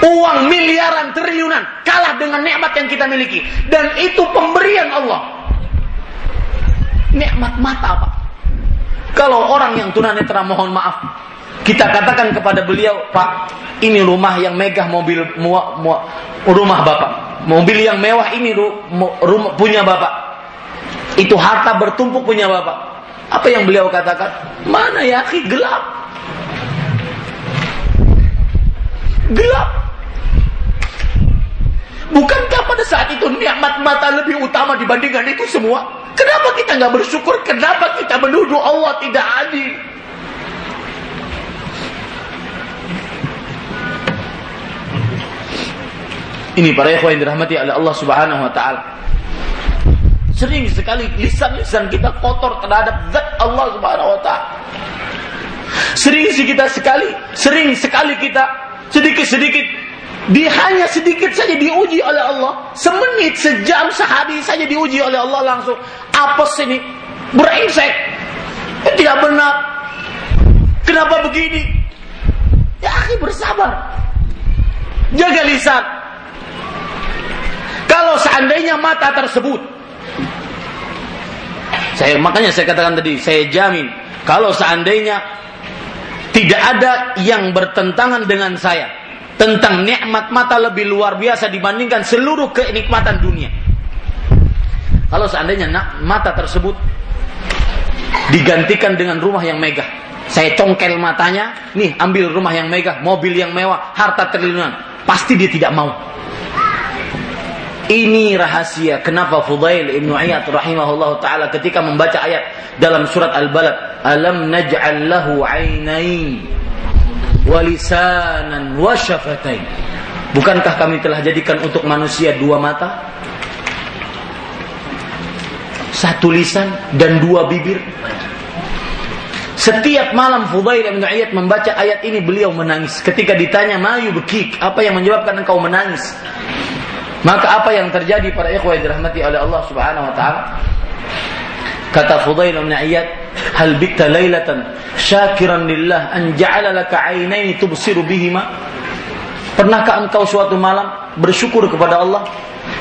uang miliaran triliunan kalah dengan nikmat yang kita miliki dan itu pemberian Allah. Nikmat mata apa? Kalau orang yang tunanetra mohon maaf, kita katakan kepada beliau, Pak, ini rumah yang megah mobil mua, mua, rumah Bapak. Mobil yang mewah ini rumah punya Bapak. Itu harta bertumpuk punya Bapak. Apa yang beliau katakan? Mana ya, gelap. Gelap. Bukankah pada saat itu nikmat mata lebih utama dibandingkan itu semua? Kenapa kita nggak bersyukur? Kenapa kita menuduh Allah tidak adil? Ini para ikhwan yang dirahmati oleh Allah Subhanahu wa taala. Sering sekali lisan-lisan kita kotor terhadap zat Allah Subhanahu wa taala. Sering sih kita sekali, sering sekali kita sedikit-sedikit di hanya sedikit saja diuji oleh Allah. Semenit, sejam, sehari saja diuji oleh Allah langsung. Apa sini? Brengsek. Tidak benar. Kenapa begini? Ya, bersabar. Jaga lisan. Kalau seandainya mata tersebut saya makanya saya katakan tadi, saya jamin kalau seandainya tidak ada yang bertentangan dengan saya tentang nikmat mata lebih luar biasa dibandingkan seluruh kenikmatan dunia. Kalau seandainya mata tersebut digantikan dengan rumah yang megah, saya congkel matanya, nih ambil rumah yang megah, mobil yang mewah, harta triliunan, pasti dia tidak mau. Ini rahasia kenapa Fudail Ibnu Iyad rahimahullah taala ketika membaca ayat dalam surat Al-Balad, "Alam naj'al lahu 'ainain wa lisanan wa syafatain." Bukankah kami telah jadikan untuk manusia dua mata? Satu lisan dan dua bibir. Setiap malam Fudail bin Iyad membaca ayat ini beliau menangis. Ketika ditanya, "Mayu bekik?" Apa yang menyebabkan engkau menangis? Maka apa yang terjadi para ikhwah yang dirahmati oleh Allah Subhanahu wa taala? Kata Fudail bin Iyad, "Hal bitta lailatan syakiran lillah an ja'ala laka 'ainaini tubsiru bihima?" Pernahkah engkau suatu malam bersyukur kepada Allah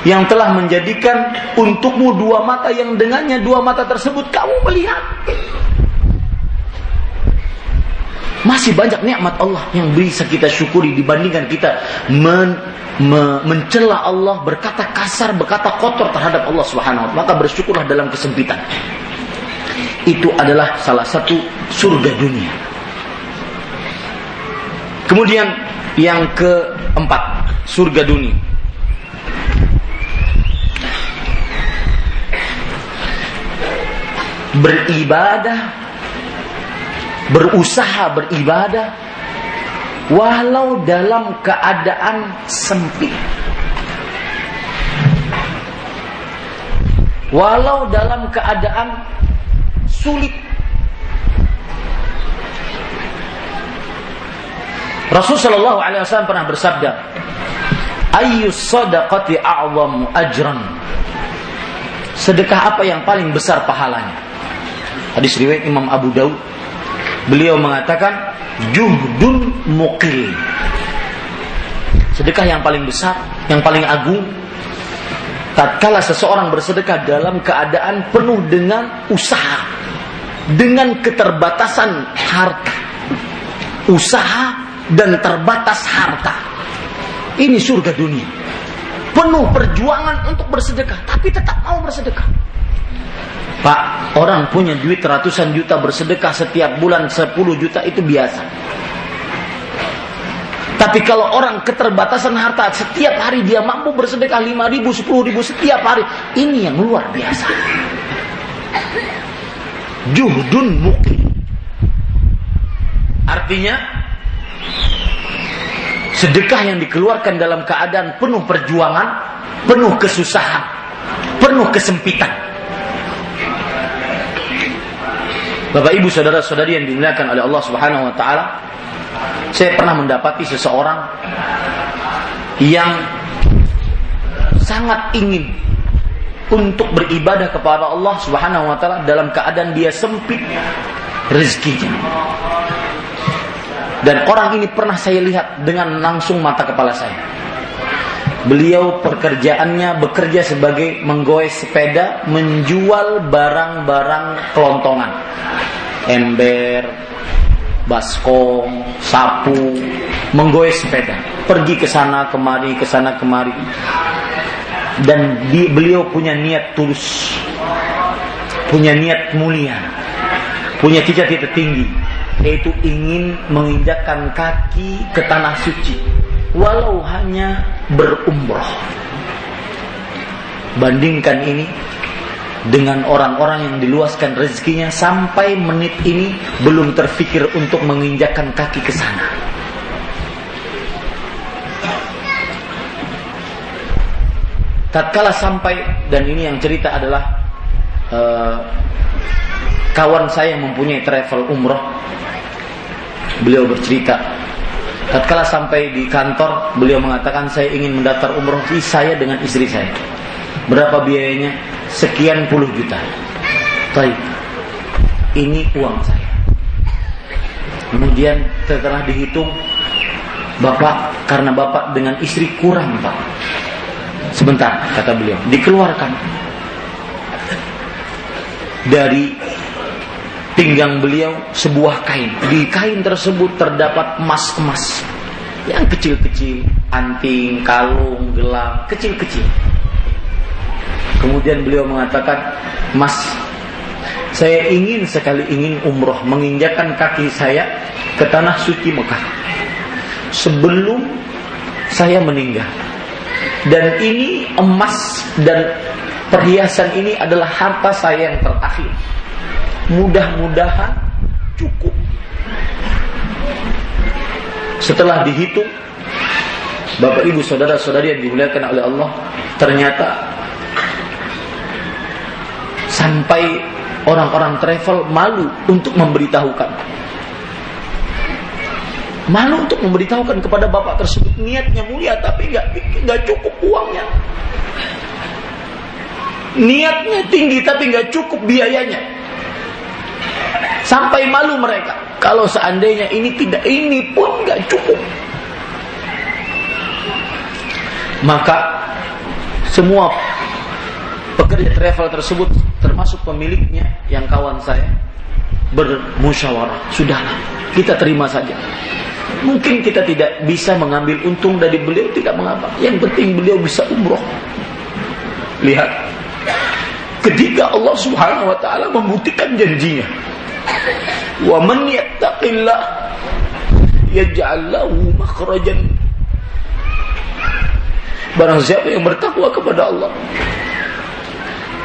yang telah menjadikan untukmu dua mata yang dengannya dua mata tersebut kamu melihat? Masih banyak nikmat Allah yang bisa kita syukuri dibandingkan kita men me mencela Allah, berkata kasar, berkata kotor terhadap Allah Subhanahu wa maka bersyukurlah dalam kesempitan. Itu adalah salah satu surga dunia. Kemudian yang keempat, surga dunia. beribadah, berusaha beribadah, walau dalam keadaan sempit. Walau dalam keadaan sulit. Rasul Shallallahu Alaihi Wasallam pernah bersabda, "Ayyus sadaqati a'zamu ajran." Sedekah apa yang paling besar pahalanya? Hadis riwayat Imam Abu Daud. Beliau mengatakan, "Juhdun muqil." Sedekah yang paling besar, yang paling agung tatkala seseorang bersedekah dalam keadaan penuh dengan usaha, dengan keterbatasan harta. Usaha dan terbatas harta. Ini surga dunia. Penuh perjuangan untuk bersedekah, tapi tetap mau bersedekah. Pak, orang punya duit ratusan juta bersedekah setiap bulan 10 juta itu biasa. Tapi kalau orang keterbatasan harta setiap hari dia mampu bersedekah 5 ribu, 10 ribu setiap hari. Ini yang luar biasa. Juhdun mukim. Artinya sedekah yang dikeluarkan dalam keadaan penuh perjuangan, penuh kesusahan, penuh kesempitan. Bapak Ibu saudara-saudari yang dimuliakan oleh Allah Subhanahu wa taala, saya pernah mendapati seseorang yang sangat ingin untuk beribadah kepada Allah Subhanahu wa taala dalam keadaan dia sempit rezekinya. Dan orang ini pernah saya lihat dengan langsung mata kepala saya. Beliau pekerjaannya bekerja sebagai menggoes sepeda, menjual barang-barang kelontongan. Ember, baskom, sapu, menggoes sepeda. Pergi ke sana kemari, ke sana kemari. Dan di, beliau punya niat tulus. Punya niat mulia. Punya cita-cita tinggi yaitu ingin menginjakkan kaki ke tanah suci walau hanya berumroh bandingkan ini dengan orang-orang yang diluaskan rezekinya sampai menit ini belum terfikir untuk menginjakkan kaki ke sana tatkala sampai dan ini yang cerita adalah uh, kawan saya yang mempunyai travel umroh beliau bercerita tatkala sampai di kantor beliau mengatakan saya ingin mendaftar umroh saya dengan istri saya. Berapa biayanya sekian puluh juta Baik. ini uang saya. Kemudian setelah dihitung bapak karena bapak dengan istri kurang pak sebentar kata beliau dikeluarkan dari pinggang beliau sebuah kain. Di kain tersebut terdapat emas-emas yang kecil-kecil, anting, kalung, gelang, kecil-kecil. Kemudian beliau mengatakan, Mas, saya ingin sekali ingin umroh, menginjakan kaki saya ke tanah suci Mekah. Sebelum saya meninggal. Dan ini emas dan perhiasan ini adalah harta saya yang terakhir mudah-mudahan cukup. Setelah dihitung, Bapak Ibu saudara-saudari yang dimuliakan oleh Allah, ternyata sampai orang-orang travel malu untuk memberitahukan. Malu untuk memberitahukan kepada bapak tersebut niatnya mulia tapi nggak nggak cukup uangnya. Niatnya tinggi tapi nggak cukup biayanya. Sampai malu mereka. Kalau seandainya ini tidak, ini pun nggak cukup. Maka semua pekerja travel tersebut termasuk pemiliknya yang kawan saya bermusyawarah. Sudahlah, kita terima saja. Mungkin kita tidak bisa mengambil untung dari beliau, tidak mengapa. Yang penting beliau bisa umroh. Lihat, ketika Allah Subhanahu wa taala membuktikan janjinya, Wa man yattaqillah yaj'al lahu makhrajan. Barang siapa yang bertakwa kepada Allah,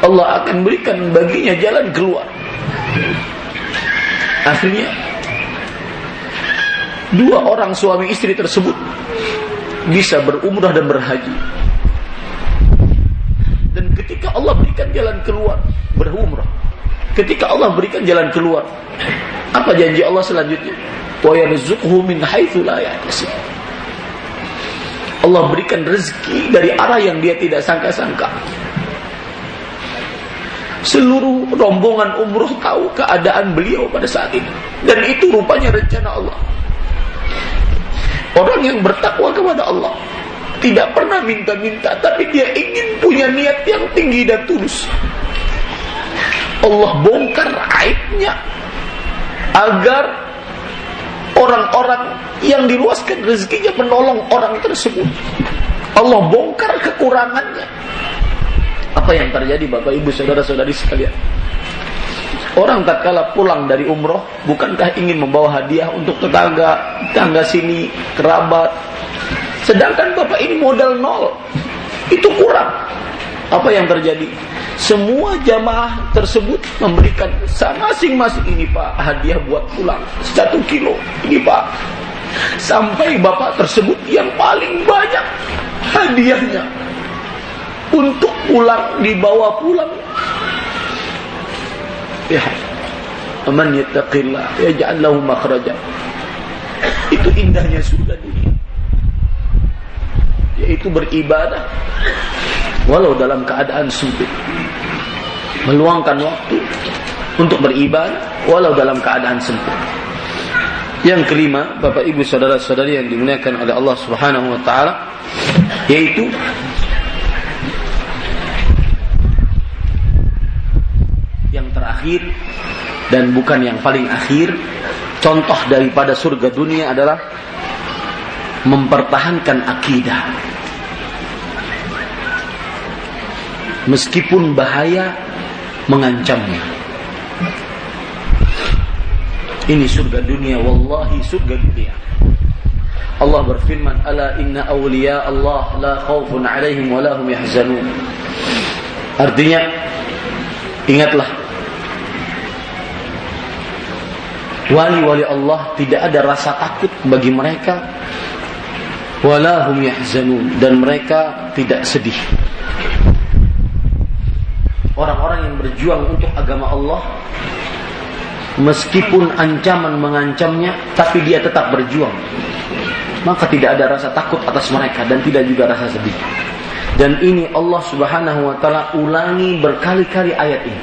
Allah akan berikan baginya jalan keluar. Akhirnya dua orang suami istri tersebut bisa berumrah dan berhaji. Dan ketika Allah berikan jalan keluar, berumrah. Ketika Allah berikan jalan keluar, apa janji Allah selanjutnya? Wa yarzuqhu min. Allah berikan rezeki dari arah yang dia tidak sangka-sangka. Seluruh rombongan umroh tahu keadaan beliau pada saat itu. Dan itu rupanya rencana Allah. Orang yang bertakwa kepada Allah. Tidak pernah minta-minta. Tapi dia ingin punya niat yang tinggi dan tulus. Allah bongkar aibnya. Agar orang-orang yang diluaskan rezekinya menolong orang tersebut. Allah bongkar kekurangannya apa yang terjadi Bapak Ibu Saudara-saudari sekalian? Orang tak kalah pulang dari umroh Bukankah ingin membawa hadiah untuk tetangga Tetangga sini, kerabat? Sedangkan Bapak ini modal nol. Itu kurang. Apa yang terjadi? Semua jamaah tersebut memberikan masing-masing ini Pak hadiah buat pulang. Satu kilo. Ini Pak. Sampai bapak tersebut yang paling banyak hadiahnya. Untuk pulang dibawa pulang ya. Man yattaqillah. Yaj'al lahu makhraja. Itu indahnya surga dunia. Yaitu beribadah. Walau dalam keadaan sempit. Meluangkan waktu untuk beribadah walau dalam keadaan sempit. Yang kelima Bapak Ibu saudara-saudari yang dimuliakan oleh Allah Subhanahu wa taala yaitu terakhir dan bukan yang paling akhir. Contoh daripada surga dunia adalah mempertahankan akidah. Meskipun bahaya mengancamnya. Ini surga dunia, wallahi surga dunia. Allah berfirman, "Ala inna awliya Allah la khaufun 'alaihim wa la yahzanun." Artinya, ingatlah wali-wali Allah tidak ada rasa takut bagi mereka. Walahum yahzanun dan mereka tidak sedih. Orang-orang yang berjuang untuk agama Allah meskipun ancaman mengancamnya tapi dia tetap berjuang. Maka tidak ada rasa takut atas mereka dan tidak juga rasa sedih. Dan ini Allah Subhanahu wa taala ulangi berkali-kali ayat ini.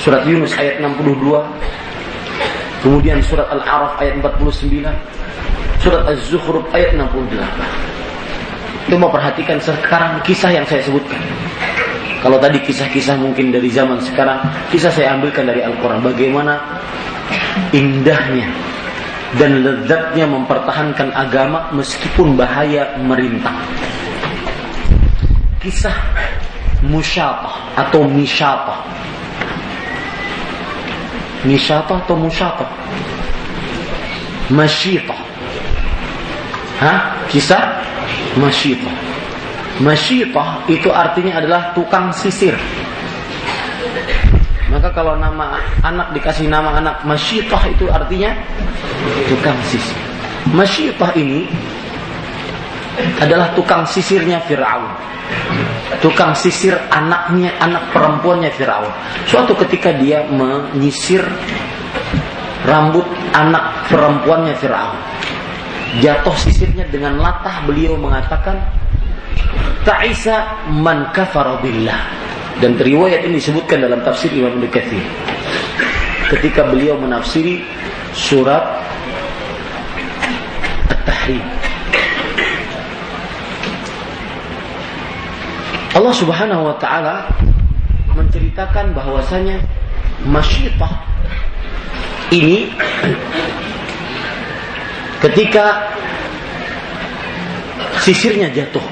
Surat Yunus ayat 62 Kemudian surat Al-A'raf ayat 49, surat Az-Zukhruf ayat 68. Itu mau perhatikan sekarang kisah yang saya sebutkan. Kalau tadi kisah-kisah mungkin dari zaman sekarang, kisah saya ambilkan dari Al-Quran. Bagaimana indahnya dan lezatnya mempertahankan agama meskipun bahaya merintang. Kisah musyatah atau misyatah Misyata atau musyata? Masyita. Hah? Kisah masyita. Masyita itu artinya adalah tukang sisir. Maka kalau nama anak dikasih nama anak masyitah itu artinya tukang sisir. Masyitah ini adalah tukang sisirnya Fir'aun tukang sisir anaknya, anak perempuannya Firaun. Suatu ketika dia menyisir rambut anak perempuannya Firaun. Jatuh sisirnya dengan latah beliau mengatakan Ta'isa man kafara billah. Dan riwayat ini disebutkan dalam tafsir Imam Katsir. Ketika beliau menafsiri surat At-Tahrim Allah Subhanahu wa taala menceritakan bahwasanya masyitah ini [clears throat] ketika sisirnya jatuh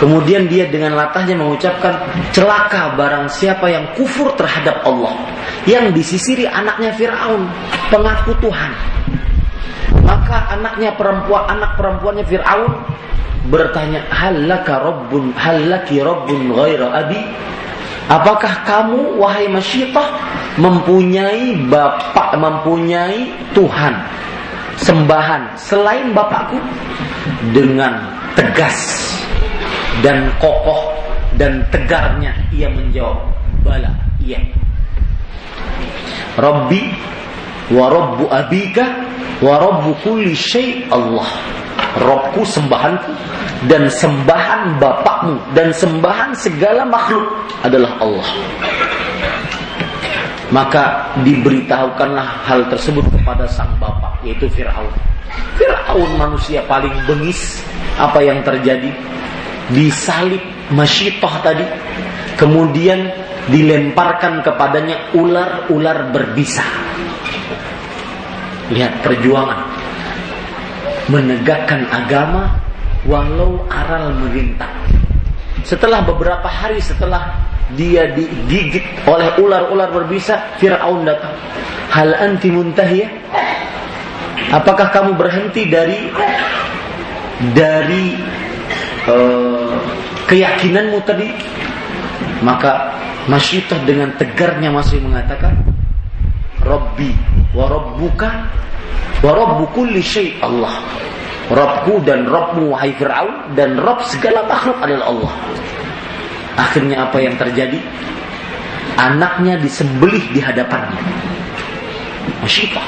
Kemudian dia dengan latahnya mengucapkan celaka barang siapa yang kufur terhadap Allah. Yang disisiri anaknya Fir'aun, pengaku Tuhan. Maka anaknya perempuan, anak perempuannya Fir'aun bertanya halaka rabbun halaki rabbun ghaira abi? Apakah kamu wahai masyitah mempunyai bapak mempunyai Tuhan sembahan selain bapakku? Dengan tegas dan kokoh dan tegarnya ia menjawab bala iya. Rabbi wa rabbu abika wa rabbu kulli syai Allah Robku sembahanku dan sembahan bapakmu dan sembahan segala makhluk adalah Allah. Maka diberitahukanlah hal tersebut kepada sang bapak yaitu Firaun. Firaun manusia paling bengis. Apa yang terjadi? Disalib masyitoh tadi. Kemudian dilemparkan kepadanya ular-ular berbisa. Lihat perjuangan menegakkan agama walau aral merintah. Setelah beberapa hari setelah dia digigit oleh ular-ular berbisa, Fir'aun datang. Hal anti muntahiyah? Apakah kamu berhenti dari dari uh, keyakinanmu tadi? Maka Masyitah dengan tegarnya masih mengatakan, Rabbi wa Rabbuka wa Rabbu kulli syai Allah. Robku dan Robmu wahai Fir'aun dan Rob segala makhluk adalah Allah. Akhirnya apa yang terjadi? Anaknya disembelih di hadapannya. Masyita.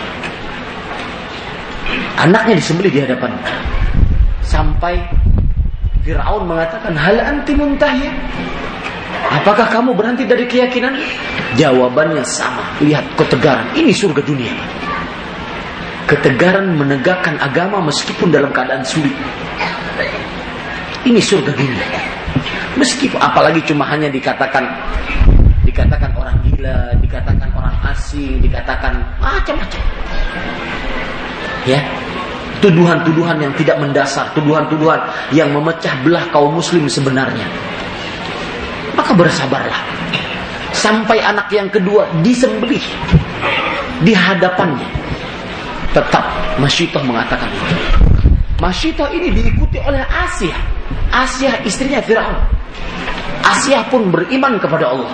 Anaknya disembelih di hadapannya. Sampai Fir'aun mengatakan, Hal anti muntahya? Apakah kamu berhenti dari keyakinan? Jawabannya sama. Lihat ketegaran. Ini surga dunia ketegaran menegakkan agama meskipun dalam keadaan sulit. Ini surga dunia. Meskipun apalagi cuma hanya dikatakan dikatakan orang gila, dikatakan orang asing, dikatakan macam-macam. Ya. Tuduhan-tuduhan yang tidak mendasar, tuduhan-tuduhan yang memecah belah kaum muslim sebenarnya. Maka bersabarlah. Sampai anak yang kedua disembelih di hadapannya Tetap Masyitoh mengatakan itu. Masyitoh ini diikuti oleh Asia. Asia istrinya Firaun. Asia pun beriman kepada Allah.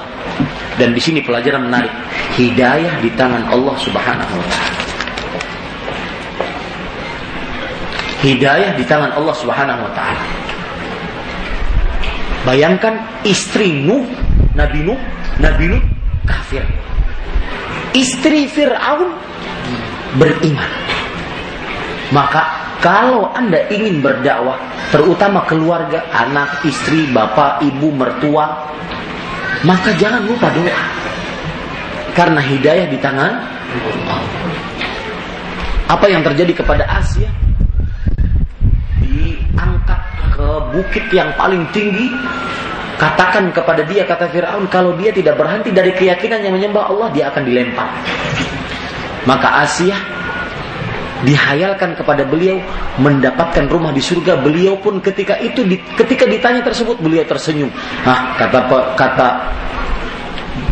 Dan di sini pelajaran menarik. Hidayah di tangan Allah Subhanahu wa taala. Hidayah di tangan Allah Subhanahu wa taala. Bayangkan istri Nuh, Nabi Nuh, Nabi Nuh kafir. Istri Fir'aun beriman. Maka kalau Anda ingin berdakwah, terutama keluarga, anak, istri, bapak, ibu, mertua, maka jangan lupa doa. Karena hidayah di tangan. Apa yang terjadi kepada Asia? Diangkat ke bukit yang paling tinggi, katakan kepada dia kata Firaun kalau dia tidak berhenti dari keyakinan yang menyembah Allah dia akan dilempar maka Asia dihayalkan kepada beliau mendapatkan rumah di surga. Beliau pun ketika itu ketika ditanya tersebut beliau tersenyum. Ah kata kata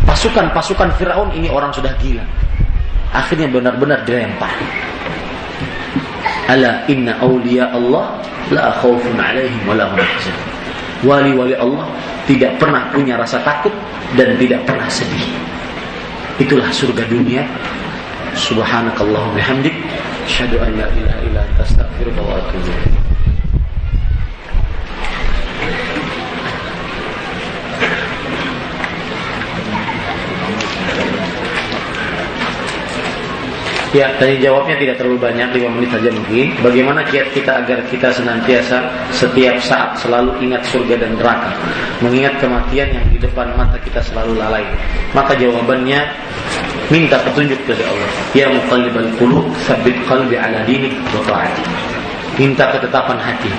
pasukan-pasukan Firaun ini orang sudah gila. Akhirnya benar-benar dilempar. Ala inna awliya Allah la khaufun alaihim wa lahum wali-wali Allah tidak pernah punya rasa takut dan tidak pernah sedih. Itulah surga dunia subhanakallahumma bihamdik asyhadu an la ilaha illa anta astaghfiruka wa atubu Ya, tanya jawabnya tidak terlalu banyak, 5 menit saja mungkin. Bagaimana kiat kita agar kita senantiasa setiap saat selalu ingat surga dan neraka, mengingat kematian yang di depan mata kita selalu lalai. Maka jawabannya minta petunjuk dari Allah. Ya muqallibal qulub, tsabbit qalbi ala dinik wa ta'ati. Minta ketetapan hati.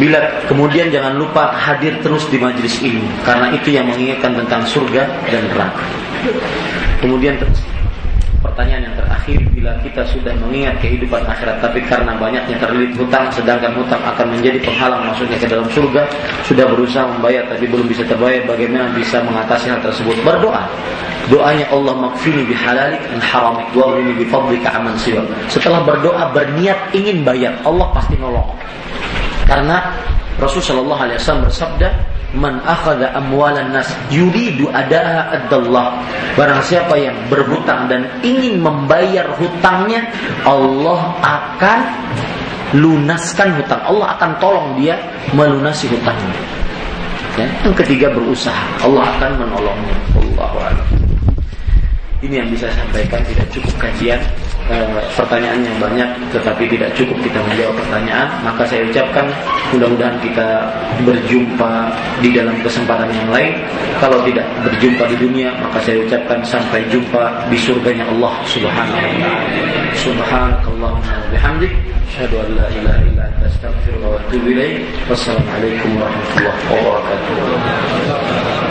Bila kemudian jangan lupa hadir terus di majelis ini karena itu yang mengingatkan tentang surga dan neraka. Kemudian terus pertanyaan yang terakhir bila kita sudah mengingat kehidupan akhirat tapi karena banyaknya terlilit hutang sedangkan hutang akan menjadi penghalang masuknya ke dalam surga sudah berusaha membayar tapi belum bisa terbayar bagaimana bisa mengatasi hal tersebut? Berdoa. Doanya Allah makfini bihalalik dan haramik wa fadlika aman siwa setelah berdoa berniat ingin bayar Allah pasti nolong. Karena Rasulullah SAW bersabda man akhadha amwalan nas yuridu adaha adallah. Barang siapa yang berhutang dan ingin membayar hutangnya, Allah akan lunaskan hutang. Allah akan tolong dia melunasi hutangnya. Ya. Yang ketiga berusaha, Allah akan menolongnya. Allahu a'lam. Ini yang bisa saya sampaikan tidak cukup kajian e, pertanyaan yang banyak tetapi tidak cukup kita menjawab pertanyaan. Maka saya ucapkan mudah-mudahan kita berjumpa di dalam kesempatan yang lain. Kalau tidak berjumpa di dunia maka saya ucapkan sampai jumpa di surganya Allah Subhanahu wa taala. Subhanakallahumma wa bihamdik asyhadu an la ilaha wa atubu ilaik. Wassalamualaikum warahmatullahi wabarakatuh